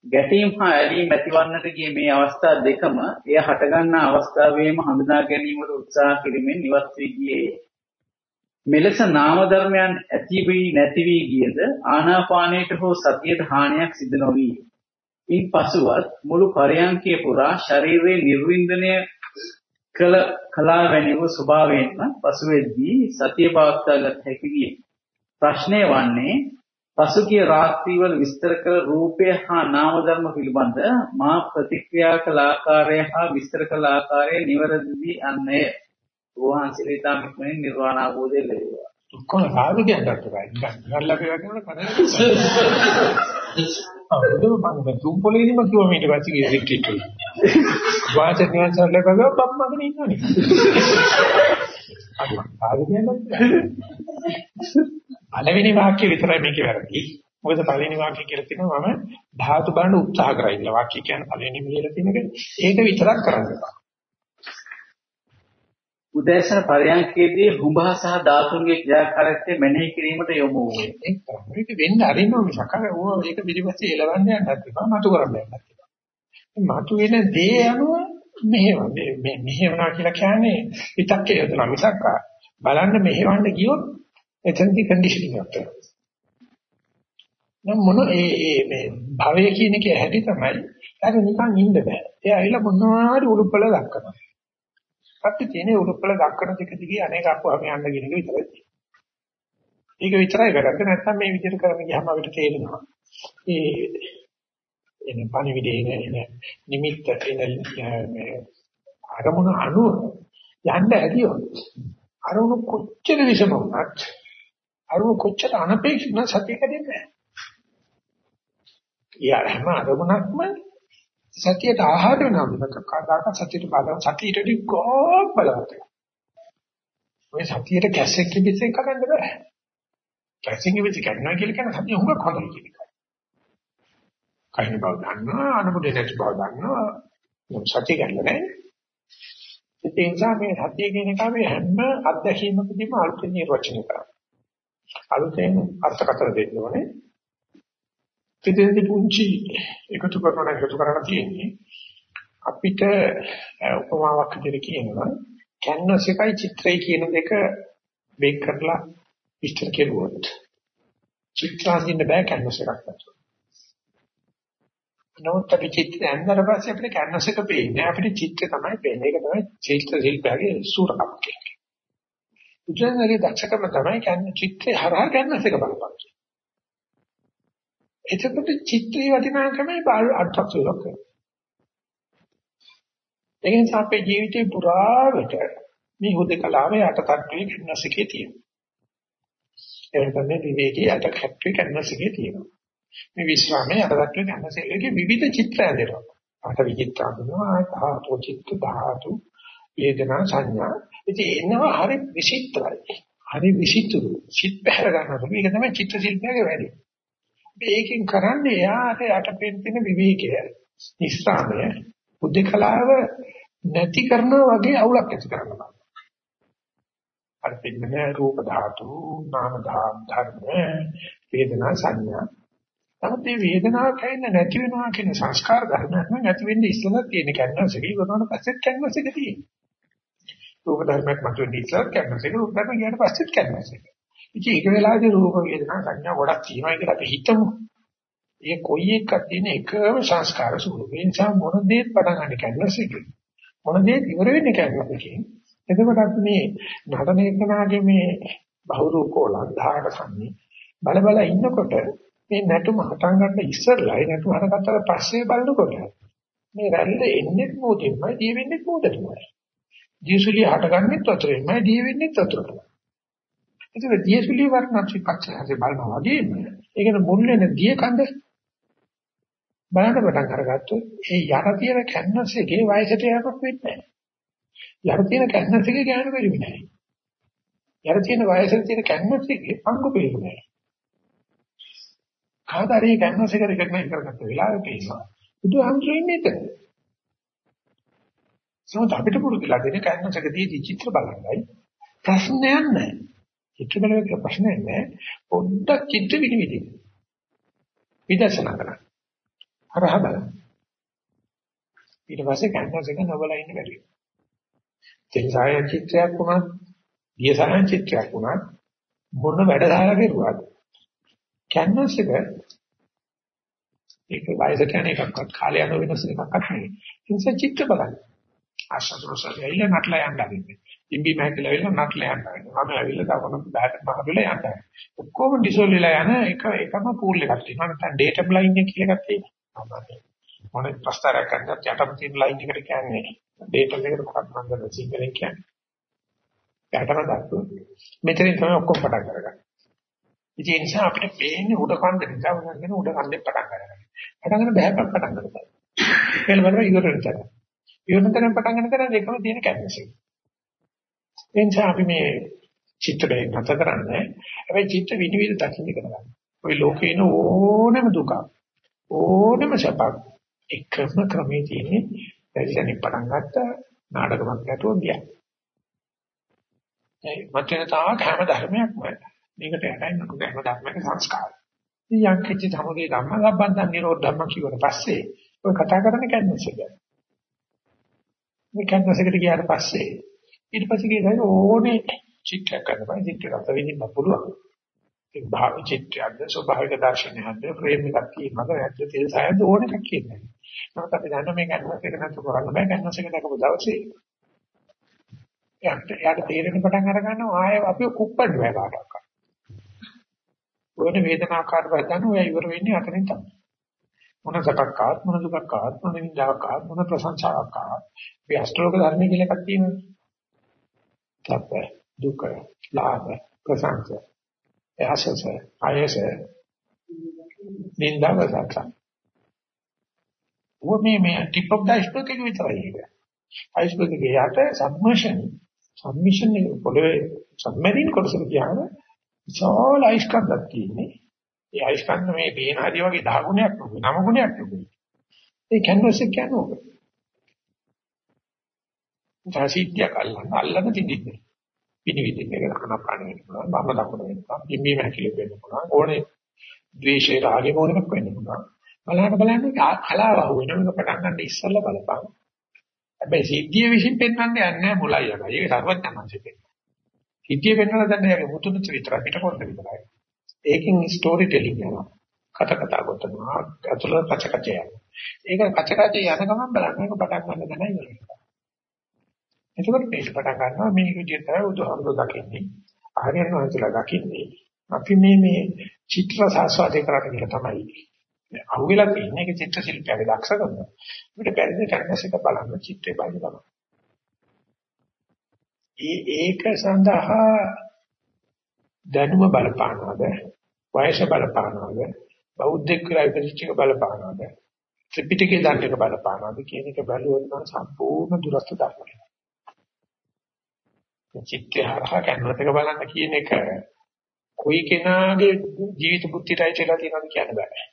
ගැටීම් හා ඇලීම් ඇතිවන්නට ගිය මේ අවස්ථා දෙකම එය හටගන්නා අවස්ථාවේම හඳුනා ගැනීමට උත්සාහ කිරීමෙන් ඉවත් වී ගියේ. මෙලෙස නාම ධර්මයන් ඇති වී නැති වී ගියද ආනාපානයට හෝ සතියට හානියක් සිදු නොවී. ඉන් පසුවත් මුළු පරයන්කේ පුරා ශරීරයේ නිර්වින්දනය කළ කලා වැනි වූ ස්වභාවයෙන්ම පසුවෙද්දී සතිය පවත්වාගත හැකි විය. ප්‍රශ්නය වන්නේ පසුගිය රාත්‍රීවල විස්තර කළ රූපය හා නාම ධර්ම පිළිබඳ මා ප්‍රතික්‍රියා කළ ආකාරය හා විස්තර කළ ආකාරය නිවැරදි අන්නේ වහන්සේ තාමිකෙන් නිර්වාණ අවබෝධය ලැබුවා. ඔක්කොම සාදු කියන්නත් බෑ. ගල්ලා පෙවගෙන කරන්නේ. අවුරුදු මම තුම්පලේදිම කිව්වා මීට පස්සේ ගිය රිට්‍රීට් එක. වාචක නිවන් සරල බගව පප්මගෙන ඉන්නවනේ. අද සාදු කියන්නත්. පළවෙනි වාක්‍ය විතරයි මේකේ වැරදි. මොකද පළවෙනි වාක්‍ය කියලා තියෙනවා මම ධාතු බලන්න උත්සාහ කරා ඉන්න වාක්‍ය කියන්නේ පළවෙනිම ලියලා තියෙන එක. ඒක විතරක් කරන්න බෑ. උදෑසන පරයන්කේදී හුඹා සහ ධාතුන්ගේ ක්‍රියාකාරීත්වය මෙනෙහි කිරීමට යොමු වූයේ. ඒක වෙන්න අරින්න මිසක ඕවා ඒක පිළිපස්සේ එලවන්න යන්නත් එපා, මතු කරන්න යන්නත් එපා. මතු වෙන දේ අනුව මෙහෙම මේ මෙහෙවනා කියලා කියන්නේ පිටක්කේ යොදලා මිසක් බලන්න මෙහෙවන්න ගියොත් එතනදී කන්ඩිෂනින් එකක් වෙනවා. නම් මොන ඒ ඒ මේ භවය කියන එකේ හැටි තමයි ඒක නිකන් ඉන්න බෑ. ඒ ඇවිල්ලා මොනවාරි උරුප්පල දක්වනවා. අපිට තියෙන උරුප්පල දක්වන දෙක දිගේ අනේක අපුවම යන්න කියන එක විතරයි. ඒක විතරයි කරන්නේ නැත්නම් මේ විදිහට කරගෙන ගියාම අපිට තේරෙනවා. ඒ එන පණිවිඩේ එන නිමිත්ත එන මේ අරමුණ අනුව යන්න ඇතිවෙයි. අරමුණ කොච්චර විසම වුණත් අරමුණ කොච්චර අනපේක්ෂිත සතිය කැදෙන්නේ නැහැ. යාර හැම අරමුණක්ම සතියට ආහාර වෙනවා මිසක කාදාක සතියට බාධා සතියටදී ගොඩක් බලවත්. ඔය සතියට කැස්සෙක් කිවිසෙන් කඩන්න බෑ. කැස්සෙන් කිවිස කඩනවා කියලා කියන සතිය හුඟක් හොඳයි කියන එක. කයින් බව දන්නවා අනුමුදේ නැති බව දන්නවා. සතිය ගන්න නැහැ. ඒ නිසා මේ සතිය කියන එක මේ හැම අත්දැකීමකදීම අලුතෙන් නිර්වචනය කරනවා. අලුතෙන් අර්ථකථන දෙන්න ඕනේ. ඉතින් පුංචි එකතු කරන එකතු කරලා තියෙන්නේ අපිට උපමාවක් විදිහට කියනවා කැන්වස් එකයි චිත්‍රය කියන දෙක වෙන් කරලා විස්තර කෙරුවොත් චිත්‍රාඳින්න බෑ කැන්වස් එකක් නැතුව. නමුත් අපි චිත්‍රය ඇඳලා පස්සේ අපිට කැන්වස් එක පේන්නේ අපිට චිත්‍රය තමයි පේන්නේ. ඒක තමයි චිත්‍ර ශිල්පයේ සූරකම් කියන්නේ. උජනගේ දක්ෂකම තමයි කැන්න චිත්‍රය හරහා කැන්වස් එක බලපං. එතකොට චිත්‍රයේ වටිනාකමයි අර්ථයක් වෙනවා. ඒ නිසා අපේ ජීවිතේ පුරාවට මේ හුදකලාවේ යටටට්ටුවේ කැන්වස් එකේ තියෙනවා. එහෙනම් මේ විවේකී යටටට්ටුවේ කැන්වස් එකේ තියෙනවා. මේ විශ්‍රාමයේ යටටට්ටුවේ කැන්වස් එකේ විවිධ චිත්‍ර ඇඳෙනවා. අට විචිත්‍ර අඳිනවා ධාතු චිත්ත ධාතු වේදනා සංඥා. ඉතින් එනවා හරි විචිත්‍රයි. හරි විචිත්‍ර. චිත් පැහැර ගන්නවා. මේක තමයි චිත්‍ර ශිල්පයේ වැඩි. මේකෙන් කරන්නේ යාට යටපෙන් තියෙන විවේකය, නිස්සාරය, බුද්ධකලාව නැති කරනවා වගේ අවුලක් ඇති කරනවා. අර පින්නනේ රූප ධාතු, නාම ධර්ම, වේදනා සංඥා. නමුත් මේ වේදනාව කියන්නේ නැති වෙනවා කියන සංස්කාර ධර්මයක් නම් ඇති වෙන්නේ ඉස්සෙල්ලා තියෙන කැන්වස් එකේ වුණාට පස්සෙත් කැන්වස් එක තියෙනවා. රූප ධර්මයක් මතුවෙන්නේ ඉස්සෙල්ලා කැන්වස් එක, රූප ධර්ම ගියාට පස්සෙත් කැන්වස් එක. ඉතින් ඒක වෙලාවේදී රූප වේදනා සංඥා ගොඩක් තියෙනවා කියලා අපි හිතමු. ඒ කොයි එකක් තියෙන එකම සංස්කාර ස්වරූපය. ඒ නිසා මොන දේත් පටන් ගන්න කැන්වස් එකේ. මොන දේත් ඉවර වෙන්නේ කැන්වස් එකේ. එතකොට අපි මේ නටන එකනාගේ මේ බහුරූපෝල අන්ධාරක සම්නි බල බල ඉන්නකොට මේ නැටුම හටන් ගන්න ඉස්සරලා නැටුම හටගත්තට පස්සේ බලනකොට මේ රැල්ල එන්නේ මොකෙන්මයි දී වෙන්නේ මොකටමයි. දියසුලිය හටගන්නෙත් වතුරෙන්මයි දී වෙන්නේ වතුරටමයි. ඒක දියසුලිය වර්ණත් විපක්ෂයෙන් බලනවා වගේම ඒකන මුල් වෙන දිය කඳ බලන්න පටන් අරගත්තොත් ඒ යට තියෙන කැන්වස් එකේ වයසට යamak වෙන්නේ නැහැ. යට තියෙන කැන්වස් එකේ ගෑනු වෙන්නේ නැහැ. යට තියෙන වයසට තියෙන කැන්වස් එකේ පංගු වෙන්නේ නැහැ. කාදාරේ කැන්වස් එක රෙකග්නයිස් කරගත්ත වෙලාවෙ පේනවා. බුදුහාමුදුරු ඉන්නේ එතන. සමහර අපිට පුරුදුලා දෙන කැන්වස් එකදී චිත්‍ර බලන්නයි ප්‍රශ්නයක් නැහැ. චිත්‍ර බලන ප්‍රශ්නයක් නැහැ. පොඩ්ඩක් චිත්‍ර විනිවිදින්න. විදර්ශනා කරන්න. හරහා බලන්න. ඊට පස්සේ කැන්වස් එක නොබලා ඉන්න බැරි වෙනවා. තෙන්සාය චිත්‍රයක් වුණත්, දියසායන් චිත්‍රයක් වුණත් මොන වැඩ දාලා කරුවාද? කැන්වස් එක ඒක වයසට යන එකක්වත් කාලය යන වෙනස් එකක්වත් නෙවෙයි. ඒ නිසා චිත්‍ර බලන්න. ආශාසරසල ඇවිල්ලා නටලා යන්න හදින්නේ. ඉම්බි මහකල ඇවිල්ලා නටලා යන්න හදින්නේ. මම ඇවිල්ලා තවන බෑට මහබිලා යන්න. ඔක්කොම ඩිසෝල් වෙලා යන එක එකම පූල් එකක් තියෙනවා. නැත්නම් ඩේටම් ලයින් එක කියලා එකක් තියෙනවා. මොන ප්‍රස්තාරයක් කරනත් යටම තියෙන ලයින් එකට කියන්නේ ඩේටම් එකට මොකක්ද මන්ද සිංහලෙන් කියන්නේ. යටම දක්වන. මෙතනින් තමයි ඔක්කොම පටන් ගන්න. ඉතින් ඒ නිසා අපිට පේන්නේ උඩ කන්ද නිසා මොනවද උඩ කන්දේ පටන් ගන්නවා. පටන් ගන්න බෑපක් පටන් ගන්නවා. ඒක බලන්න ඉවර වෙනවා. ඉවරතෙන් පටන් ගන්න තැන දෙකම තියෙන කැපැසිටි. ඒ නිසා අපි මේ චිත්‍රය නැත කරන්නේ. හැබැයි චිත්‍ර විනිවිද දකින්න කරගන්න. ওই ලෝකේ ඉන ඕනම දුක ඕනම සපක් එකම ක්‍රමයේ තියෙන්නේ දැරිසනේ පටන් ගත්ත නාටකමක් ඇතුව ගියා. ඒ මතන තාක් හැම ධර්මයක්ම මේකට යටයි නේද හැම ධර්මයක සංස්කාරය. ඉතින් යම් කිසි සමුදේ ධම්ම ලබ්බන්තන් නිරෝධ ධම්ම කියවට පස්සේ ඔය කතා කරන්නේ කැන්වස් එක. මේ කැන්වස් එකට ගියාට පස්සේ ඊට පස්සේ ගිහින් ඕනේ චිත්‍රයක් කරනවා චිත්‍රයක් වෙන්න පුළුවන්. ඒ භාව චිත්‍රයක්ද ස්වභාවික දර්ශනයක්ද ෆ්‍රේම් එකක් තියෙනවද නැත්නම් තෙල් සායද ඕන එකක් කියන්නේ. නමුත් අපි දන්න මේ කැන්වස් එක නැතුව කරන්න බෑ කැන්වස් එක දැකපු දවසේ. යාට යාට තේරෙන පටන් අර ගන්නවා ආයෙ අපි කුප්පඩ බෑ කාටවත්. ඔයන වේදනාකාර වදන ඔය ඉවර වෙන්නේ අතනින් තමයි. මොන සැපක් ආත් මොන දුකක් ආත් මොන නින්දාවක් ආත් මොන ප්‍රශංසාවක් ආත් මේ අෂ්ටෝක ධර්ම කියලා එකක් තියෙනවා. සැප දුක ලාභ ප්‍රශංස එහසස ආයස නින්දාව සත්‍ය. ඔය මේ මේ ටිප් ඔෆ් ද අයිස්බර්ග් එක විතරයි ඒක. අයිස්බර්ග් එකේ යට සබ්මර්ෂන් සබ්මිෂන් එක පොළවේ සබ්මරීන් කොටසක කියනවා විශාල අයිස්කන්ධයක් තියෙන්නේ. ඒ අයිස්කන්ධ මේ බේන හරිය වගේ 10 ගුණයක් නෙවෙයි 9 ගුණයක් නෙවෙයි. ඒ කැන්වස් එක කියන්නේ ඕක. ජාසිත්‍යක් අල්ලන්න අල්ලන්න තිබින්නේ. පිනිවිදින්න එක කන පාන වෙන්න පුළුවන්. බම්ම දකුණ වෙන්න පුළුවන්. පිම්බීම හැකිලි වෙන්න පුළුවන්. ඕනේ ද්වේෂය රාගේ මොනක් වෙන්න පුළුවන්. බලන්න බලන්න කලාව අහුවෙන එක පටන් ගන්න ඉස්සෙල්ලා බලපං. හැබැයි සිද්ධිය විසින් පෙන්වන්නේ නැහැ මුලයි යනවා. ඒක සර්වඥාන්සේ පෙන්නනවා. සිද්ධිය පෙන්වන දැන් ඒක මුතුන්ට විතර පිට කොට විතරයි. ඒකෙන් ස්ටෝරි ටෙලිං යනවා. කතා කතා කරනවා. අතුල කච කච යනවා. ඒක කච කච යන ගමන් බලන්න මේක පටන් ගන්න දැනයි වෙන්නේ. එතකොට මේක පටන් ගන්නවා මේ විදිහට තමයි බුදුහාමුදුරුවෝ දකින්නේ. ආර්යයන් වහන්සේලා දකින්නේ. අපි මේ මේ චිත්‍ර සාස්වාදේ කරන්න කියලා තමයි. අහුවෙලා තියෙන එක චිත්‍ර ශිල්පියාගේ දක්ෂකම. අපිට බැරිද කැන්වස් එක බලන්න චිත්‍රය බලන්න. ඒ ඒක සඳහා දැනුම බලපානවද? වයස බලපානවද? බෞද්ධ කියලා ඉපදිච්ච එක බලපානවද? ත්‍රිපිටකේ දන්න එක බලපානවද කියන එක බැලුවොත් නම් සම්පූර්ණ දුරස්ත ධර්මයක්. චිත්තය හරහා කැන්වස් එක බලන්න කියන එක කොයි කෙනාගේ ජීවිත බුද්ධියටයි කියලා තියෙනවද කියන්න බෑ.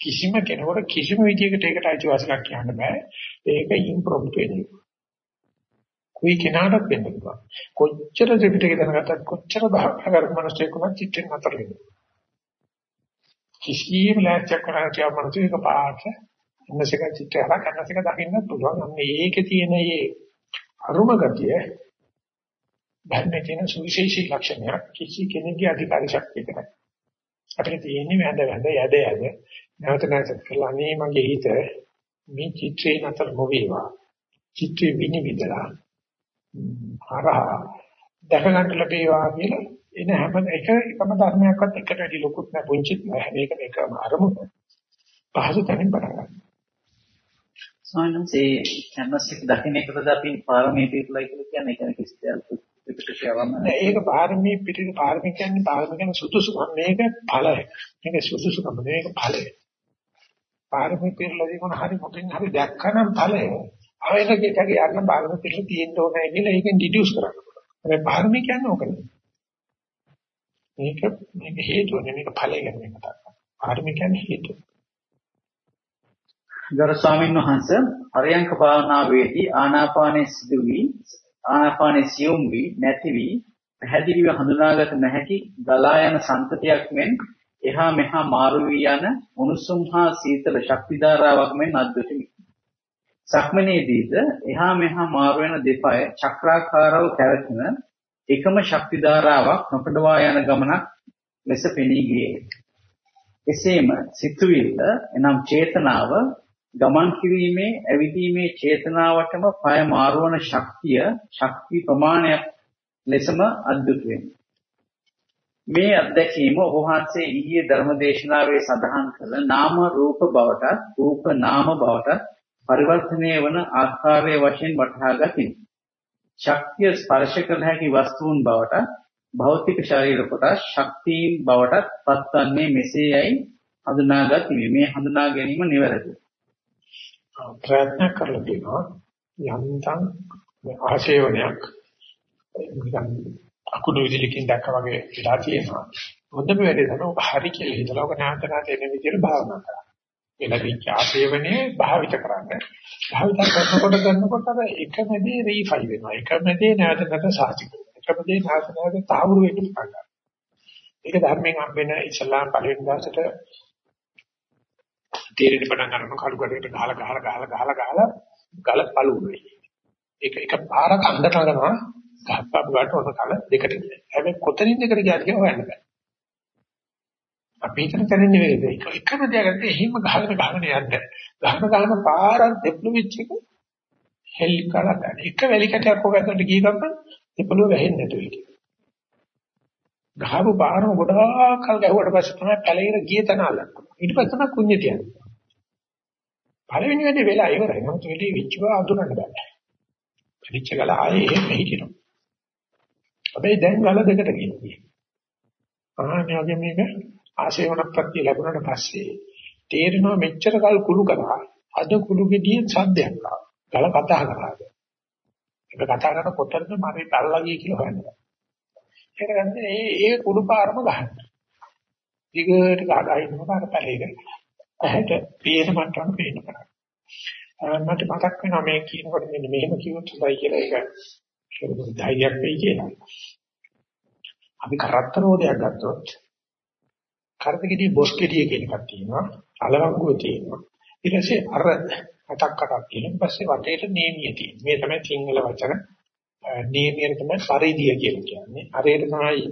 කිසිම කෙනෙකුට කිසිම විදියකට ඒකට අයිතිවාසිකමක් කියන්න බෑ. ඒක ඉම්ප්‍රොම්ප්ට් වෙන්නේ. කොයි කෙනාටත් වෙන්න පුළුවන්. කොච්චර ත්‍රිපිටකය දැනගත්තත් කොච්චර භාවනා කරපු මිනිස්සෙක් වුණත් චිත්තෙන් අතර වෙනවා. කිසියම් ලෑස්තියක් කරලා තියා මිනිස්සෙක් පාට ඉන්නසක චිත්තය හරහා කන්නසක දකින්න පුළුවන්. අන්න ඒකේ තියෙන මේ අරුම ගතිය ධර්මයේ තියෙන සුවිශේෂී ලක්ෂණයක් කිසි කෙනෙකුගේ අධිකාරී ශක්තියක නැහැ. අපිට තියෙන්නේ වැඳ වැඳ යද යද නැවත නැවත කරලා අනේ මගේ හිත මේ චිත්‍රේ නතර නොවේවා. චිත්‍රේ විනිවිදලා හරහා දැක ගන්න ලැබේවා කියලා එන හැම එක එකම ධර්මයක්වත් එකට වැඩි ලොකුත් නැහැ පුංචිත් නැහැ මේක මේකම අරමුණ පහසු තැනින් පටන් ගන්න. සානන්සේ කැන්වස් එක දකින්න එකද අපි පාරමී පිටුලයි කියලා කියන්නේ ඒක කිසි දෙයක් ඒක පාරමී පිටින් පාරමී කියන්නේ පාරමී කියන්නේ සුදුසුකම් මේක ඵලය. මේක සුදුසුකම් මේක ඵලය. පාරමී පිටලදී කොන හරි මොකෙන් හරි දැක්කනම් ඵලය. ආයෙත් ඒකගේ යන්න පාරමී පිටල තියෙන්න ඕනේ කියලා ඒකෙන් ඩිඩියුස් කරන්න පුළුවන්. හැබැයි පාරමී කියන්නේ ඕක නෙවෙයි. මේක මේක හේතුව නෙවෙයි මේක ඵලය ගැන මේ කතා කරන්නේ. පාරමී කියන්නේ හේතුව. ගරු ස්වාමීන් වහන්සේ අරියංක භාවනාවේදී ආනාපානයේ සිදු වී ආනාපානයේ සියුම් වී නැති වී පැහැදිලිව හඳුනාගත නොහැකි ගලා යන සංතතියක් මෙන් එහා මෙහා මාරු වී යන උණුසුම් හා සීතල ශක්ති ධාරාවක් මෙන් අද්විතීයි. සක්මනේදීද එහා මෙහා මාරු වෙන දෙපය චක්‍රාකාරව පැවැත්ම එකම ශක්ති ධාරාවක් නොකඩවා යන ගමනක් ලෙස පෙනී ගියේ. එසේම සිතුවිල්ල එනම් චේතනාව ගමන් කිරීමේ ඇවිදීමේ චේතනාවටම පය මාරවන ශක්තිය ශක්ති ප්‍රමාණයක් ලෙසම අද්දුත මේ අත්දැකීම ඔබ වහන්සේ ඊයේ ධර්මදේශනාවේ සඳහන් කළ නාම රූප බවට රූප නාම බවට පරිවර්තනය වන ආකාරය වශයෙන් වටහා ගතිමි. ශක්තිය ස්පර්ශ කළ හැකි වස්තුන් බවට භෞතික ශරීර කොටස් ශක්තියින් බවට පත්වන්නේ මෙසේයයි හඳුනාගතිමි. මේ හඳුනා ගැනීම නිවැරදියි. ප්‍රයත්න කරලා දෙනවා යන්තම් ආශේවනයක් නිකන් අකුණු විදිහකින් දැක්කා වගේ විලා තියෙනවා හොඳම වැඩේ තමයි ඔබ හරි කියලා හිතලා ඔබ නැවත නැවත එන විදිහට භාවනා කරා එනදී ආශේවනේ භාවිත කරන්න භාවිත කරනකොට කරනකොට අර එකමදී රීෆයි වෙනවා එකමදී නැවත නැවත සාධි එකමදී නැවත නැවත තාවුරු වෙන්න පටන් ගන්නවා ඒක ධර්මයෙන් හම්බෙන ඉස්ලාම් පළවෙනි දවසට තේරෙන්න පටන් ගන්නවා කඩු කඩේට ගහලා ගහලා ගහලා ගහලා ගහලා ගල පළු වෙයි. ඒක එක පාරක් අnder කරනවා ගහප්පු ගාට ඔන කල දෙකට ගියා. හැබැයි කොතනින් දෙකට ගියාද කියලා හොයන්න බෑ. අපි හිතන තැනින් නෙවෙයි ඒක. එකම දෙයකට එහෙම ගහගෙන ගහගෙන යන්න. ගහන ගහන පාරක් දෙපළු වෙච්ච එක හෙලි කරලා ගන්න. එක වැලි කැටයක් ඔක ඇතුලට ගිය ගමන් දෙපළුව වැහෙන්නේ නැතුව හිටියා. ගහපු පාරම ගොඩාක් කල් ගැහුවට පස්සේ තමයි පැලිර ගිය තැන අල්ලන්නේ. ඊට පස්සේ තමයි කුඤ්ඤ තියන්නේ. පළවෙනි වැඩේ වෙලා ඉවරයි. නමුත් වෙලී විච්චව අඳුරන්න බෑ. පිළිච්ච ගල ආයේ එහෙම හිටිනවා. හැබැයි දැන් ගල දෙකට ගිහින්. ආන්නේ වගේ මේක ආශේවන ප්‍රත්‍ය ලැබුණාට පස්සේ තේරෙනවා මෙච්චර කල් කුළු කරා අද කුළු ගෙඩිය සද්දයක් ආවා. ගල කතා කරාද. ඒක කතා කරන කොතරද මම පැල්ලා ගියේ කියලා හොයනවා. ඒක ගන්නේ ඒ ඒ කුළු පාරම ගන්න. දිගට ගහලා ඉන්නකොට අර පැලේක ඇහැට පේන මට්ටම පේනවා. මට මතක් වෙනවා මේ කියනකොට මෙන්න මෙහෙම කිව්වොත් හොඳයි කියලා ඒක ධෛර්යයක් වෙයි කියලා. අපි කරත්ත රෝදයක් ගත්තොත් කරදගෙඩිය බොස් ගෙඩිය කියන එකක් තියෙනවා. අලවංගුව තියෙනවා. ඊට පස්සේ අර අටක් අටක් තියෙන පස්සේ වටේට නේමිය තියෙනවා. මේ තමයි සිංහල වචන නේමිය තමයි පරිදිය කියලා කියන්නේ. අරේට තමයි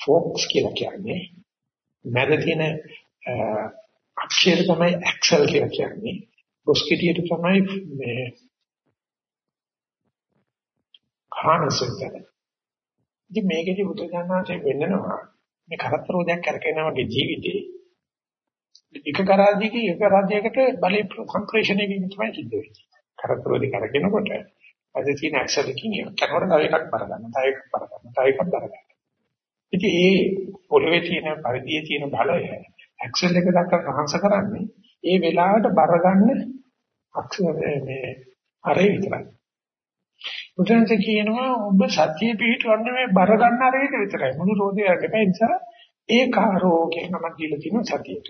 ෆෝක්ස් කියලා කියන්නේ. මැද තියෙන අක්ෂර තමයි ඇක්සල් කියලා කියන්නේ. බොස් ගෙඩියට තමයි මේ කාණසෙන්තර. ඉතින් මේකේදී බුදුසසුනාසේ වෙන්නනවා මේ කරත්තරෝදයක් කරකිනා වගේ ජීවිතේ එක කරාදීක එක රාජ්‍යයකට බලේ සංක්‍රේෂණය වීම තමයි සිද්ධ වෙන්නේ. කරත්තරෝදී කරකිනකොට අද තියෙන ඇක්සල් එකකින් එකකට තව එකක් බර ගන්න, තව එකක් බර ගන්න, තව එකක් බර ගන්න. ඉතින් ඒ පොළවේ තියෙන පරිධියේ තියෙන බලය ඇක්සල් එක දක්වා රහස කරන්නේ ඒ වෙලාවට බර ගන්න අක්ෂර මේ අරේ විතරයි. බුදුන්ස කියනවා ඔබ සත්‍ය පිහිටවන්නේ මේ බර ගන්න අරේට විතරයි. මුළු රෝදේ අරගෙන ඒ නිසා ඒකාරෝ කියන නම දීලා තියෙනවා සතියට.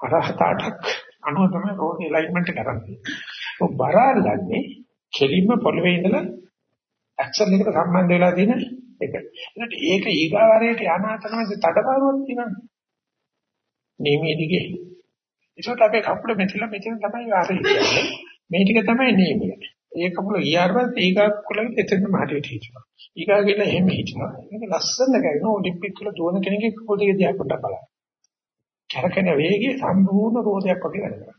අරහත අටක් අනුව තමයි රෝදේ ඇලයින්මන්ට් කරන්නේ. ඔබ බර අල්ලන්නේ කෙලින්ම පොළවේ ඉඳලා ඇක්සල් එකට සම්බන්ධ වෙලා තියෙන එක. ඒකට ඒක ඊගාවරයට යන අතරමැද තඩපාරුවක් තියෙනවා. නීමේ දිගේ. ඒකට අපේ කපුල මෙතන මෙතන තමයි ආරේ කියන්නේ. මේ ටික තමයි නීමේ. ඒ කකුල ගියාට පස්සේ ඊගා කුලෙත් එතනම හරියට හිටිනවා. ඊගා ගිහලා එහෙම හිටිනවා. මේක ලස්සන කරගෙන ඔලිම්පික් වල දුවන කෙනෙක්ගේ කකුල දෙක දිහා පොඩ්ඩක් බලන්න. කරකෙන වේගයේ සම්පූර්ණ රෝදයක් වගේ වැඩ කරනවා.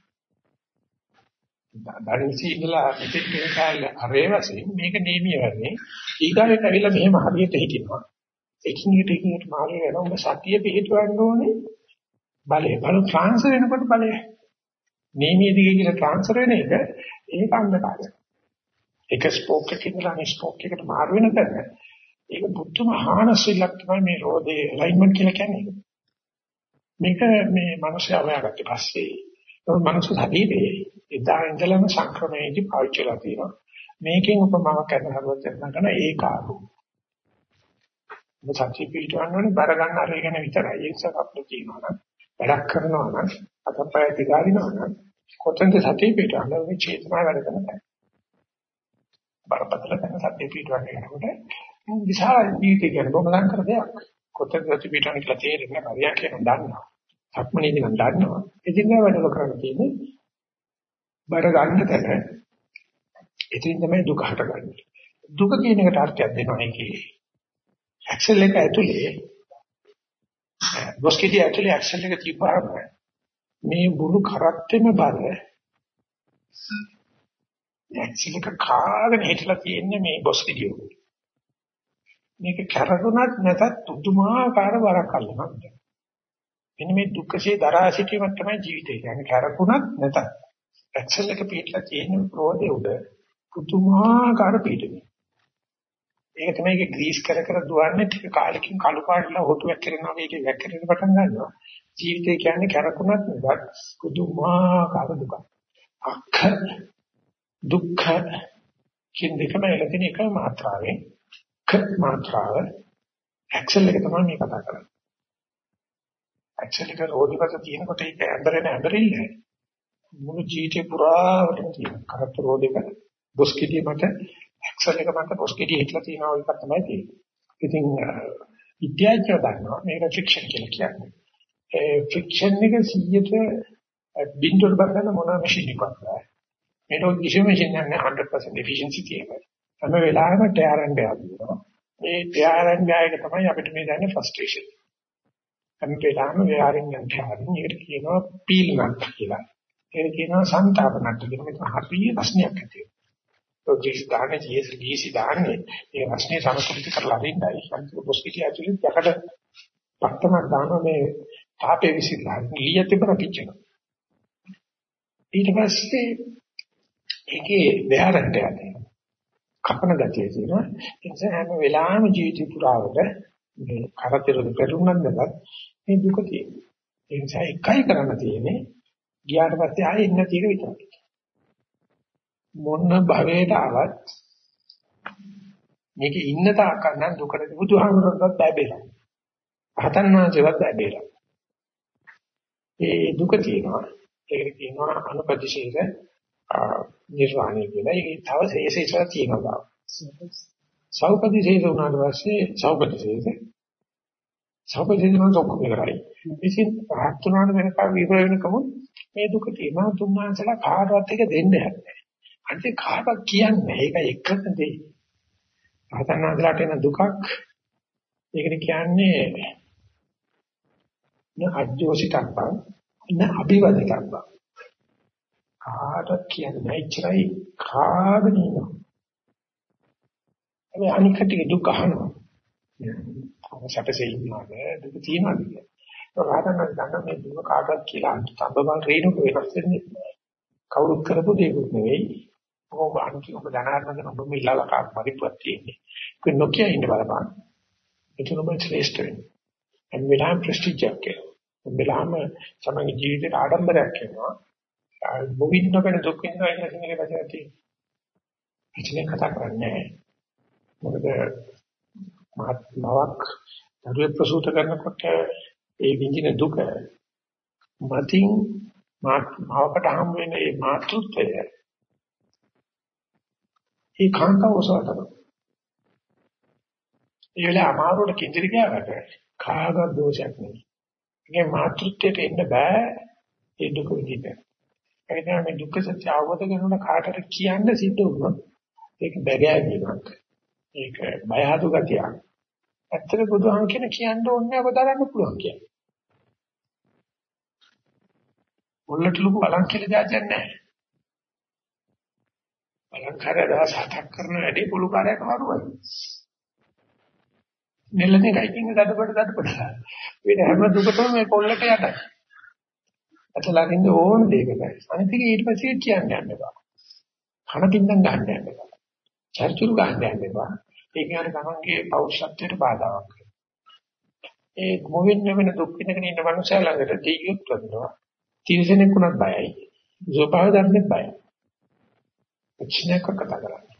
දරින්සි ඉඳලා මෙතෙක් කියන කාලේ අරේ වශයෙන් මේක නීමිය වෙන්නේ. ඊගාවෙන් ඇවිල්ලා මෙහෙම හරියට හිටිනවා. එකින් එකට එකින් එකට මාර්ගය වෙනවා. ඔබ සතිය පිහිටවන්න ඕනේ. බලය බල ට්‍රාන්ස්ෆර් වෙනකොට බලය. නීමිය දිගේ කියලා ට්‍රාන්ස්ෆර් වෙන එක ඒක අන්ධකාරය. එක ස්පෝක් එකකින් ඉඳලා අනිත් ස්පෝක් එකට මාරු වෙන තැන ඒක පුදුම හානසිලක් තමයි මේ රෝදේ ඇලයින්මන්ට් කියලා කියන්නේ. මේක මේ මිනිස්සු අවයාගත්තේ පස්සේ ඒ මිනිස්සු ශරීරයේ එදා ඉඳලම සංක්‍රමණයේදී පාවිච්චි කරලා තියෙනවා. මේකෙන් උපමාවක් කරන්න හදවත් කරන ඒකාරු. මේ සත්‍ය පිටවන්නනේ බර ගන්න අර ගැන විතරයි. ඒක සකප්පු කියනවා නම් වැඩක් කරනවා නම් අතපය දිගාරිනවා නම් කොතනද සත්‍ය පිටවන්න මේ චේතනාව වැඩ කරන්නේ. බරපතල තැන සත්‍ය පිටවන්න යනකොට විශාල ජීවිතය ගැන බොහොම ලංකර දෙයක්. කොතන සත්‍ය පිටවන්න කියලා තේරෙන්නේ නැහැ. හරියක් කියන දන්නවා. සක්මනේදී නම් දන්නවා. ඉතින් නෑ වැඩල කරන්න තියෙන්නේ. බර ගන්න තැන. ඉතින් තමයි දුක හටගන්නේ. දුක කියන එකට අර්ථයක් දෙනවා ඒකේ. ඇක්සල් එක ඇතුලේ බොස්කෙටි ඇතුලේ ඇක්සල් එක තිබ්බහම මේ බුරු කරත්තෙම බර ඇක්සිල් එක කාගෙන හිටලා තියෙන්නේ මේ බොස් විදියෝ. මේක කරගුණත් නැතත් පුදුමාකාර වරක් අල්ලනවා. මෙන්න මේ දුක්ඛසේ දරා සිටීම තමයි ජීවිතය. يعني කරගුණත් නැතත් ඇක්සල් එක පිටලා තියෙන ප්‍රෝධය උඩ පුදුමාකාර පිටුනේ. ඒක තමයි ඒක ග්‍රීස් කර කර දුවන්නේ ටික කාලෙකින් කළු පාටලා හොටු වැක්කිරෙනවා මේක වැක්කිරෙන්න පටන් ගන්නවා. ජීවිතය කියන්නේ කරකුණත් නෙවත් පුදුමාකාර දුකක්. අක්ඛ දුක්ඛ කියන දෙකම එළදෙන එකම මාත්‍රාවෙන් ක මාත්‍රාව ඇක්සල් එක තමයි මේ කතා කරන්නේ. ඇක්සල් එක රෝධිපත තියෙනකොට ඒක ඇඹරෙන ඇඹරිල්ල මුළු ජීවිතේ පුරාවටම තියෙන කරත් රෝධික බොස්කිටිය මත ඇක්සල් එක මත බොස්කිටිය හිටලා තියෙනවා ඒක තමයි තියෙන්නේ. ඉතින් විද්‍යාඥයෝ දන්නවා මේක ෆ්‍රික්ෂන් කියලා කියන්නේ. ඒ ෆ්‍රික්ෂන් එක 100ට බින්දුවට බලන මොන මැෂින් එකක්ද? මේක කිසිම මැෂින් එකක් නෑ 100% efficiency තියෙනවා. හැම වෙලාවෙම tear and wear වෙනවා. මේ tear and wear එක තමයි අපිට මේ දැනෙන frustration. හැම වෙලාවෙම wearing and tearing එකට කියනවා peel නට් කියලා. ඒක කියනවා සංතාප නට් කියලා. මේක හරිය රසණයක් ඇති වෙනවා. ජීස් දාන්නේ ජීස් ජීසි දාන්නේ ඒ රසණය සමතුලිත කරලා අරින්නයි. අන්තිම පොස්කිටි ඇතුලේ යකට පත්තමක් දානවා මේ තාපේ විසිරලා ගිය තිබර පිච්චෙනවා. ඊට පස්සේ ඒකේ වැරද්ද යන්නේ. කපන ගතිය තියෙනවා. ඒ නිසා හැම වෙලාවෙම ජීවිත පුරාවට මේ කරතර පෙරුණත් නැත් මේ දුක තියෙනවා. ඒ නිසා එකයි කරන්න තියෙන්නේ ගියාට පස්සේ ආයෙ ඉන්න තියෙක විතරයි. මොන භවයට ආවත් මේක ඉන්න තාක් නම් දුකට බුදුහාමුදුරුවෝත් බැබේලා. හතන් වහන්සේවත් බැබේලා. ඒ දුක තියෙනවා. ඒකට කියනවා අනුපතිශේෂ නිර්වාණය කියලා. ඒක තව ශේෂයලා තියෙනවා. සෞපතිශේෂ උනාට පස්සේ සෞපතිශේෂ සෞපතිශේෂ නම් ඔක්කොම කරයි. ඉතින් රහත් වුණාට වෙනකම් විවර වෙනකම මේ දුක තියෙනවා තුන්වන්සලා කාටවත් එක දෙන්න හැබැයි. අනිත් කාටවත් කියන්නේ ඒක එකම දෙයි. රහතන්වන්සලාට එන දුකක් ඒකට කියන්නේ න අජෝසිතක් බං න අභිවදිතක් බං. කාටවත් කියන්නේ නැහැ ඉච්චරයි කාගෙන ඉන්නවා. හැබැයි අනික් කටිය දුක අහනවා. සැපසේ ඉන්නවද දුක තියනවද කියලා. රහතන් වහන්සේ මේ දුක කාටවත් කියලා සම්බවල් රේණුක වෙනස් වෙන්නේ නැහැ. කවුරුත් කරපු දෙයක් නෙවෙයි. ඔබ අන්ති ඔබ දැනගන්න ඔබ මිල්ලලා කාක් පරිපුවක් තියෙන්නේ. ඒක නොකිය ඉන්න බලපන්. ඒක ඔබ ශ්‍රේෂ්ඨ වෙන්නේ. එම් වෙලාම ප්‍රෙස්ටිජ් එකක් එනවා. එම් වෙලාම සමගි ජීවිතේට ආඩම්බරයක් එනවා. මොවින් නොකන දුක් වෙනවා කියන එක පස්සේ ඇති. ඉතින් කතා කරන්නේ මොකද මහත්මාවක් දරුවෙක් ප්‍රසූත කරනකොට ඒ විඳින දුක මතින් මාවකට හම් වෙන ඒ මාතෘත්වය ඒ කාන්තාව ඔසවතන ඒ වෙලාව අමාරුවට කිඳිරි ගියාට කාගවත් දෝෂයක් නෙවෙයි. ඒ මාතෘත්වයට එන්න බෑ ඒ දුක විඳින්න. ඒ නිසා මේ දුක්ඛ සත්‍ය අවබෝධ කරගන්න කාටට කියන්න සිද්ධ වුණොත් ඒක බැගෑවීමක්. ඒක බය හදු ගතියක්. ඇත්තට බුදුහාම කියන කියන්න ඕනේ අප දරන්න පුළුවන් කියන්නේ. මුල්ලට ලොකු බලන් කියලා જાතියක් නැහැ. බලන් කරේ දවස් හතක් කරන වැඩි පුළු කාර්යයක් වරුවයි. නෙල්ලනේ කයිකින් දඩබඩ දඩබඩ. වෙන හැම දුකටම මේ පොල්ලට යටයි. අතලකින්ද ඕන දෙයකට. අනිත් එක ඊට පස්සේ කියන්න යන්න එපා. කන කින්දන් ගන්න යන්න එපා. චර්චුරු ගන්න යන්න එපා. ඒක යන තමන්ගේ පෞරුෂත්වයට බාධාවක්. ඒ මොවින් වෙන දුක් විඳගෙන ඉන්න මනුස්සය ළඟට දෙයියොත් වදිනවා. තිරසනෙක් උනත් බයයි. ස්වභාව ධර්මෙත් බයයි. එච්චනක කතා කරන්නේ.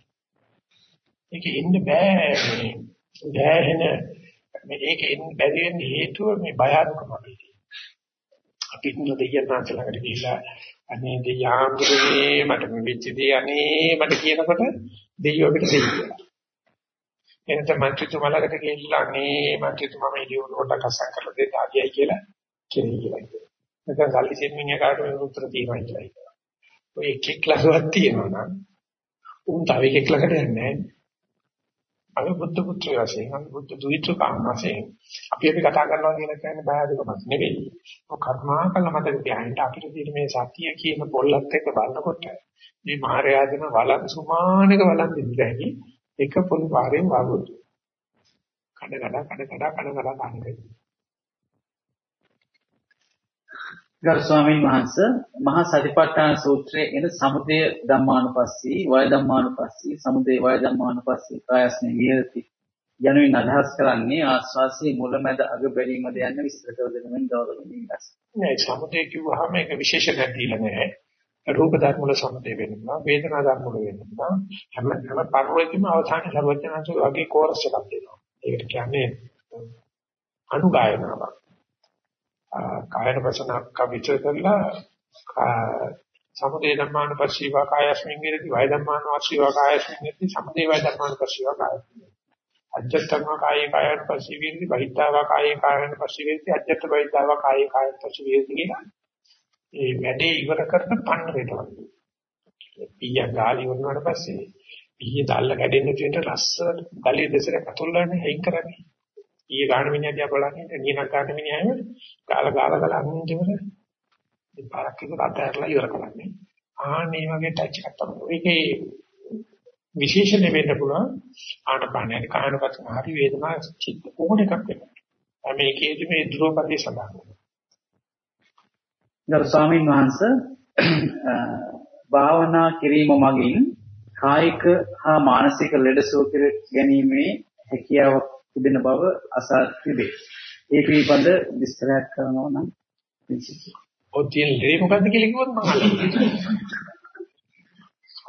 ඒක ඉන්න බෑ මේ දැහැෙන මේක ඉන්න බැරි වෙන හේතුව මේ බය අඩුකම. අපි ඉන්න දෙයියන් ළඟට ගිහිල්ලා අනේ දෙයාම්බුනේ මට මෙච්ච දේ අනේ මට කියනකොට දෙයියෝ අපිට දෙයියෝ. එනත මන්ත්‍රීතුමාලකට ගිහිල්ලා අනේ මන්ත්‍රීතුමා මේ ලියුම පොඩ්ඩක් අසක් කරලා දෙන්න ආදියයි කියලා කියනවා. නැත්නම් සල්ලි සෙන්මිනිය කාට මේ උත්තර තියෙනවා කියලා හිතනවා. ඔය එක එක් ලසුවක් තියෙනවා නම් උන් තව එකෙක් ළඟට යන්නේ නැහැ. අපි බුද්ධ පුත්‍රය වශයෙන් අපි බුද්ධ දුහිතෘ කාමයෙන් අපි අපි කතා කරනවා කියන කියන්නේ බය අධිකමක් නෙවෙයි. ඔය කර්මාකල මතක තියාගන්න අපිට තියෙන මේ සතිය කියන පොල්ලත් එක්ක බලනකොට මේ මහරයාදන වලන් සුමානක වලන් දෙන්නේ එක පොල් පාරෙන් වාගුතු. කඩ කඩ කඩ කඩ කඩ කඩ කන්නේ. ගරු ස්වාමීන් වහන්ස මහා සතිපට්ඨාන සූත්‍රයේ එන සමුදය ධම්මානුපස්සී වය ධම්මානුපස්සී සමුදය වය ධම්මානුපස්සී කායස්නේ විහෙරති යනුවෙන් අදහස් කරන්නේ ආස්වාසී මුලමැද අග බැලීමද යන විස්තර කර දෙනෙමින් ගෞරවණීය ඉලක්ක. නෑ සමුදය කිව්වහම ඒක විශේෂයක් දීලා නෑ. රූප ධර්ම වල සමුදය වෙනවා වේදනා ධර්ම වල වෙනවා හැම හැම පරිවර්තනයේම අවසානයේ සර්වඥාන්සේ වගේ කෝරස් එකක් දෙනවා. ඒකට කියන්නේ අනුගායනාවක්. කායන වසනක් විචය කරලා සමුදේ ධර්මාන පස්සීවා කායස්මින් විරති වය ධර්මාන වාසීවා කායස්මින් විරති සමුදේ වය ධර්මාන පස්සීවා කායස්මින් අජත්තම කායේ කායන පස්සී විරති බහිද්ධාවා කායේ කායන පස්සී විරති අජත්ත බහිද්ධාවා කායේ කායන පස්සී විරති කියලා ඒ වැඩේ ඉවර කරන පන්න වේතවත් පීය ගාලි වුණාට පස්සේ පීය දැල්ල කැඩෙන්න තියෙන රස්සට ගලේ දෙසට කතුල්ලානේ හයින් කරන්නේ. ඊයේ ගාන මිනිහා දිහා බලන්නේ නියනක් ගන්න මිනිහාම කාලා කාලා කාලා අන්තිමට මේ පාරක් එක අතහැරලා ඉවර කරන්නේ. ආන්නේ වගේ ටච් එකක් තමයි. ඒකේ විශේෂණ වෙන්න පුළුවන් ආනපානයි කායනපත් හරි වේදනා චිත්ත ඕන එකක් වෙනවා. මේකේදී මේ ධ්‍රුවපදී සඳහන් වෙනවා. ගරු ස්වාමීන් වහන්සේ භාවනා කිරීම මගින් කායික හා මානසික ලෙඩසුව කර ගැනීමේ හැකියාවක් තිබෙන බව අසා තිබේ. ඒ පිළිබඳ විස්තරයක් කරනවා නම් ඔය තියෙන ලේ මොකද්ද කියලා කිව්වොත් මම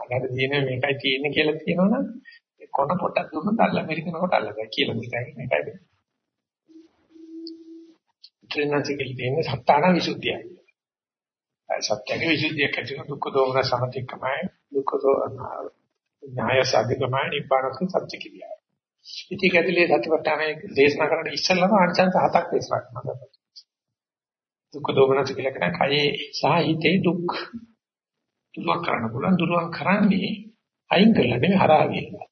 අහලා තියෙන මේකයි තියෙන්නේ කියලා කියනවනම් කොන පොටක් දුන්නත් අල්ල මෙරිකන කොට අල්ලගයි කියලා මේකයි මේකයි. ත්‍රිනාසිකල් තියෙන්නේ සත්‍යාන විසුද්ධියයි. සත්‍යයේ විසුද්ධිය කියන දුක්ඛ දෝමන සමතික්කමයි දුක්ඛ දෝ ඥාය සාධිකමයි නිබ්බානක සත්‍ය කියයි. ඉතින් ඇතුලේ සතිපට්ඨානයේ දේශනා කරන්න ඉස්සෙල්ලාම ආනිසංස හතක් දේශනා කරනවා. දුක් දෝමනස කියලා කියන කයේ සහ හිතේ දුක් දුරුවක් කරන්න පුළුවන් දුරුවක් කරන්නේ අයින් කරලා නෙමෙයි හරහා ගිහිල්ලා.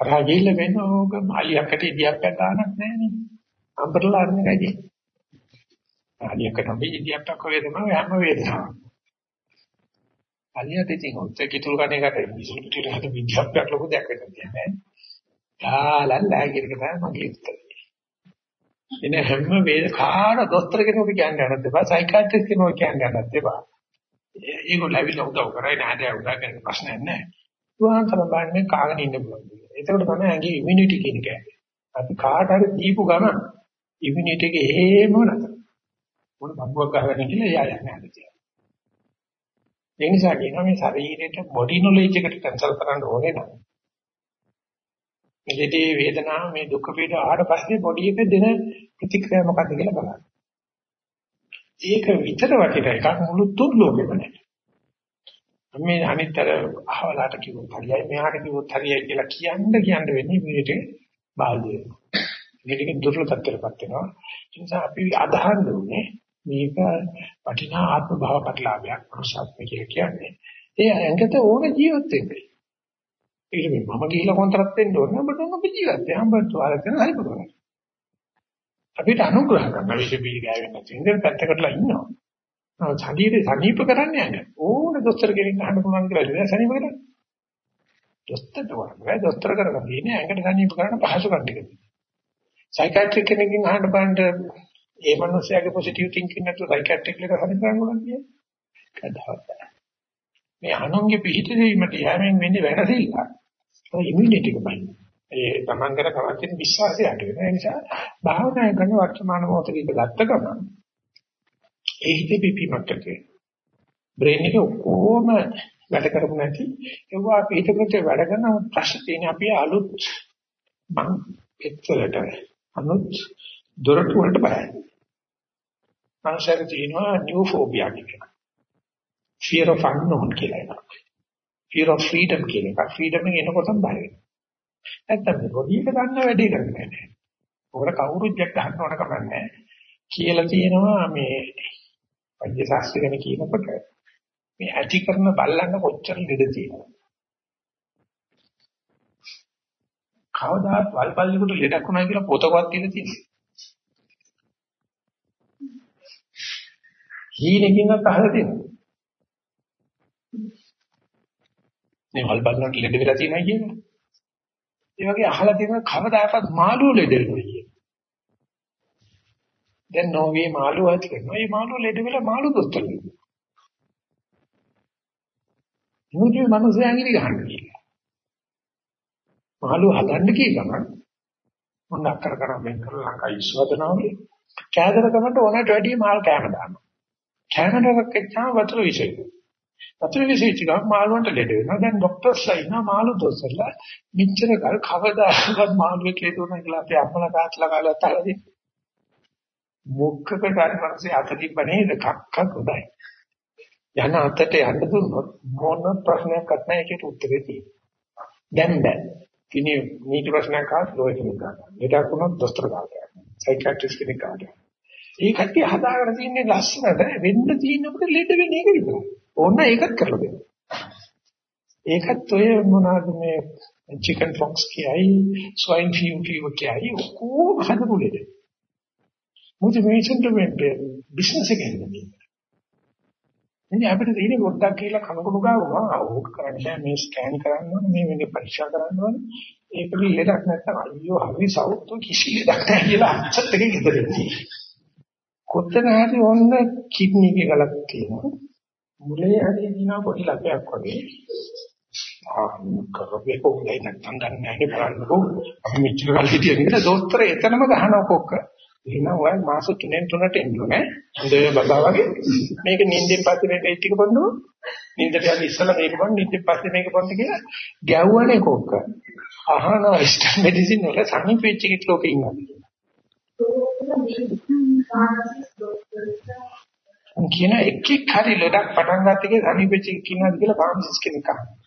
හරහා ගිහිල්ලා වෙන ඕක මාලියකට ඉදියක් ගන්නක් නැහැ නේ. අම්බරලා අරන එකයි. මාලියකට අපි ඉදියක් කොහෙද තමයි හැම වේදනාවක්. අලියට ඉතින් ඔච්චර කිතුල් කණේකට විසුළු පිටියට හද විද්‍යාත්මක ලොකු දෙයක් වෙන්න තියන්නේ. තාලන් ලෑගිරක තමයි මගේ උත්තරේ. එන හැම වේද කාට දොස්තර කෙනෙකුට කියන්න යන්නත් එපා සයිකියාට්‍රිස්ට් කෙනෙකුට කියන්න යන්නත් එපා. ඒගොල්ලෝ ඇවිල්ලා උදව් කරයි නෑ නෑ උදව් කරන්න ප්‍රශ්නයක් නෑ. තුවාන්තර බන්නේ කාගෙන ඉන්න පුළුවන්. ඒකට තමයි ඇඟේ ඉමුනිටි කියන එක. අපි කාට හරි දීපු ගමන් ඉමුනිටි එක එහෙම නැත. මොන බම්බුවක් ගහගෙන කියලා එයා යන්නේ නැහැ. ඒ නිසා කියනවා මේ ශරීරයට බොඩි නොලෙජ් එකට කන්සල් කරන්න ඕනේ නම් මෙලෙඩේ වේදනාව මේ දුක් පීඩ ආවට පස්සේ බොඩි එක දෙන ප්‍රතික්‍රියා මොකක්ද කියලා බලන්න. ඒක විතර වටින එකක් මුළු තුන් ලෝකෙම නැහැ. මේ අනිත්තර අහවලාට කිව්වොත් හරියයි මෙහාට කිව්වොත් හරියයි කියලා කියන්න කියන්න වෙන්නේ මේකට බාල්දිය. මේක දුර්ලභ තත්ත්වයකටපත් වෙනවා. ඒ නිසා අපි අදහන්න ඕනේ මේක වටිනා ආත්ම භාව ප්‍රතිලාභයක් ප්‍රසාත්ම කියන්නේ. ඒ ඇඟට ඕන ජීවත් වෙන්න. ඒක මේ මම ගිහිලා කොන්ත්‍රාත් දෙන්න ඕනේ ඔබට ඔබ ජීවත් වෙන්න. ඔබට වාරයක් කරන හරි පුළුවන්. අපිට අනුග්‍රහ කරන විශේෂ බිලි ගෑවෙන්න තියෙන පැත්තකටලා ඉන්නවා. නෝ ශරීරේ සනීප කරන්නේ නැහැ. ඕන දොස්තර කෙනෙක් අහන්න පුළුවන් කියලා නේද සනීප කරන්නේ. දොස්තරට වගේ දොස්තර කරගෙන ඉන්නේ ඇඟට සනීප කරන පහසුකම් ටික. සයිකියාට්‍රික් කෙනකින් අහන්න බලන්න ඒ මනුස්සයාගේ පොසිටිව් තින්කින් නැතුව සයිකියාට්‍රික් එක හරි කරන්න ඕන කියන්නේ. කඩාවත්. මේ අනුන්ගේ පිහිටීමට යෑමෙන් වෙන්නේ වෙනසිල්ල. ඒ ඉමුනිටි එක බලන්න. ඒ Taman කර කවච්චින විශ්වාසය අඩු වෙන නිසා භාවනා කරන වර්තමාන මොහොතේ ගත්ත ගමන් ඒ හිතේ පිපීමක් ඇති බ්‍රේන් එක කොහොම වැඩ කරපු නැති ඒවා අපි හිතකට වැඩ කරන ප්‍රශ්න තියෙන අපි අලුත් මං එක්සලට අලුත් දොරටු වලට බයයි මනුෂ්‍යයෙක් තියෙනවා නියු ෆෝබියා කියන fear of unknown කියලා එකක් fear of freedom කියන එක freedom එක එනකොටම බය වෙනවා නැත්තම් පොඩියක ගන්න වැඩේ කරන්නේ නැහැ. ඔකට කවුරුත් ජක් ගන්න ඕන කමක් නැහැ. කියලා තියෙනවා මේ වෛද්‍ය ශාස්ත්‍ර ගැන කියනකොට මේ ඇටි කරන බල්ලන්න කොච්චර ලෙඩ තියෙනවද? කවදාත් වල්පල්ලිකට ලෙඩක් වුණා කියලා පොතකවත් කියලා තියෙනවා. හීනකින්වත් අහලා තියෙනවා. මේ වල්පල්ලන්ට ලෙඩ වෙලා තියෙනවා කියන්නේ. ඒ වගේ අහලා තියෙන කවදාකවත් මාළුව ලෙඩ වෙනවා කියන. දැන් නෝවේ මාළුව ඇති කරනවා. මේ මාළුව ලෙඩ වෙලා මාළු දොස්තර වෙනවා. මොකද මනුස්සයන් ඉරි ගන්න කියලා. මාළුව හදන්න කිය ගමන් මොන අක්කර කරන් වෙන් කරලා ලංකා ඉස්වදනවා වගේ කෑදරකමට ඕනට වැඩිය මාල් කෑම දානවා. කෑමකට එච්චා වතුර විශ්ේ. වතුර විශ්ේච ගමන් මාළුවන්ට ලෙඩ වෙනවා. දැන් ડોක්ටර්ස්ලා ඉන්නවා මාළු දොස්තරලා මෙච්චර කල් කවදාවත් මාළුවෙක් ලෙඩ වුණා කියලා අපේ අම්මලා තාත්තලා කාලේ අතලදී මොකකට හරි මනසේ අත තිබ්බ නේද කක්ක ගොඩයි. යන අතට යන්න දුන්නොත් මොන ප්‍රශ්නයක්වත් නැහැ ඒකට උත්තරේ තියෙනවා. දැන් දැන් ඉතින් මේක ප්‍රශ්නයක් ආවත් ලෝකෙ ගන්න. ඒකට වුණොත් දොස්තර කාර්යය. සයිකියාට්‍රිස්ට් කෙනෙක් කාර්යය. ඒ කට්ටිය හදාගෙන තියන්නේ ලස්සනට වෙන්න තියෙනකොට ලෙඩ වෙන එක විතරයි. ඕන්න ඒකත් කරලා දෙන්න. ඒකත් ඔය මොනවාද මේ චිකන් පොක්ස් කියයි ස්වයින් ෆ්ලූ ෆීවර් කියයි කොහොම හදපුලේද? මොකද මේසෙන්ට මේ බිස්නස් එකේ ඉන්නේ. ඉතින් අපිට තියෙන්නේ පොඩ්ඩක් කියලා කනකුණු ගාවවා ඕක කරන්නේ මේ ස්කෑන් කරන්න ඕනේ මේ වෙන්නේ පරීක්ෂා කරන්න ඕනේ ඒක පිළිලෙඩක් නැත්නම් අයියෝ හරි සවුත් කිසි ලෙඩක් නැහැ කියලා අච්චත් එකේ ඉඳලා කොතන හරි ඔන්න කිඩ්නි එක ගලක් තියෙනවා. මුලේ හරි දිනා පොඩි ලපයක් වගේ. ආ කරපේ කොහොමද නැත්නම් ගන්න නැහැ බලන්නකෝ අපි මෙච්චර කල් හිටිය නේද දොස්තර එතනම ගහනවා කොක්ක. එහෙනම් ඔය මාස 3න් 3ට එන්නේ හොඳ බබා වගේ. මේක නිින්දෙන් පස්සේ මේක ටික බොන්නෝ නිින්දට යන්න ඉස්සලා මේක බොන්න නිින්දෙන් පස්සේ මේක බොන්න කියලා ගැව්වනේ කොක්ක. අහනවා ඉස්ටර් මෙඩිසින් වල සමීපෙච්ච කෙනෙක් ලෝකේ ඉන්නවා. කියන එක එක් හරි ලඩක් පටන් ගන්න එකේ සමීපෙච්ච කෙනෙක් ඉන්නවාද කියලා ෆාමසිස්ට් කෙනෙක් අහනවා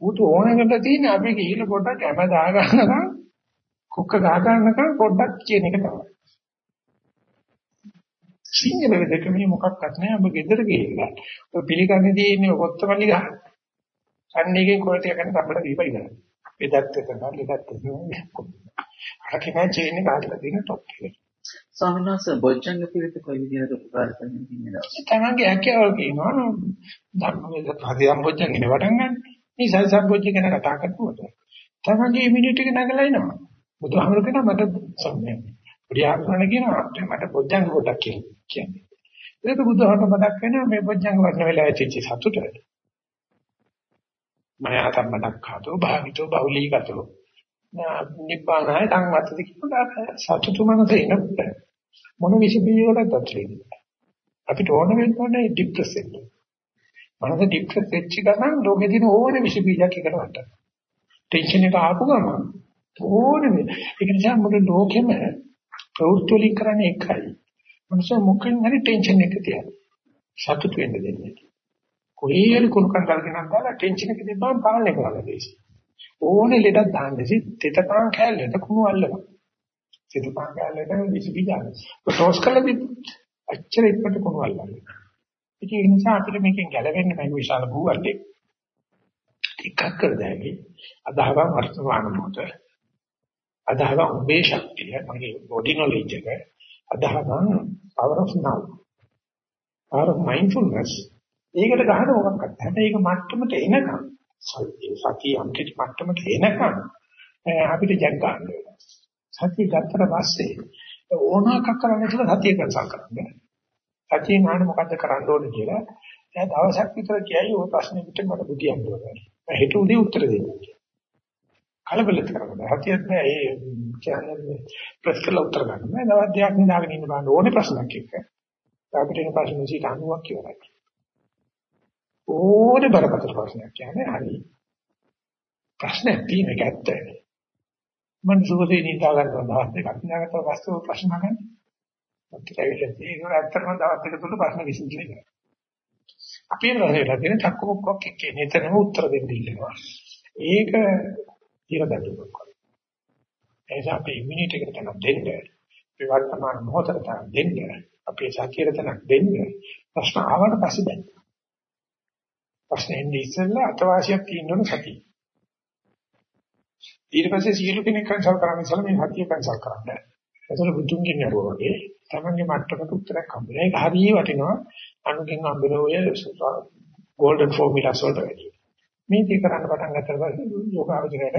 ඌට ඕනකට තියෙන අපි ගිහිල්ලා පොඩ්ඩක් කැම දා ගන්නකම් කුක්ක ගහ ගන්නකම් පොඩ්ඩක් කියන එක තමයි. සිංහල වෙදක මේ මොකක්වත් නැහැ ඔබ ගෙදර ගිහිල්ලා. ඔය පිළිගන්නේදී ඉන්නේ කොත්තමල්ලි ගහ. අන්නේකින් කොල්ට යකන අපිට දීපයි කරන්නේ. එදත් එතන ලෙදත් එතන අකිනා චේන් එක අතට දින টොප් එක ස්වාමීන් වහන්සේ බොජ්ජංග පිළිත කොයි විදිහට උපකාර කරන්නේ කියනද? තමන්ගේ හැකියාව කියනවා ධර්මයේ ප්‍රතියම් බොජ්ජංගේ වටන් ගන්න. මේ සංසම් බොජ්ජ ගැන කතා කරනකොට තමන්ගේ මිනිත් එක නගලා එනවා. බුදුහාමුදුරු කියනවා මට සම්මේ. ප්‍රියාකරණ කියනවා මට බොජ්ජංග කොටක් කියන්නේ. ඒක බුදුහාමුදුරු මතක් වෙනවා මේ බොජ්ජංග වර්ණ වෙලා ඇතිච්ච සතුට. මයා තමඩක් ખાතෝ භාවිතෝ බහුලීගතෝ නිබ්බානයි සංවත්තද කියනවා සතුටු මනස එනකොට මොන විශ් බීජවලට තත්ත්වෙන්නේ අපිට ඕන වෙන්නේ ડિප්‍රෙස් වෙන්න මනස ડિප්‍රෙස් වෙච්ච ගමන් ලෝකේ තියෙන ඕන විශ් බීජයක් එකට වට. ටෙන්ෂන් එක ආපු ගමන් ඕනෙම ඒක නිසා මුළු ලෝකෙම ප්‍රවෘත්ති වලින් කරන්නේ එකයි. මනස මොකෙන් හරි ටෙන්ෂන් එක තියනවා සතුට වෙන්න දෙන්නේ. කොහේ හරි කුණු කන්දල් ගෙනත් දාලා ටෙන්ෂන් එක දෙපම් පාලනය කරලා දෙයි ඕනේ ලෙඩක් දාන්න සිත් තෙතපන් කැලේට කුණු අල්ලනවා. තෙතපන් කැලේට විස බීජාන. ටෝස් කළා දිත් අච්චර ඉක්මනට කුණු අල්ලනවා. ඉතින් ඒ නිසා අපිට මේකෙන් ගැලවෙන්න මේක විශාල භූවල්ලේ. එකක් කර දෙන්නේ අදහවන් වර්තමාන මොහොත. අදහවන් උඹේ ශක්තිය මගේ බොඩි නොලෙජ් එක අදහවන් power of now. power of mindfulness. ඒකට ගහන මොකක්වත්. හැබැයි ඒක මට්ටමට එනකම් සතිය අන්තිම මට්ටමට එනකම් අපිට ජග් ගන්න වෙනවා. සතිය ගත්තට පස්සේ ඕනකක් කරන්න කියලා සතිය කන්සල් කරන්න. සතිය නාන මොකද්ද කරන්න ඕනේ කියලා එයා දවසක් විතර කියයි ওই ප්‍රශ්නේ පිට මට බුදියන්න ඕනේ. මම හිත උදේ උත්තර දෙන්නම්. කලබල කරනවා. හතියත් නෑ ඒ කියන්නේ ප්‍රෙස් කරලා උත්තර ගන්න. මම දවස් දෙකක් නිදාගෙන ඉන්න බෑ ඕනේ ප්‍රශ්නක් එක්ක. අපිට එන ප්‍රශ්න 90ක් ඉවරයි. ඕනේ බරපතල ප්‍රශ්නයක් කියන්නේ හරි. ප්‍රශ්නයක් තියෙන එක ඇත්ත. මම සුවසේ නිදා ගන්නවා දවස් දෙකක් නිදාගත්ත වස්තුව ප්‍රශ්න ගන්න. ඔක්කොම ඇවිල්ලා ඒක ඇත්තටම දවස් දෙක තුන ප්‍රශ්න විසඳින්න. අපි රහේලා තියෙන චක්කමුක්කක් එක්ක නේතරම උත්තර දෙන්න ඉල්ලනවා. ඒක ඉරදඩුවක්. එනිසා අපි ඉමුනිටි එකට තනක් දෙන්න. අපි වර්තමාන මොහොතට තනක් දෙන්න. අපේ සතියට තනක් දෙන්න. ප්‍රශ්න ආවට පස්සේ දෙන්න. ප්‍රශ්නේ ඉන්නේ ඉස්සෙල්ලා අතවාසියක් තියෙන්න ඕන සතිය. ඊට පස්සේ සියලු කෙනෙක් කන්සල් කරන්නේ ඉස්සෙල්ලා මේ සතිය කන්සල් කරන්න. ඒතර බුදුන්ගෙන් නරුවා වගේ තමන්ගේ මට්ටමට උත්තරයක් හම්බෙනවා. ඒක හරිය වටිනවා. අනුගෙන් හම්බෙන ඔය golden formulas වලට වැඩි. මේ දේ කරන්න පටන් ගත්තට පස්සේ යෝගාවචරයට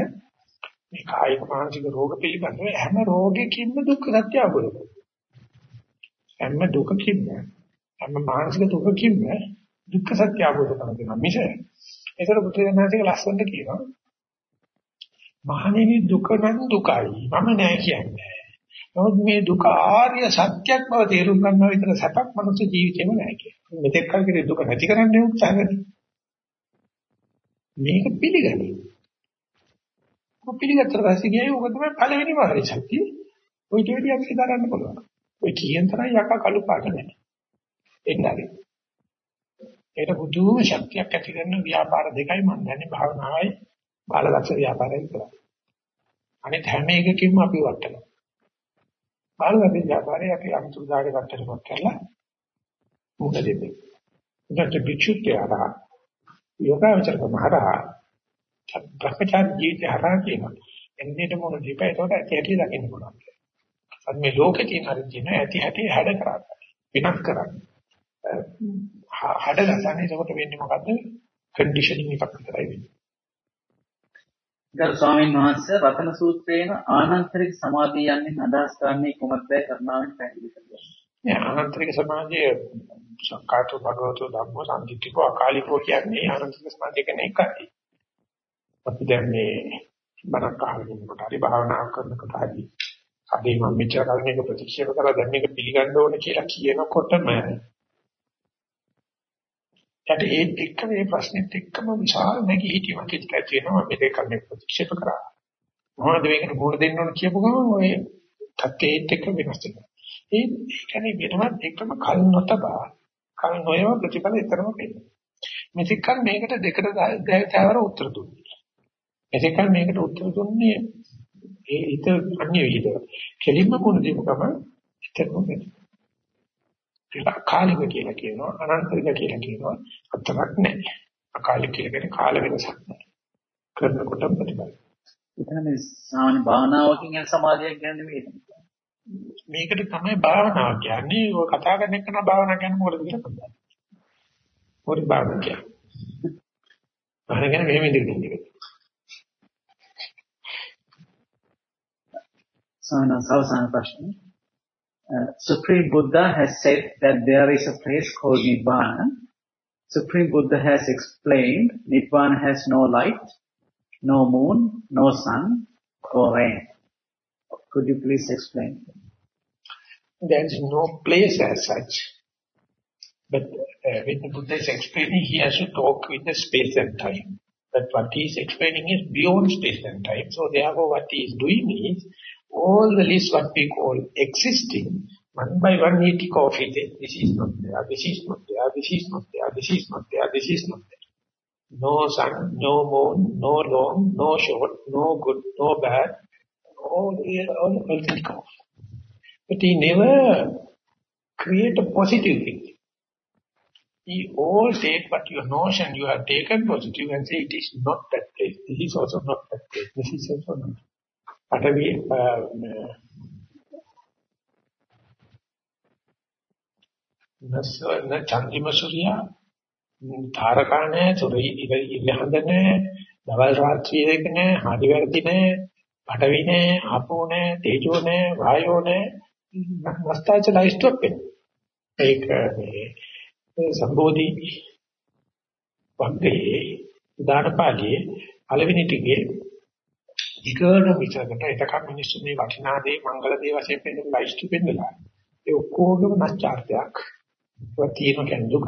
මේ කායික මානසික රෝග පිළිබඳව හැම රෝගයකින්ම දුක්ඛ සත්‍ය අවබෝධ කරගන්න. හැම දුකකින්ම හැම මානසික දුකකින්ම දුක්ඛ සත්‍ය අවබෝධ කරගන්න මිස ඒතර බුදුරජාණන්සේ ලස්සනට කියනවා මහණෙනි දුක නම් දුකයි. මම නෑ කියන්නේ. නමුත් මේ දුක ආර්ය සත්‍යක් බව තේරුම් ගන්නවා විතර සැපක් මනුස්ස ජීවිතේම නෑ කියන්නේ. මෙතෙක් කල් කිරේ දුක නැති කරන්න උත්සාහ කරන්නේ මේක පිළිගන්නේ. ඔය පිළිගත්තට පස්සේ ගියේ ඔක තමයි පළවෙනිම හරි සත්‍ය. ඔය දෙවියන් අපිට දරන්න පුළුවන්. ඔය කියන තරම් යකා කළු පාට නෑ. එන්නරි ඒකට බුදුම ශක්තියක් ඇති කරන ව්‍යාපාර දෙකයි මම දන්නේ භාවනාවයි බාලදක්ෂ ව්‍යාපාරය විතරයි. අනිත් හැම එකකින්ම අපි වටනවා. බාලදක්ෂ ව්‍යාපාරය අපි අමුතුදාගේ වටේට කරලා මුද දෙන්නේ. ඒකට පිටුත්‍යara යෝගාචරක මහරහා භ්‍රමචාරී ජීවිතය හරහා කියනවා. එන්නේට මොන දීපේ ඒකට ඇති ඇති දකින්න පුළුවන්. අද මේ ලෝකේ තියෙන හරි තියෙන ඇති ඇති හැඩ කරා. විනාශ කරා. හඩ ගන්නනේ එතකොට වෙන්නේ මොකද්ද? කන්ඩිෂනින් එකක් විතරයි වෙන්නේ. ගරු ස්වාමීන් වහන්සේ රතන සූත්‍රයේන ආනන්තරික සමාධිය යන්නේ අදහස් කරන්නේ කොහොමද කරුණාවෙන් පැහැදිලි කරන්න. මේ ආනන්තරික සමාධිය සංකාතෝ භගවතෝ ධම්මෝ සංකිට්ඨිකෝ අකාලිකෝ කියන්නේ ආනන්තරික සමාධිය කියන එකයි. අපි දැන් මේ බණක් අහගෙන කොට හරි භාවනා කරනකොට හරි අපි මම මෙච්චර කල් මේක ප්‍රතික්ෂේප කරලා දැන් මේක පිළිගන්න ඕනේ කියලා කියනකොටම යට ඒත් එක්ක මේ ප්‍රශ්නෙත් එක්කම විශාල නැගීහිටීමක් ඇති වෙනවා මේ දෙක කන්නේ ප්‍රතික්ෂේප කරා. මොනවද මේකට මුහුණ දෙන්න ඕන කියපු ගමන් ඔය තත්ත්වයේත් එක්ක වෙනස් වෙනවා. ඒ කියන්නේ වෙනවත් එක්කම කල් නොතබා කල් නොයව ප්‍රතිඵල ඊතරම වෙනවා. මෙතික කල් මේකට දෙකට දැවතවර උත්තර දුන්නේ. මෙතික කල් මේකට උත්තර දුන්නේ ඒ ඊට අන්‍ය විදිහට. කෙලින්ම මුණ දීපු ගමන් ඊතරම වෙනවා. අකාලික කියලා කියනවා අනන්තරික කියලා කියනවා අතරක් නැහැ. අකාලික කියලා කියන්නේ කාල වෙනසක් නැහැ. කරනකොට ප්‍රතිඵල. එතන සාමාන්‍ය භාවනාවකින් යන සමාධියක් ගැන නෙවෙයි. මේකට තමයි භාවනාව කියන්නේ. ඔය කතා කරන එක නම් භාවනාව කියන්නේ මොකටද කියලා කතා. මොකද භාවනාව කියන්නේ. භාවනාව කියන්නේ මෙහෙම ඉඳගෙන ඉන්නේ. සාමාන්‍ය අවසාන ප්‍රශ්නේ. Uh, Supreme Buddha has said that there is a place called Nibbana. Supreme Buddha has explained Nibbana has no light, no moon, no sun, or rain. Could you please explain? There is no place as such. But uh, when the Buddha is explaining, he has to talk with the space and time. But what he is explaining is beyond space and time. So therefore what he is doing is, all the list what we call existing, one by one he tick off it. This is not there, this is not there, this is not there, this is not there, this is not there. No sun, no moon, no long, no short, no good, no bad. All, here. all, all tick off. But he never create a positive thing. He all take what your notion you have taken positive and say it is not that place. This is also not that place. This is also not. පටවි නස්සන චන්දිම සූර්යා තාරකා නැහැ සුරි ඉලහඳ නැහැ දවල් රාත්‍රියේ දෙක නැහැ හරි වැරදි නැහැ පටවි නැහැ ආපෝ නැහැ තේජෝ නැහැ වායෝ නැහැ මස්තාච ලයිස්ට්ොප් ඒක මේ සම්බෝධි වග්ගයේ උදානපාළියේ පළවෙනි ටිකේ ඊගොල්ලෝ විචාරකට එතකම් මිනිස්සු මේ වටිනා දේ මංගල දේ වශයෙන් පෙන්නන ලයිස්ට් පෙන්නලා ඒ ඔක්කොගම නැස්චාර්ත්‍යයක් ඒක තියෙන කෙන දුක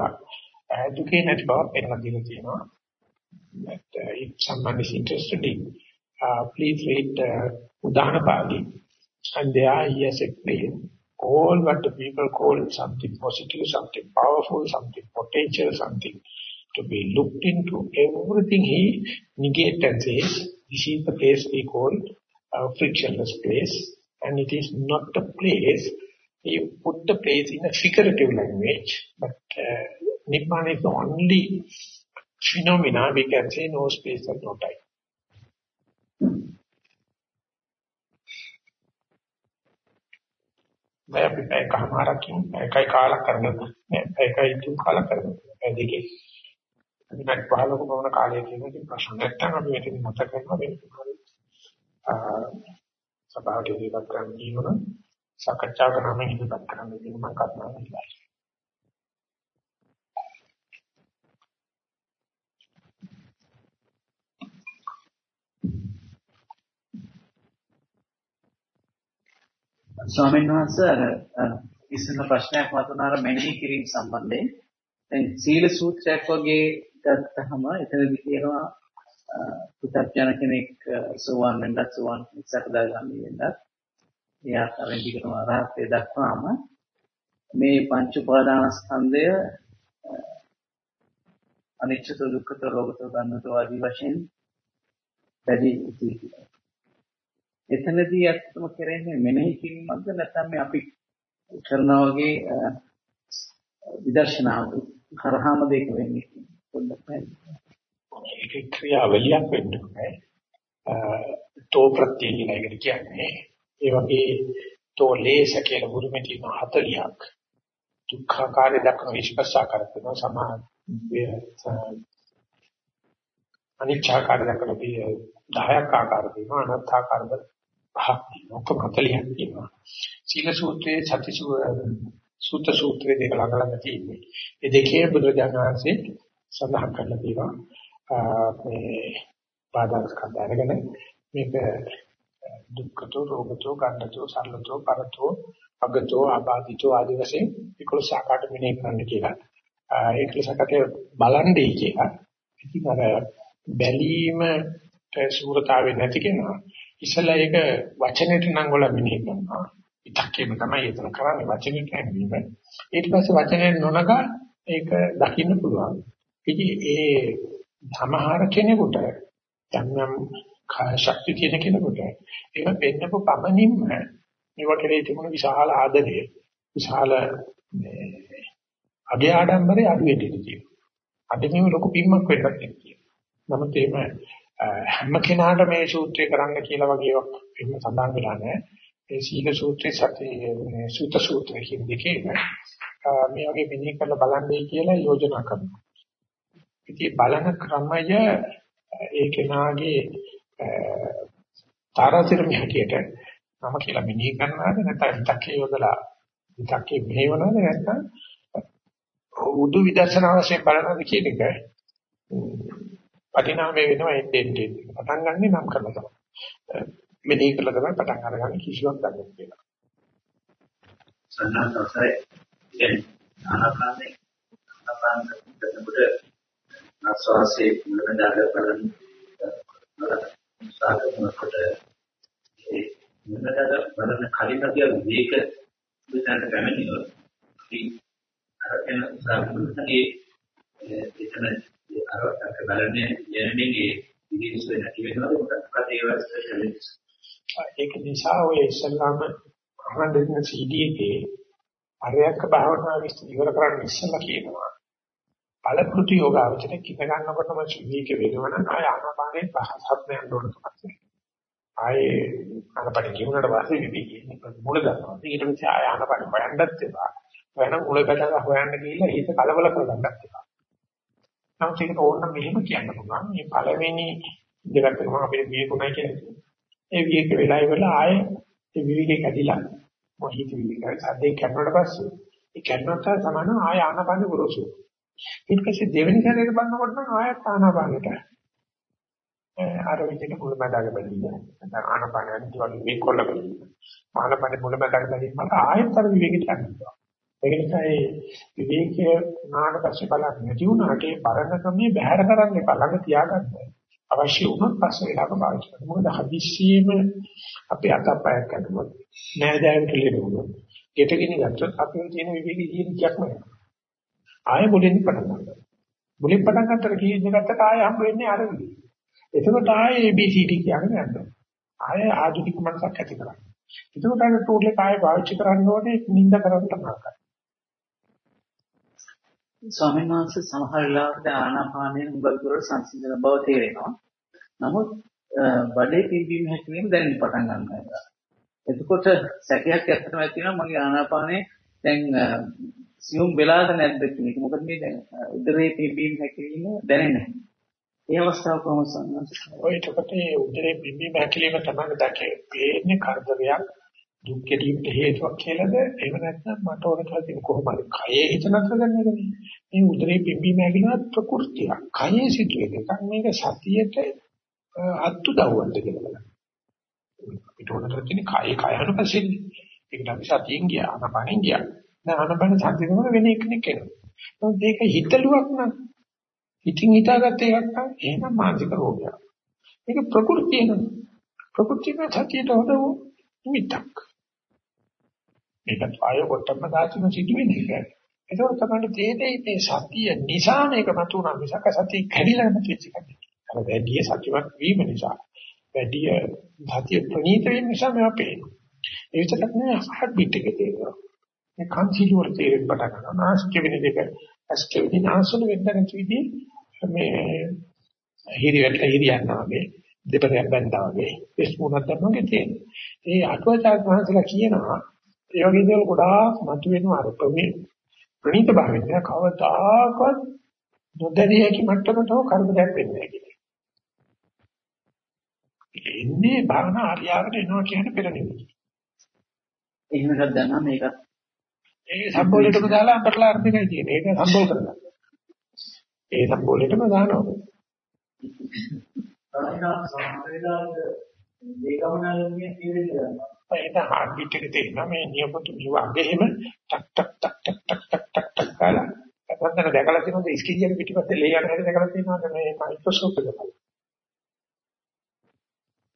දුකේ නැති බව පෙන්නලා දීලා තියෙනවා. That uh, if someone is interested in uh, please read uh, Udana Pali and there he has explained all what the people call something positive, something powerful, something potential, something to be looked into, everything he negates and says this is the place we call a frictionless place and it is not a place. You put the place in a figurative language, but uh, Nibbana is the only phenomena we can say no space and no time. मैं අපි පැය කමාරකින් එකයි කාලක් කරනවා එකයි තුන් කාලක් කරනවා ඒ දෙකේ විනාඩි 15ක පමණ කාලය තියෙනවා ප්‍රශ්න නැත්නම් අපි මේක මත කරනවා වෙන සභාවට ඉදිරිපත් කරන්න දීවන සාකච්ඡා කරන ඉදිරිපත් කරන්න දෙන්න මම කල්පනා කරනවා. ස්වාමීන් වහන්සේ අර ඉස්සෙල්ල ප්‍රශ්නයක් වතුනාර මෙනෙහි කිරීම සම්බන්ධයෙන් දැන් සීල සූත්‍රයක් වගේ ගත්තහම එතනදි කියනවා පුතත්ජන කෙනෙක් සෝවාන් වෙන්නත් සෝවාන් සකදාගාමී වෙන්නත් ඒ ආකාරයෙන් දිගටම අරහත්ත්වයට දක්වාම මේ පංච උපාදානස්කන්ධය අනිච්චත දුක්ඛත රෝගත ගන්නතෝ ආදී වශයෙන් වැඩි ඉතිරි එතනදී අත්‍යවම කරන්නේ මෙනෙහි කිරීමක්ද නැත්නම් මේ අපි කරනා වගේ විදර්ශනාව කරාම දෙක වෙන්නේ? පොඩ්ඩක් පැහැදිලි ඒක ක්‍රියාවලියක් වෙන්න ඕනේ. තෝ ප්‍රත්‍ය කියලා එකට කියන්නේ. ඒ වගේ තෝ ලේස කියලා බුරුමේ තියෙන 40ක් දුක්ඛාකාරය දක්වන විශ්පස්සාකාර කරන සමා අනිච්චාකාර දක්වන 10ක් ආකාර තියෙනවා අනත්ථාකාර පහක් තියෙනවා ඔක්කොම 40ක් තියෙනවා. සීල සූත්‍රයේ සති සූත්‍ර සූත්‍රයේ දෙක ළඟ ළඟ තියෙන්නේ. ඒ දෙකේ බුදුරජාණන් වහන්සේ සඳහන් කරලා තියෙනවා මේ පාදාස්කන්ධ අරගෙන මේක දුක්ඛතෝ රෝගතෝ ගණ්ඩතෝ සරලතෝ පරතෝ අගතෝ ආබාධිතෝ ආදී වශයෙන් ඒකල සාකාට මෙනේ කරන්න කියලා. ඒකල සාකට බලන්නේ කියලා. ඉතින් අර බැලීම සූරතාවේ නැති කෙනා ඉස්සලා ඒක වචනෙට නම් වල මෙනේ කරනවා. ඉතක්කේම තමයි එතන කරන්නේ වචනේ කියන්නේ. ඊට පස්සේ වචනේ නොනග ඒක දකින්න පුළුවන්. ඉතින් ඒ සමහර කෙනෙකුට යම් ශක්තිය තියෙන කෙනෙකුට ඒක වෙන්නපු පමණින්ම මේව කෙරේ තිබුණ විශාල ආදරය විශාල අගේ ආඩම්බරේ අඩු වෙන්න තියෙනවා. අද මේ ලොකු පිම්මක් වෙන්නත් තියෙනවා. නමුත් එහෙම හැම කෙනාට මේ සූත්‍රය කරන්න කියලා වගේ එහෙම සඳහන් වෙලා නැහැ. ඒ සීල සූත්‍රය සති මේ සූත සූත්‍රය කියන දෙකේ මේ වගේ මෙනෙහි කරලා බලන්නේ කියලා යෝජනා කරනවා. ඉතින් බලන ක්‍රමය ඒ කෙනාගේ තාරාතිරම හැටියට නම කියලා මෙනෙහි කරනවාද? නැත්නම් හිතකේ යොදලා හිතකේ මෙහෙවනවාද නැත්නම් උදු විදර්ශනා වශයෙන් බලනවාද කියන එක පරිණාමය වෙනවා එන්නේ එන්නේ පටන් ගන්නෙ නම් කරලා තමයි. මෙනෙහි කරලා තමයි පටන් අරගන්නේ කිසිවක් ගන්න කියලා. සන්නත් අවසරයි කියන්නේ ආනාපානේ ආනාපාන කරනකොට ආස්වාසේ මුලඳාග බලන සාකච්ඡාකට ඒ මුලඳාග බලන කලින් අපි වේග විතරට පැමිණියොත් අපි අරගෙන සාකච්ඡාවේ එතන අරකට බලන්නේ යන්නේ ඉදිරිස් වෙන නැති වෙනවා. මොකක්ද ඒ වගේ ඒක නිසා ඔය ඉස්ලාම අහන්න දෙන CD එකේ අරයක භාවනා විශ්ල ඉවර කරන්න ඉස්සලා කියනවා. බලපෘති යෝගාවචරේ කිත ගන්නකොටම මේක වෙනවනම් ආය ආනාපානේ පහසත් යන්න ඕන තමයි. ආයේ ආනාපානේ කියුණාට පස්සේ විවිධ මුල ගන්නවා. ඊට පස්සේ ආය ආනාපානේ හොයන්නත් එපා. වෙන මුල බැලලා හොයන්න ගිහිල්ලා හිත කලබල කරගන්නත් එපා. නමුත් ඒක ඕනනම් මෙහෙම කියන්න පුළුවන්. මේ පළවෙනි දෙකට මම අපිට විවේකුණයි කියන්නේ. ඒ විවේක වෙලා ඉවරලා ආයේ ඒ විවේකේ කැඩිලා මොහිත විවේකයි සද්දේ කැඩුණාට පස්සේ ඒ කැඩුණාට සමාන ආය ආනාපානේ ගොරෝසු. ඊට පස්සේ දෙවෙනි සැරේට බලනකොට නම් ආයත් ආනාපානෙට අර විදිහට මුලමදාග බැලීම. නැත්නම් ආනාපාන අනිත් වගේ මේ කොල්ල බැලීම. ආනාපානේ මුලමදාග බැලීම මත ආයත් අර විවේකයට යනවා. ඒක නිසා ඒ විවේකයේ නාන පස්සේ බලන්න නැති වුණාට ඒ පරණ ක්‍රමයේ බැහැර කරන්න එපා. ළඟ තියාගන්න. අවශ්‍ය වුණොත් පස්සේ වෙලාවක පාවිච්චි කරන්න. මොකද හදිස්සියෙම අපේ අතපයක් කඩුවොත් නෑදෑයන්ට ලෙඩුණොත්. ගෙටගෙන ගත්තොත් අපේ තියෙන විවේකී ජීවිතයක් නෑ. ආයෙ මුලින් පටන් ගන්නවා. මුලින් පටන් ගන්නතර කීයද ගත්තට ආයෙ හම්බ වෙන්නේ අර විදිහ. එතකොට ආයෙ ABCD කියන්නේ යනවා. ආයෙ ආධුනික මනසක් ඇති කරගන්න. එතකොට අර ටූල් එක ආයෙ පාවිච්චි කරන්න ඕනේ නිින්ද කරන්න තමයි. ස්වාමීන් වහන්සේ සමහර වෙලාවට ආනාපානයෙන් උගල් දුර සංසිඳන බව තේරෙනවා. නමුත් බඩේ පිම්බීම හැකිලිම දැනෙන්න පටන් ගන්නවා. එතකොට සැකයක් ඇත්තටම ඇති වෙනවා මගේ ආනාපානේ දැන් සියුම් වෙලාද නැද්ද කියන එක. මොකද මේ දැන් උදරේ පිම්බීම හැකිලිම දැනෙන්නේ නැහැ. ඒ අවස්ථාව කොහොමද සම්මත? ඔය එතකොට මේ උදරේ පිම්බීම හැකිලිම තමයි දැකේ. පේන්නේ කරදරයක් දුක් ගැටීමට හේතුවක් කියලාද? එහෙම නැත්නම් මට ඕන කියලා තියෙන කොහොමද? කයේ හිත නතර ගන්න එකනේ. මේ උදරේ පිම්බීම හැකිලිම ප්‍රകൃතිය. කයේ සිදුවෙන එකක්. මේක සතියේට අත්තු දවවන්න කියලා බලන්න. අපිට ඕන කරලා තියෙන කයේ කයන පස්සේ ඒක නම් සතියෙන් ගියා, අනපනෙන් ගියා. දැන් ආනපන සති කරන වෙන එකෙක් එනවා නමුත් මේක හිතලුවක් නම් ඉතින් හිතාගත්ත එකක් නම් එහෙනම් මානසික රෝගයක්. මේක ප්‍රകൃතිය නේ ප්‍රകൃතිය සතියට හොදව නිමිතක් මේකත් ආය කොටම දාසින සිදුවෙන එක. ඒක තමයි තේදේ මේ සතිය නිසා මේක මතුණා මිසක සතිය කැඩිලා නැති එකක් අර වැඩි සතියක් වීම නිසා. වැඩි සතිය ප්‍රණීත වීම නිසා මේවා පේනවා. ඒ විතරක් නෙවෙයි හાર્ට් බීට් එක තේරෙනවා මේ කන්සිල් වල තේරෙන්න පටන් ගන්නවා. නාසික වෙන දෙක ඇස්කේ වෙන ආසන වෙන්න නැති විදිහ මේ හිරි වැට හිරි යනවා වගේ දෙපරයක් බැඳා වගේ එස් මොනක් දැම්මගේ තියෙනවා. ඒ අටුවචාර්ය මහන්සලා කියනවා ඒ වගේ දේවල් ගොඩාක් මතුවෙනවා අර ප්‍රමේ ප්‍රණීත භාවයෙන් කවදාකවත් නොදැරිය හැකි මට්ටමට හෝ කර්මයක් වෙන්නේ නැහැ කියලා. එන්නේ භාවනා හරියට එනවා කියන පෙර නෙමෙයි. එහෙම එකක් දැනනවා මේක ඒ සම්බෝලෙටම දාලා අම්බරලා අර්ථකයි තියෙන්නේ. ඒක සම්බෝල කරගන්න. ඒ සම්බෝලෙටම දානවා. ඒක හાર્ට් බීට් එක තියෙනවා මේ නියපොතු නිවාගෙම ටක් ටක් ටක් ටක් ටක් ටක් ටක් ටක් කාලා. අපතන දැකලා තියෙනවද ඉස්කිරියක පිටිපස්සේ ලේ යන හැටි දැකලා තියෙනවද මේ මයික්‍රොස්කෝප් එක බලලා.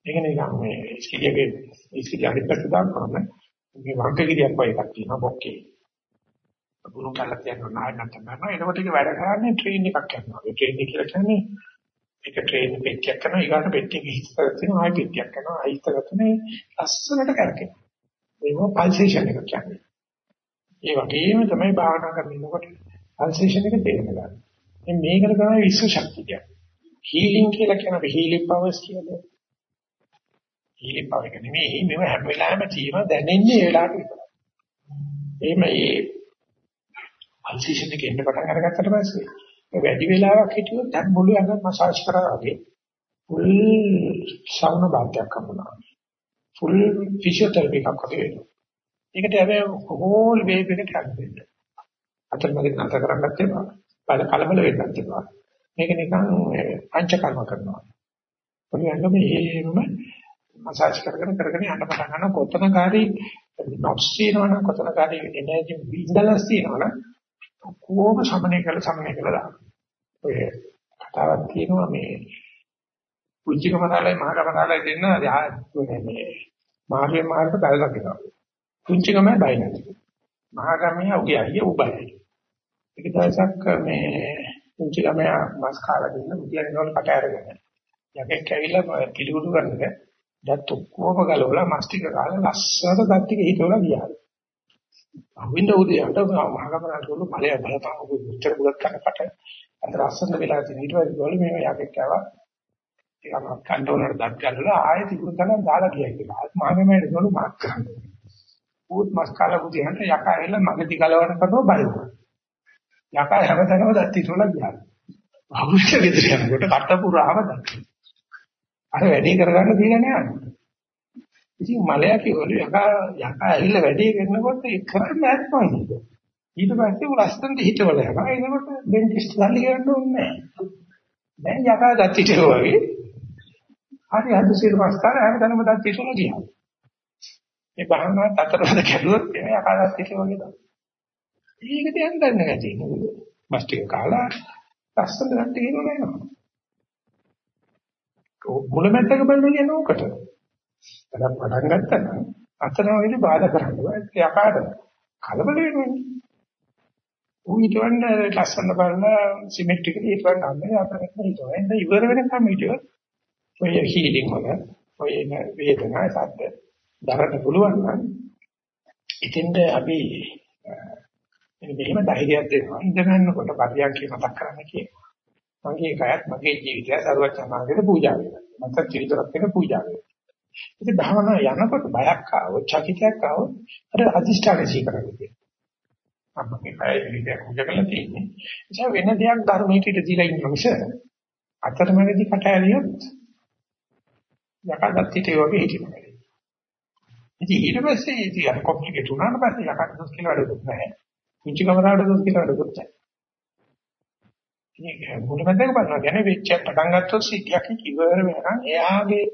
ඒක නිකන් මේ ඉස්කිරියගේ ඉස්කිරිය අනිත් පැත්ත දාන්නම මේ වංකගිරියක් වගේ එකක් තියෙනවා බොක්කේ. ගුරු කල්ලා තියනවා නාය නැත්නම් කරනවා. එතකොට ඒක වැඩ කරන්නේ ට්‍රේන් එකක් කරනවා. ඒ ට්‍රේන් එක කියලා කියන්නේ ඒක ට්‍රේන් පෙට්ටියක් කරනවා. ඊගාට පෙට්ටියක හිස්තර තියෙනවා. ආයි පෙට්ටියක් කරනවා. ආයි හිස්තර තුනේ ලස්සනට කරකිනවා. ඒක පල්සේෂන් එක කියන්නේ. ඒ වගේම තමයි භාවනා කරනකොට පල්සේෂන් එක තේරුම් ගන්න. මේ මේකට තමයි විශ්ව ශක්තිය කියන්නේ. හීලින් කියලා කියන හීලින් පවර්ස් කියන්නේ. හීලින් පවර් එක නෙමෙයි මේව හැම වෙලාවෙම තියෙන දැනෙන්නේ ඒ වෙලාවට විතරයි. එහෙම මේ පල්සේෂන් එක එන්න පටන් අරගත්තට පස්සේ ඒ වැඩි වෙලාවක් හිටියොත් දැන් මුළු ඇඟ මසාජ් කරා වගේ ෆුල් සාුණ බාධයක් හම්බුනා. ෆුල් ෆිසියෝതെරපි එකක් වගේ වෙනවා. ඒකට හැබැයි හෝල් වේව් එකට හැදෙන්න. අතරමැද නැතර කරන්නත් එපා. බල කලබල වෙන්නත් එපා. මේක නිකන් පංචකර්ම කරනවා. පොඩියන්ගම මේම මසාජ් කරගෙන කරගෙන යන්න පටන් ගන්න කොතනකාරී නොට්ස් තියෙනවනම් කොතනකාරී එනර්ජි බින්දලස් තියෙනවනම් කොහොම සමනය කරලා සමනය කරලා දාන්න. ඔය කතාවක් තියෙනවා මේ පුංචි කමරාලයි මහ කමරාලයි දෙන්න මේ මාර්ගය මාර්ග බලලා කියනවා. පුංචි කමයි බය නැති. මහ කමයි උගේ අයිය උබයි. ඒක දවසක් මේ පුංචි ළමයා මස් කාලා දෙන්න මුදියන් වල කට අරගෙන. යකෙක් ඇවිල්ලා පිළිගුරු කරන්නේ දැත් ඔක්කොම ගලවලා මස් ටික කාලා ලස්සනට දත් ටික හිටවලා ගියා. අවින්ද උදේට මහගමනට වල ඵලය බලපං ඔබ උත්තර බුලත් කරකට අද ලස්සන වෙලා තියෙන ඊට පස්සේ ගෝල මේ යකෙක් ආවා. ඒකම කන්ටෝනර් දත් ගලවලා ආයෙ තිබුණ තැන දාලා ගියා කියලා. මහගමනට ගෝල මාක් කරන්නේ. ඌත් මස් කාලා බුදියන්ට යකා ඇවිල්ලා මගදී ගලවන කරනවා බලනවා. යකා හැමතැනම දත් හිටවලා ගියා. අමුෂ්‍ය ගෙදර යනකොට කට පුරාම දත්. අර වැඩේ කරගන්න දෙයක් නෑ. ඉතින් මලයා කිව්වලු යකා යකා ඇවිල්ලා වැඩේ කරනකොට ඒ කරන්නේ නැත්නම් ඊට පස්සේ උ ලස්සනට හිටවල යකා එනකොට ඩෙන්ටිස්ට් සල්ලි ගන්න ඕනේ නෑ. දැන් යකා දත් හිටවලා වගේ හරි අද සිල් මස්කාර හැමතැනම දත් හිටවලා ගියා. මේ බහනාත් අතරවල කැඩුවොත් එයා යකා දත් හිටවලා වගේ තමයි. ඒකට යන්න දන්නේ නැති නේද? මස් ටික කාලා ලස්සන දත් හිටවලා යනවා. මුලමැත්තක බලන කියන්නේ ඕකට. වැඩක් පටන් ගත්තා නම් අතනවෙදි බාධා කරන්න බෑ. ඒක යකාට කලබල වෙන්නේ. ඌ හිතවන්න ලස්සන බලන සිමෙට්‍රිකලි හිතවන්න අන්නේ අපරකට හිතවන්න ඉවර වෙනකම් හිටියොත් ඔය හීලින් වල ඔය වේදනා සද්ද දරන්න පුළුවන් නම් ඉතින්ද අපි මෙහෙම ධෛර්යයක් දෙනවා ඉඳ ගන්නකොට පරියන්කේ මතක් කරන්න කියනවා. මගේ කයත් මගේ ජීවිතය සරුවත් සමාගයට පූජා වෙනවා. මට ජීවිතයක් එක පූජා වෙනවා. ඉතින් භාවනා යනකොට බයක් ආවොත්, චකිතයක් ආවොත් අර අදිෂ්ඨානය සීකරන්නේ තියෙනවා. අපගේ කය පිළිදයක් උදකලා තියෙන්නේ. ඒ වෙන දෙයක් ධර්මයට ඉඳ දීලා ඉන්න මිස අතරමැදි කට ඇරියොත් යකඩත් හිතේ වගේ හිටිනවා. ඉතින් ඊට පස්සේ ඉතින් අර කොම්ප්ලිකේට් වුණාට පස්සේ යකඩ දොස් කියලා වැඩකුත් නැහැ. කුංචි කමරාට දොස් කියලා වැඩකුත් නැහැ. ඉතින් මුලමඳක බලනවා කියන්නේ වෙච්ච පටන් ගත්තොත් සිද්ධියක් ඉවර වෙනකන් එයාගේ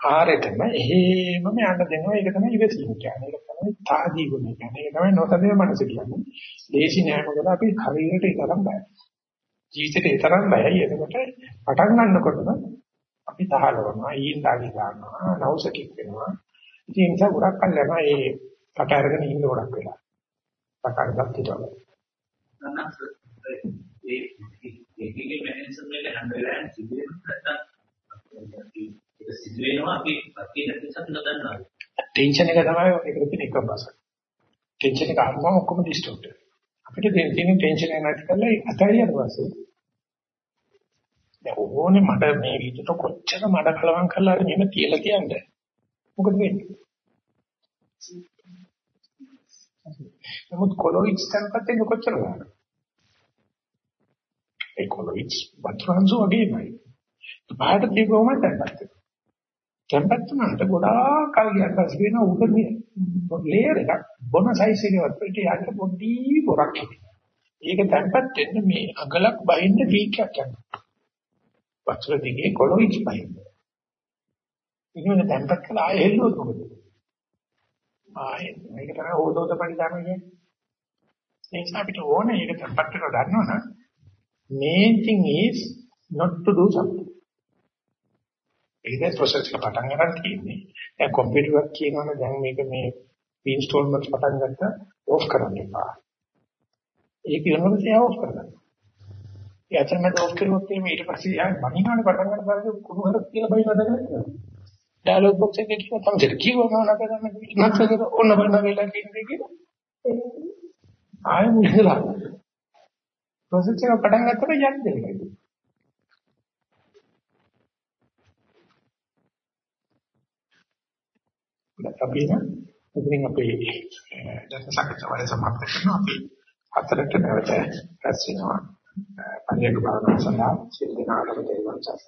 ආරෙතම එහෙමම යන්න දෙනවා. ඒක තමයි ඉවසීම කියන්නේ. ඒක තමයි තාදී ගුණ කියන්නේ. ඒක තමයි නොතදේ මනස කියන්නේ. දේශි නෑ මොකද අපි හරියට ඒතරම් බයයි. ජීවිතේට ඒතරම් බයයි. එතකොට පටන් ගන්නකොටම අපි තහලවනවා ඊයින් දාගි ගන්නවා නවුසකික් වෙනවා. ඉතින් ඒ නිසා ගොඩක් කල් යනවා ඒ කට අරගෙන ඉන්න ගොඩක් වෙලා. පටන් ගන්නකොට අනන්ත ඒ ඒකේ මෙහෙන්සම් එක හැම වෙලාවෙම සිදුවෙන්නේ නැත්තම් ඒක සිදු වෙනවා අපි අපි නැතිසත් නොදන්නවා. ටෙන්ෂන් එක තමයි ඒකට තියෙන එකම බස. ටෙන්ෂන් එක ආවම ඔක්කොම ඩිස්ටෝට් අපිට තියෙන ටෙන්ෂන් එක නැති කරලා අතහැරියට පස්සේ දැන් ඕනේ මට මේ විදිහට කොච්චර මඩ කලවම් කරලා හරි මෙහෙම තියලා කියන්නේ. මොකද වෙන්නේ? නමුත් කොලොයිඩ්ස් temperature කොච්චර ගන්නද? ඒ කොලොයිඩ්ස් වතුරන්සු වගේමයි. පාට දීගොම temperature. කැම්පත් වුණාට ගොඩාක් කල් ගියන් පස්සේ වෙන උඩ ලේයර් එකක් බොන සයිස් එකවත් පිට යන්න පොඩි බොරක් ඒක තැම්පත් වෙන්න මේ අගලක් බහින්න පීක්යක් යනවා. වතුර දිගේ කොළොයිච් බහින්න. ඉතින් තැම්පත් කළා ආයෙ හෙල්ලුවොත් මොකද? ආයෙ මේක තමයි හොදෝද පරිදාම කියන්නේ. ඒක අපිට ඕනේ ඒක තැම්පත් කරලා ගන්නවනම් main thing is not to do something. ඒක process එක පටන් ගන්න තියෙන්නේ. දැන් කම්පියුටර් එකක් කියනවනේ දැන් මේක මේ ඉන්ස්ටෝල්මන්ට් පටන් ගත්තා ඕෆ් කරන්න එපා. ඒක වෙනකොට එයා ඕෆ් කරගන්න. ඒ අතරමැද ඕෆ් කරුවොත් එimhe ඊට පස්සේ යා බණිනවනේ පටන් ගන්න පස්සේ කුණු හරක් කියලා බයිනවද කියලා. ඩයලොග් බොක්ස් එකේ කියව තමයි කිව්වම නේද කරන්න ඉන්නත් ඔන්න බලන්න කියලා කියන්නේ කියලා. ආයෙ මුලලා. process එක පටන් ගත්තම යන්න දෙන්නේ. අපි ඉතින් අපේ දැන් සාකච්ඡාව සමාප්ත කරනවා අපි හතරට නැවත රැස් වෙනවා පරිණත භාවනාව සඳහා සිල් දනාකට දෙවන්සස්